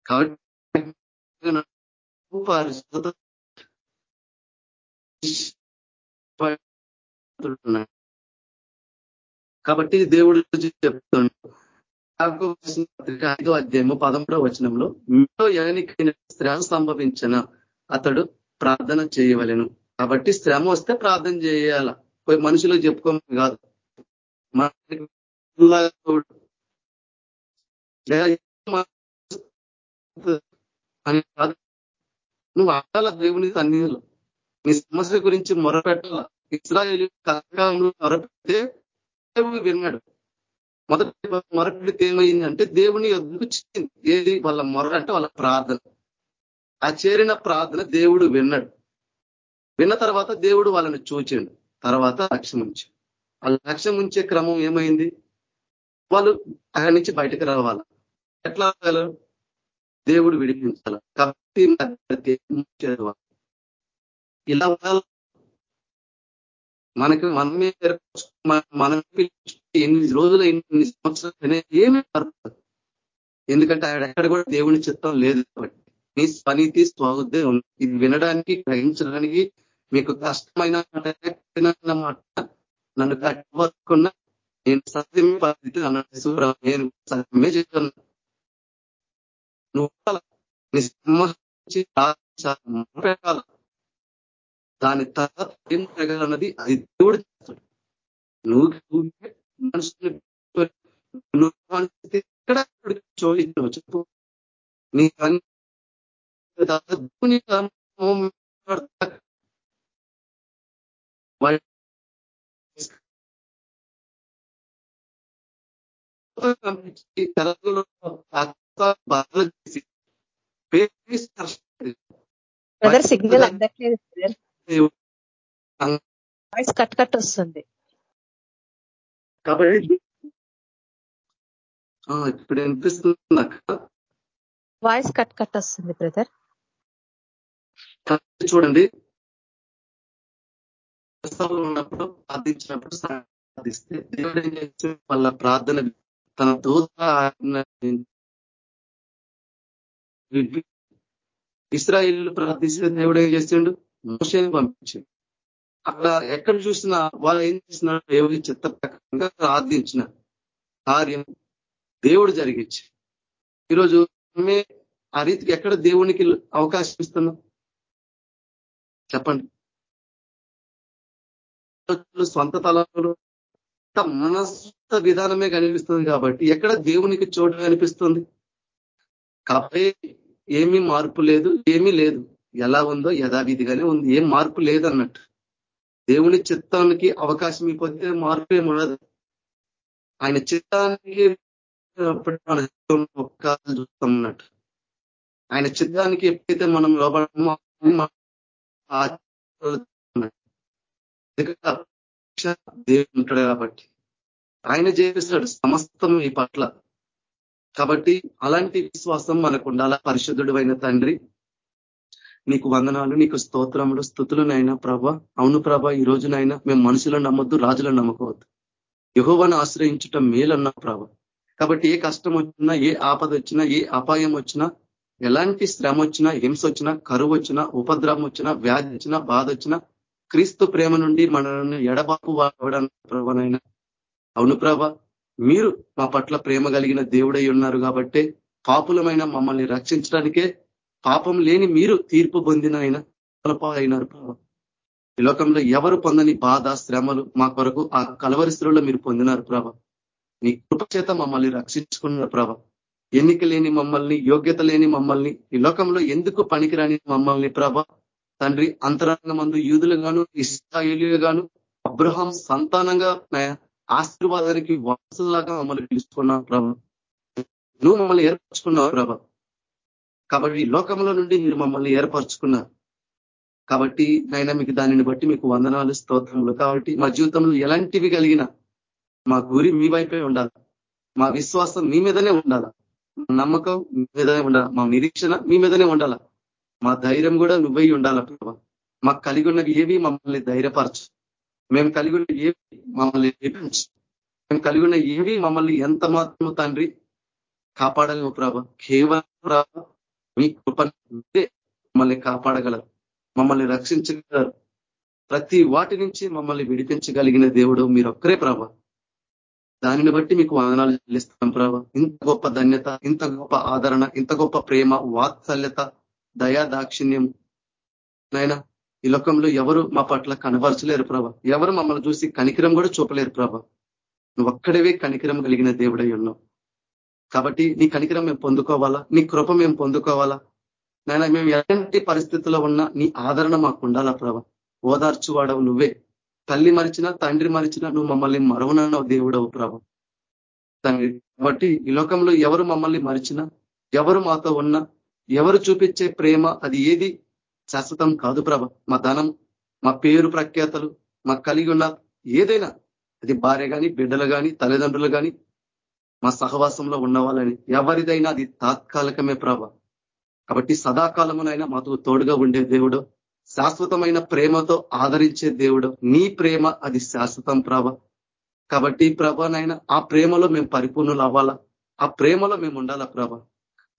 కాబట్టి పరిశుద్ధ కాబట్టి దేవుడు చెప్తుండు ఐదో అధ్యాయము పదమూడో వచనంలో మీలో ఎవరికైనా శ్రమ సంభవించిన అతడు ప్రార్థన చేయవలను. కాబట్టి శ్రమ వస్తే ప్రార్థన చేయాల. పోయి మనుషులు చెప్పుకోమని కాదు. అని కాదు నువ్వు ఆడాల దేవుని సన్నిధిలో? నీ సమస్య గురించి మొరపెట్టాల? ఇస్రాయేల్ కలకాలంలో మొరపెడితే దేవుడు విన్నాడు. మొదటి మొరటి ఏమైందంటే దేవుని వచ్చింది ఏది? వాళ్ళ మొర అంటే వాళ్ళ ప్రార్థన. ఆ చేరిన ప్రార్థన దేవుడు విన్నాడు. విన్న తర్వాత దేవుడు వాళ్ళని చూచిండు. తర్వాత లక్ష్యం ఉంచి. ఆ లక్ష్యం ఉంచే క్రమం ఏమైంది? వాళ్ళు అక్కడి నుంచి బయటకు రావాల. ఎట్లా దేవుడు విడిపించాల. కాబట్టి ఇలా మనకి మనమే మనం ఎన్ని రోజులు ఎన్ని సంవత్సరాలు ఏమీ ఎందుకంటే ఆయన ఎక్కడ కూడా దేవుని చిత్తం లేదు కాబట్టి. నీ స్వనీతి స్వబుద్ధే ఇది వినడానికి గ్రహించడానికి మీకు కష్టమైన మాట నన్ను కట్టుకున్న నేను సత్యమే పరిస్థితి అన్నాడు నేను సత్యమే చేస్తున్నా. నువ్వు నీ పెట్టాల దాని తర్వాత అది దేవుడు చేస్తాడు. నువ్వు మనుషులు ఎక్కడ చోదించవు చెప్పు. నీ బ్రదర్ సిగ్నల్ అందట్లేదు వాయిస్ కట్ కట్ వస్తుంది కాబట్టి ఇప్పుడు అనిపిస్తుంది వాయిస్ కట్ కట్ వస్తుంది బ్రదర్ చూడండి ఉన్నప్పుడు ప్రార్థించినప్పుడు ప్రార్థిస్తే దేవుడు ఏం చేస్తే వాళ్ళ ప్రార్థన తన దూత ఇస్రాయిల్ ప్రార్థిస్తే దేవుడు ఏం చేసిండు మోసేని పంపించిండు. అక్కడ ఎక్కడ చూసినా వాళ్ళు ఏం చేసినారు దేవుడి చిత్త ప్రకారంగా ప్రార్థించిన కార్యం దేవుడు జరిగించి ఈరోజు ఆ రీతికి ఎక్కడ దేవునికి అవకాశం ఇస్తున్నాం? చెప్పండి. స్వంత తలంలో మనస్త విధానమే కనిపిస్తుంది కాబట్టి ఎక్కడ దేవునికి చోటు కనిపిస్తుంది? కాబట్టి ఏమీ మార్పు లేదు ఏమీ లేదు. ఎలా ఉందో యథావిధిగానే ఉంది. ఏం మార్పు లేదన్నట్టు. దేవుని చిత్తానికి అవకాశం ఇవ్వకపోతే మార్పు ఏమున్నది ఆయన చిత్తానికి చూస్తాం అన్నట్టు. ఆయన చిత్తానికి ఎప్పుడైతే మనం లోపడమో దేవుడు ఉంటాడు కాబట్టి. ఆయన చేపిస్తాడు సమస్తం ఈ పట్ల. కాబట్టి అలాంటి విశ్వాసం మనకు ఉండాలా? పరిశుద్ధుడు అయిన తండ్రి నీకు వందనాలు నీకు స్తోత్రములు స్థుతులనైనా ప్రభ. అవును ప్రభ ఈ రోజునైనా మేము మనుషులను నమ్మొద్దు రాజులను నమ్మకవద్దు. యహోవను ఆశ్రయించటం మేలన్నా ప్రభ. కాబట్టి ఏ కష్టం వచ్చినా ఏ ఆపద వచ్చినా ఏ అపాయం వచ్చినా ఎలాంటి శ్రమ వచ్చినా హింస వచ్చినా కరువు వచ్చినా ఉపద్రవం వచ్చినా వ్యాధి వచ్చినా బాధ వచ్చినా క్రీస్తు ప్రేమ నుండి మనల్ని ఎడబాపు వాడడానికి ప్రభనైనా అవును ప్రభ మీరు మా పట్ల ప్రేమ కలిగిన దేవుడై ఉన్నారు కాబట్టి పాపులమైన మమ్మల్ని రక్షించడానికే పాపం లేని మీరు తీర్పు పొందిన ఆయన అయినారు ప్రభావ ఈ లోకంలో ఎవరు పొందని బాధ శ్రమలు మా కొరకు ఆ కలవరిస్తులలో మీరు పొందినారు ప్రభ. నీ కృప చేత మమ్మల్ని రక్షించుకున్నారు ప్రభ. ఎన్నిక లేని మమ్మల్ని యోగ్యత లేని మమ్మల్ని ఈ లోకంలో ఎందుకు పనికిరాని మమ్మల్ని ప్రభ. తండ్రి అంతరంగమందు యూదులుగాను ఇస్రాయేలుగాను అబ్రహాం సంతానంగా ఆశీర్వాదానికి వాసులాగా మమ్మల్ని పిలుచుకున్నావు ప్రభ. నువ్వు మమ్మల్ని ఏర్పరచుకున్నావు ప్రభ. కాబట్టి ఈ లోకంలో నుండి మీరు మమ్మల్ని ఏర్పరచుకున్నారు. కాబట్టి నాయన మీకు దానిని బట్టి మీకు వందనాలు స్తోత్రములు. కాబట్టి మా జీవితంలో ఎలాంటివి కలిగిన మా గురి మీ వైపే ఉండాలి. మా విశ్వాసం మీ మీదనే ఉండాల. నమ్మకం మీ మీదనే ఉండాలి. మా నిరీక్షణ మీ మీదనే ఉండాలి. మా ధైర్యం కూడా నువ్వై ఉండాల ప్రభా. మాకు కలిగి ఉన్నవి ఏవి మమ్మల్ని ధైర్యపరచు. మేము కలిగి ఉన్న ఏవి మమ్మల్ని మేము కలిగి ఉన్న ఏవి మమ్మల్ని ఎంత మాత్రము తండ్రి కాపాడలేము ప్రభా. కేవలం ప్రభా మీ కృప మమ్మల్ని కాపాడగలరు. మమ్మల్ని రక్షించగలరు. ప్రతి వాటి నుంచి మమ్మల్ని విడిపించగలిగిన దేవుడు మీరు ఒక్కరే ప్రభా. దానిని బట్టి మీకు వందనాలు చెల్లిస్తాం ప్రభా. ఇంత గొప్ప ధన్యత ఇంత గొప్ప ఆదరణ ఇంత గొప్ప ప్రేమ వాత్సల్యత దయా దాక్షిణ్యం. నాయన ఈ లోకంలో ఎవరు మా పట్ల కనబరచలేరు ప్రభ. ఎవరు మమ్మల్ని చూసి కనికిరం కూడా చూపలేరు ప్రభ. నువ్వు ఒక్కడవే కనికిరం కలిగిన దేవుడై ఉన్నావు. కాబట్టి నీ కనికరం మేము పొందుకోవాలా? నీ కృప మేము పొందుకోవాలా? నాయన మేము ఎలాంటి పరిస్థితుల్లో ఉన్నా నీ ఆదరణ మాకు ఉండాలా ప్రభ? ఓదార్చువాడవు నువ్వే. తల్లి మరిచినా తండ్రి మరిచినా నువ్వు మమ్మల్ని మరవనన్నావు దేవుడవు ప్రభ. కాబట్టి ఈ లోకంలో ఎవరు మమ్మల్ని మరిచినా ఎవరు మాతో ఉన్నా ఎవరు చూపించే ప్రేమ అది ఏది? శాశ్వతం కాదు ప్రభ. మా ధనం మా పేరు ప్రఖ్యాతలు మా కలిగి ఉన్న ఏదైనా అది భార్య కానీ బిడ్డలు కానీ తల్లిదండ్రులు కానీ మా సహవాసంలో ఉన్నవాళ్ళని ఎవరిదైనా అది తాత్కాలికమే ప్రభ. కాబట్టి సదాకాలమునైనా మాతో తోడుగా ఉండే దేవుడు శాశ్వతమైన ప్రేమతో ఆదరించే దేవుడు నీ ప్రేమ అది శాశ్వతం ప్రభ. కాబట్టి ప్రభనైనా ఆ ప్రేమలో మేము పరిపూర్ణులు అవ్వాలా ఆ ప్రేమలో మేము ఉండాలా ప్రభ?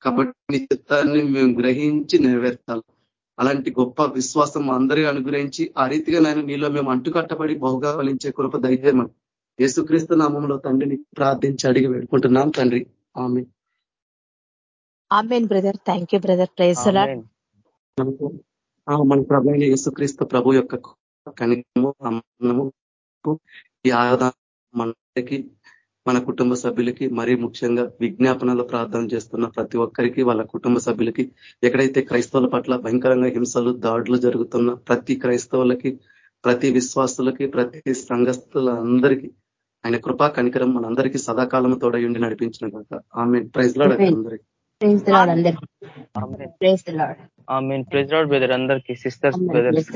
కాబట్టి నీ చిత్తాన్ని మేము గ్రహించి నెరవేర్చాలి? అలాంటి గొప్ప విశ్వాసం అందరి అనుగ్రహించి ఆ రీతిగా నేను నీలో మేము అంటుకట్టబడి బహుగా వలించే కృప ధైర్యం యేసుక్రీస్తు నామంలో తండ్రిని ప్రార్థించి అడిగి వేడుకుంటున్నాం. తండ్రి ఆమె amen brother. Thank you brother. Praise మన ప్రభు యేసుక్రీస్తు ప్రభు యొక్క కనికము ఈ మనకి మన కుటుంబ సభ్యులకి మరీ ముఖ్యంగా విజ్ఞాపనలో ప్రార్థన చేస్తున్న ప్రతి ఒక్కరికి వాళ్ళ కుటుంబ సభ్యులకి ఎక్కడైతే క్రైస్తవుల పట్ల భయంకరంగా హింసలు దాడులు జరుగుతున్న ప్రతి క్రైస్తవులకి ప్రతి విశ్వాసులకి ప్రతి సంఘస్థులందరికీ ఆయన కృపా కనికరం మనందరికీ సదాకాలం తోడయుండి నడిపించిన కాక ఆమె ప్రైజ్ లాడ్ అందరికీ. ప్రైజ్ లాడ్ బ్రదర్ అందరికీ. Sisters brothers